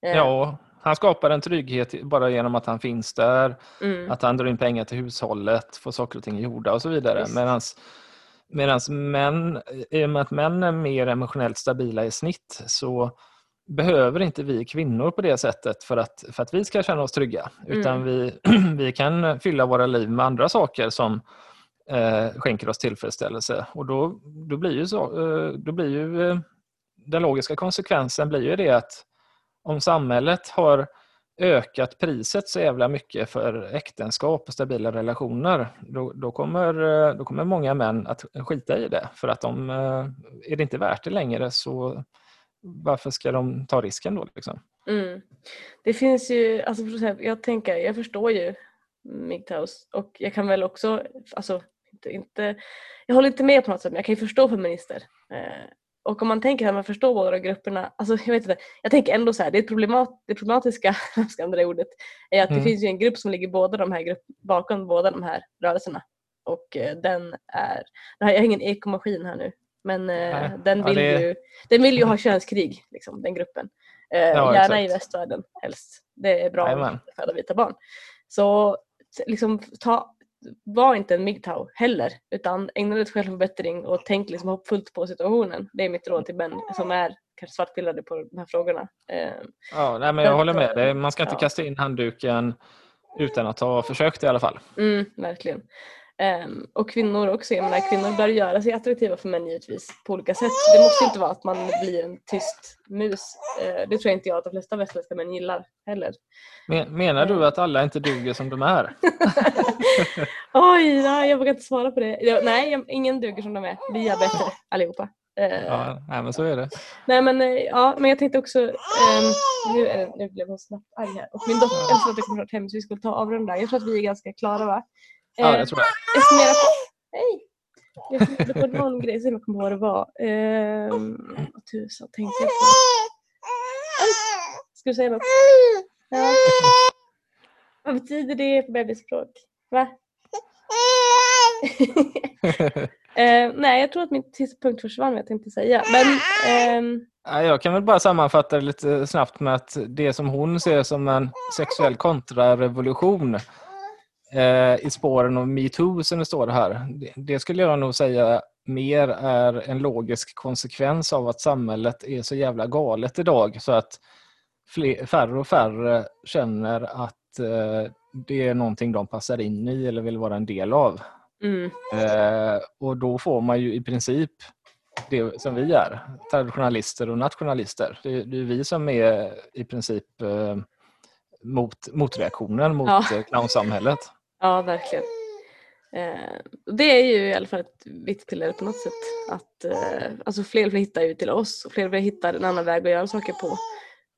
Eh, Ja, han skapar en trygghet bara genom att han finns där. mm, Att han drar in pengar till hushållet, får saker och ting gjorda och så vidare. Medans män, i och med att män är mer emotionellt stabila i snitt så behöver inte vi kvinnor på det sättet för att, för att vi ska känna oss trygga. Utan Mm. vi, vi kan fylla våra liv med andra saker som eh, skänker oss tillfredsställelse. Och då, då blir ju, så, eh, då blir ju eh, den logiska konsekvensen blir ju det att om samhället har ökat priset så jävla mycket för äktenskap och stabila relationer, då, då, kommer, eh, då kommer många män att skita i det. För att de, eh, är det inte värt det längre så varför ska de ta risken då? Liksom? mm. Det finns ju, alltså, jag tänker, jag förstår ju MGTOWs och jag kan väl också, alltså inte, inte, jag håller inte med på något sätt men jag kan ju förstå feminister. Eh, och om man tänker att man förstår båda grupperna, alltså jag vet inte, jag tänker ändå så här, det, problemat, det problematiska, ska använda det ordet, är att Mm. det finns ju en grupp som ligger båda de här grupp, bakom båda de här rörelserna. Och eh, den är, jag har ingen ekomaskin här nu, men eh, den, Ja, vill det- ju, den vill ju ha könskrig, liksom, den gruppen. Eh, Ja, gärna i exakt. västvärlden helst. Det är bra Jajamän. att föda vita barn. Så liksom, ta, var inte en MGTOW heller utan ägna dig åt självförbättring och tänk liksom hoppfullt på situationen. Det är mitt råd till män som är kanske svartpillade på de här frågorna. Eh, Ja, nej, men jag håller med. Man ska inte Ja. kasta in handduken utan att ha försökt i alla fall. mm, verkligen. Ehm, och kvinnor också. Jag menar, kvinnor bör göra sig attraktiva för män givetvis på olika sätt. Det måste inte vara att man blir en tyst mus. Eh, det tror jag inte jag att de flesta västerländska män gillar heller. Men, menar du att alla inte duger som de är? Oj, nej, jag vågar inte svara på det. Nej, jag- ingen duger som de är. Vi är bättre allihopa. Eh, Ja, nej, men så är det. Nej men, eh, ja, men jag tänkte också, ehm, nu, är det, nu blev hon snabbt arg här och min dotter äldsta dotter kommer snart hem så vi skulle ta och avrunda. Jag tror att vi är ganska klara va? Ja, Eh, det tror jag. jag funderar på, hej! Jag funderade på någon grej, så jag kommer ihåg vad det var. Ehm, vad tusan tänkte jag på? Aj, Ska du säga något? Ja. Vad betyder det på bebisspråk? Va? Eh, nej, jag tror att min sista punkt försvann vad jag tänkte säga. Men ehm, Ja, Jag kan väl bara sammanfatta det lite snabbt med att det som hon ser som en sexuell kontrarevolution eh, i spåren av metoo som det står här. Det, det skulle jag nog säga mer är en logisk konsekvens av att samhället är så jävla galet idag så att fler, färre och färre känner att eh, det är någonting de passar in i eller vill vara en del av. mm, Eh, och då får man ju i princip det som vi är, traditionalister och nationalister. Det, det är vi som är i princip eh, mot, motreaktionen mot Ja. ja. clownsamhället. Ja, verkligen. Eh, och det är ju i alla fall ett vitt piller på något sätt. Att, eh, alltså fler och fler hittar ju till oss och fler och fler hittar en annan väg att göra saker på.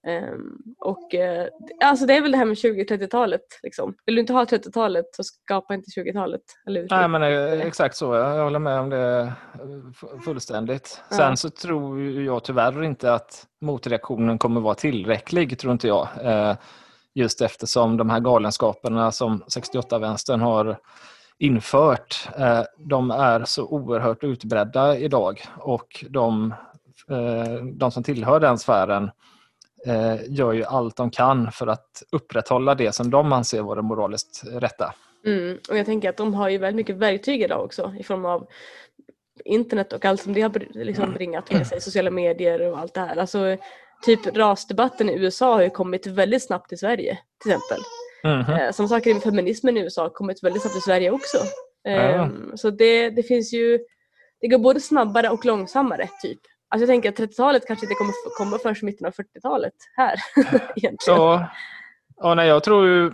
Ehm, och eh, alltså det är väl det här med 20-30-talet. Liksom. Vill du inte ha 30-talet så skapa inte 20-talet. Eller hur? Nej, men eh, exakt så. Jag håller med om det eh, fu- fullständigt. Ja. Sen så tror jag tyvärr inte att motreaktionen kommer vara tillräcklig, tror inte jag. Just eftersom de här galenskaperna som 68-vänstern har infört, eh, de är så oerhört utbredda idag och de eh, de som tillhör den sfären eh, gör ju allt de kan för att upprätthålla det som de anser vara moraliskt rätta. Mm. Och jag tänker att de har ju väldigt mycket verktyg idag också i form av internet och allt som det har liksom bringat med sig, sociala medier och allt det här. Alltså, typ rasdebatten i USA har ju kommit väldigt snabbt till Sverige till exempel. Mhm. Eh, Som saker med feminismen i USA har kommit väldigt snabbt till Sverige också. Ja. Ehm, Så det, det finns ju, det går både snabbare och långsammare typ. Alltså jag tänker att 30-talet kanske inte kommer komma förrän mitten av 40-talet här egentligen. Så, ja, nej, jag tror ju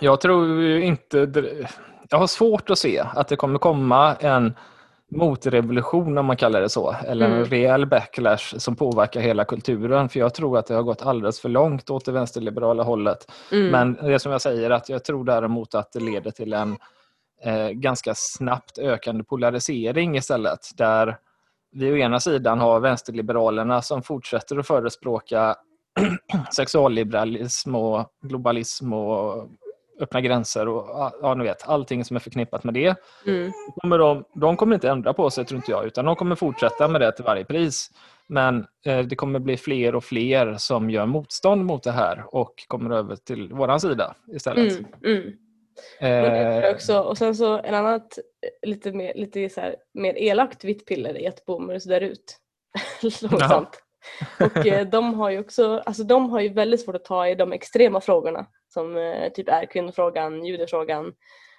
jag tror ju inte... Jag har svårt att se att det kommer komma en motrevolution om man kallar det så, eller en Mm. rejäl backlash som påverkar hela kulturen. För jag tror att det har gått alldeles för långt åt det vänsterliberala hållet. Mm. Men det som jag säger, att jag tror däremot att det leder till en eh, ganska snabbt ökande polarisering istället. Där vi å ena sidan har vänsterliberalerna som fortsätter att förespråka sexualliberalism och globalism och öppna gränser och ja, ni vet, allting som är förknippat med det. Mm. Kommer de, de kommer inte ändra på sig tror inte jag, utan de kommer fortsätta med det till varje pris. Men eh, det kommer bli fler och fler som gör motstånd mot det här och kommer över till våran sida istället. Mm. Mm. Eh, också. och sen så en annat eh, lite mer, lite så här, mer elakt vitt piller är att boomers dör ut. Långsamt. Och eh, de har ju också, alltså de har ju väldigt svårt att ta i de extrema frågorna som eh, typ är kvinnofrågan, judefrågan,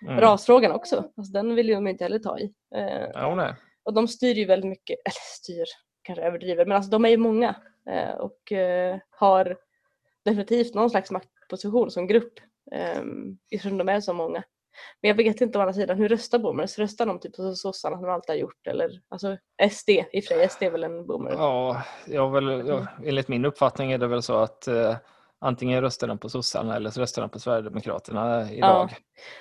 mm. rasfrågan också. Alltså den vill ju de inte heller ta i. Eh, Ja, nej. och de styr ju väldigt mycket, eller styr kanske överdriver, men alltså de är ju många eh, och eh, har definitivt någon slags maktposition som grupp eh, eftersom de är så många. Men jag vet inte å andra sidan, hur röstar boomers? Röstar de typ på sossarna som de alltid har gjort? Eller alltså SD, i och för sig, SD är väl en boomer? Ja, jag väl, ja, enligt min uppfattning är det väl så att eh, antingen röstar de på sossarna eller så röstar de på Sverigedemokraterna idag.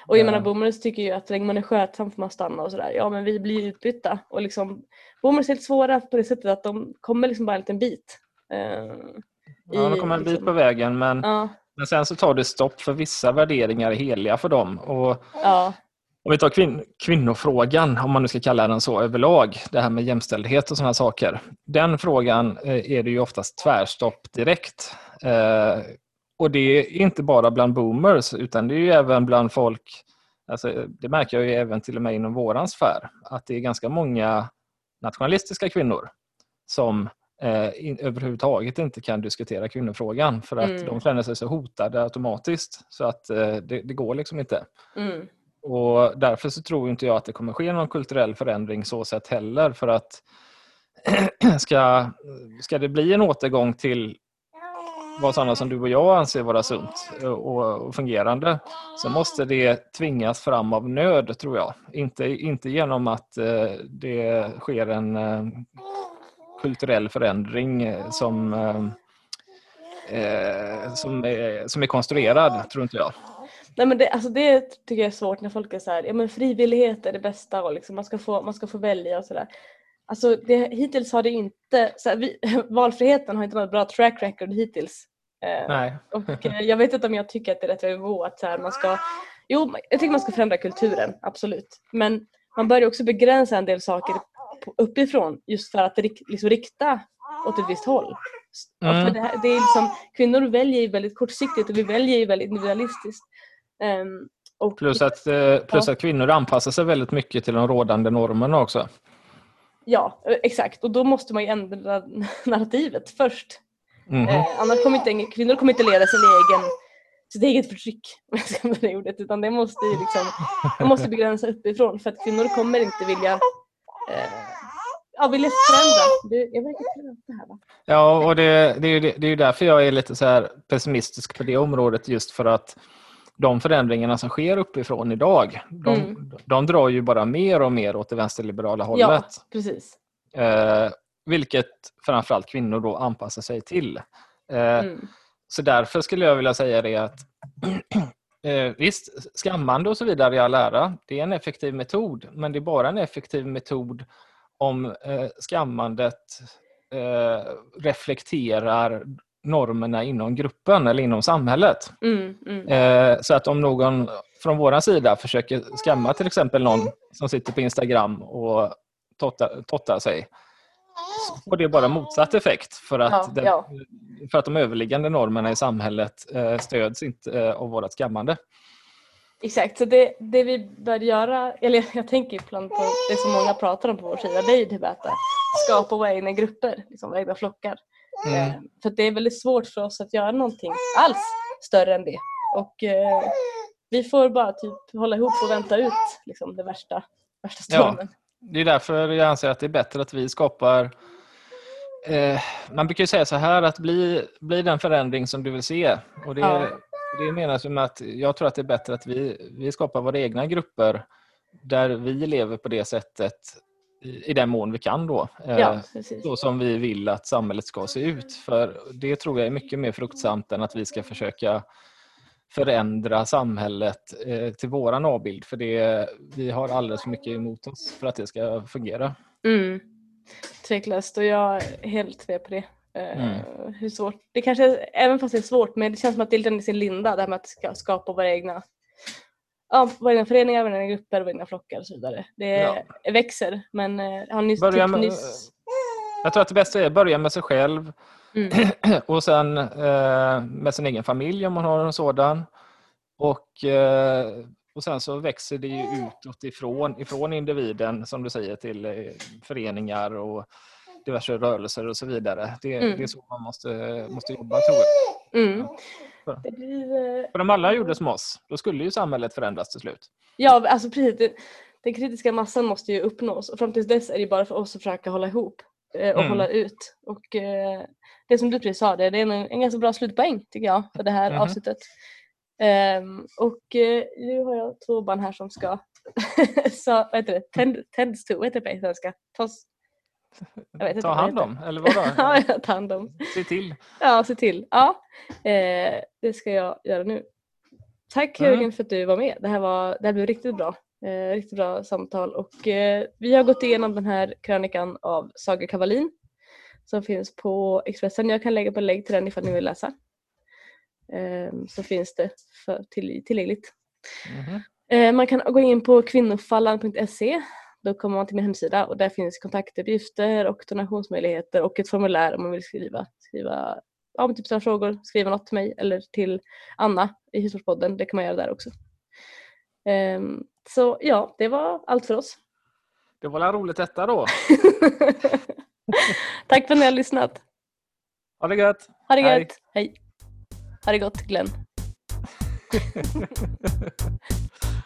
Och jag menar Ja. boomers tycker ju att så länge man är skötsam får man stanna och sådär. Ja men vi blir utbytta. Och liksom, boomers är lite svåra på det sättet att de kommer liksom bara en liten bit. Eh, Ja, de kommer en bit liksom- på vägen men, ja, men sen så tar det stopp för vissa värderingar är heliga för dem. Och ja, Om vi tar kvin kvinnofrågan, om man nu ska kalla den så överlag, det här med jämställdhet och sådana saker. Den frågan eh, är det ju oftast tvärstopp direkt. Eh, och det är inte bara bland boomers utan det är även bland folk, alltså, det märker jag ju även till och med inom våran sfär, att det är ganska många nationalistiska kvinnor som eh, in, överhuvudtaget inte kan diskutera kvinnofrågan för att Mm. de känner sig så hotade automatiskt så att eh, det, det går liksom inte. mm, Och därför så tror inte jag att det kommer ske någon kulturell förändring så sett heller för att ska, ska det bli en återgång till vara sådana som du och jag anser vara sunt och, fungerande så måste det tvingas fram av nöd tror jag. Inte, inte genom att eh, det sker en eh, kulturell förändring som, eh, som, är, som är konstruerad, tror inte jag. Nej men det, alltså det tycker jag är svårt när folk är så här, ja men frivillighet är det bästa och liksom man, ska få, man ska få välja och sådär. Alltså det, hittills har det inte, så här, vi, valfriheten har inte något bra track record hittills. Eh, Nej. och eh, jag vet inte om jag tycker att det är rätt väg att så här, man ska, jo jag tycker man ska förändra kulturen, absolut. Men man bör ju också begränsa en del saker uppifrån just för att liksom rikta åt ett visst håll. Mm. För det, här- det är liksom, kvinnor väljer ju väldigt kortsiktigt och vi väljer ju väldigt individualistiskt. Ehm, och Plus att, eh, plus Ja. att kvinnor anpassar sig väldigt mycket till de rådande normerna också. Ja, eh, exakt. Och då måste man ju ändra narrativet först. Mhm. Eh, annars kommer inte, kvinnor kommer inte leda sin egen, sitt eget förtryck, om jag ska använda det ordet, utan det måste ju liksom, man måste begränsa uppifrån för att kvinnor kommer inte vilja eh, ja, vilja förändra. Du, jag verkar prata det här va? Ja, och det, det, är ju det, det är ju därför jag är lite så här pessimistisk på det området just för att de förändringarna som sker uppifrån idag, de, Mm. de drar ju bara mer och mer åt det vänsterliberala hållet. Ja, precis. Eh, vilket framförallt kvinnor då anpassar sig till. Eh, Mm. Så därför skulle jag vilja säga det att eh, visst, skammande och så vidare i all ära, det är en effektiv metod, men det är bara en effektiv metod om eh, skammandet eh, reflekterar normerna inom gruppen eller inom samhället. Mm, mm. Eh, så att om någon från vår sida försöker skamma till exempel någon som sitter på Instagram och tottar, tottar sig så får det bara motsatt effekt för att, Ja, den, ja. för att de överliggande normerna i samhället eh, stöds inte eh, av vårt skammande. Exakt, så det, det vi bör göra, eller jag tänker ibland på det som många pratar om på vår sida, det är ju typ att skapa våra egna grupper, liksom våra egna flockar. Mm. För det är väldigt svårt för oss att göra någonting alls större än det. Och eh, vi får bara typ hålla ihop och vänta ut liksom, det värsta, värsta Ja. stormen. Det är därför jag anser att det är bättre att vi skapar eh, man brukar ju säga så här att bli, bli den förändring som du vill se. Och det, Ja. det menas med att jag tror att det är bättre att vi, vi skapar våra egna grupper där vi lever på det sättet i, den mån vi kan då. Eh, Ja, så som vi vill att samhället ska se ut. För det tror jag är mycket mer fruktsamt än att vi ska försöka förändra samhället eh, till våran avbild. För det, vi har alldeles för mycket emot oss för att det ska fungera. Mm. Tveklöst och jag är helt med på det. Eh, Mm. Hur svårt, det kanske, även fast det är svårt, men det känns som att det är lite i sin linda det här med att ska skapa våra egna, ja, våra egna föreningar, våra egna grupper, våra egna flockar och så vidare. Det Ja. växer men eh, har nyss, Börja typ med- nyss Jag tror att det bästa är att börja med sig själv mm. och sen eh, med sin egen familj om man har en sådan. Och, eh, och sen så växer det ju utåt ifrån, ifrån individen som du säger till eh, föreningar och diverse rörelser och så vidare. Det, Mm. det är så man måste, måste jobba tror jag. Mm. Ja. Det blir, eh, För om alla gjorde som oss, då skulle ju samhället förändras till slut. ja alltså precis, den kritiska massan måste ju uppnås och fram tills dess är det bara för oss att försöka hålla ihop eh, och Mm. hålla ut. Och eh, det som du precis sa, det, är en, en ganska bra slutpoäng tycker jag för det här Mhm. avsnittet. Ehm, och nu har jag två barn här som ska så, vad heter det? Tend, tends to, vad heter det på svenska? Tas, Ta hand om, eller vadå? ja, tar hand om. Se till. Ja, se till. Ja, eh, det ska jag göra nu. Tack Mm. Jörgen för att du var med. Det här, var, det här blev riktigt bra. Eh, riktigt bra samtal och eh, vi har gått igenom den här krönikan av Saga Kavalin som finns på Expressen. Jag kan lägga på lägg till den ifall ni vill läsa. Eh, så finns det för, till, tillgängligt. Eh, man kan gå in på kvinnofallan.se. Då kommer man till min hemsida och där finns kontaktuppgifter och donationsmöjligheter och ett formulär om man vill skriva, skriva ja, men typ ställa frågor, skriva något till mig eller till Anna i Husmorspodden. Det kan man göra där också. Ehm, så ja, det var allt för oss. Det var väl roligt detta då. Tack för att ni har lyssnat. Ha det gött! Ha det Hej. gött. Hej. Ha det gott Glenn.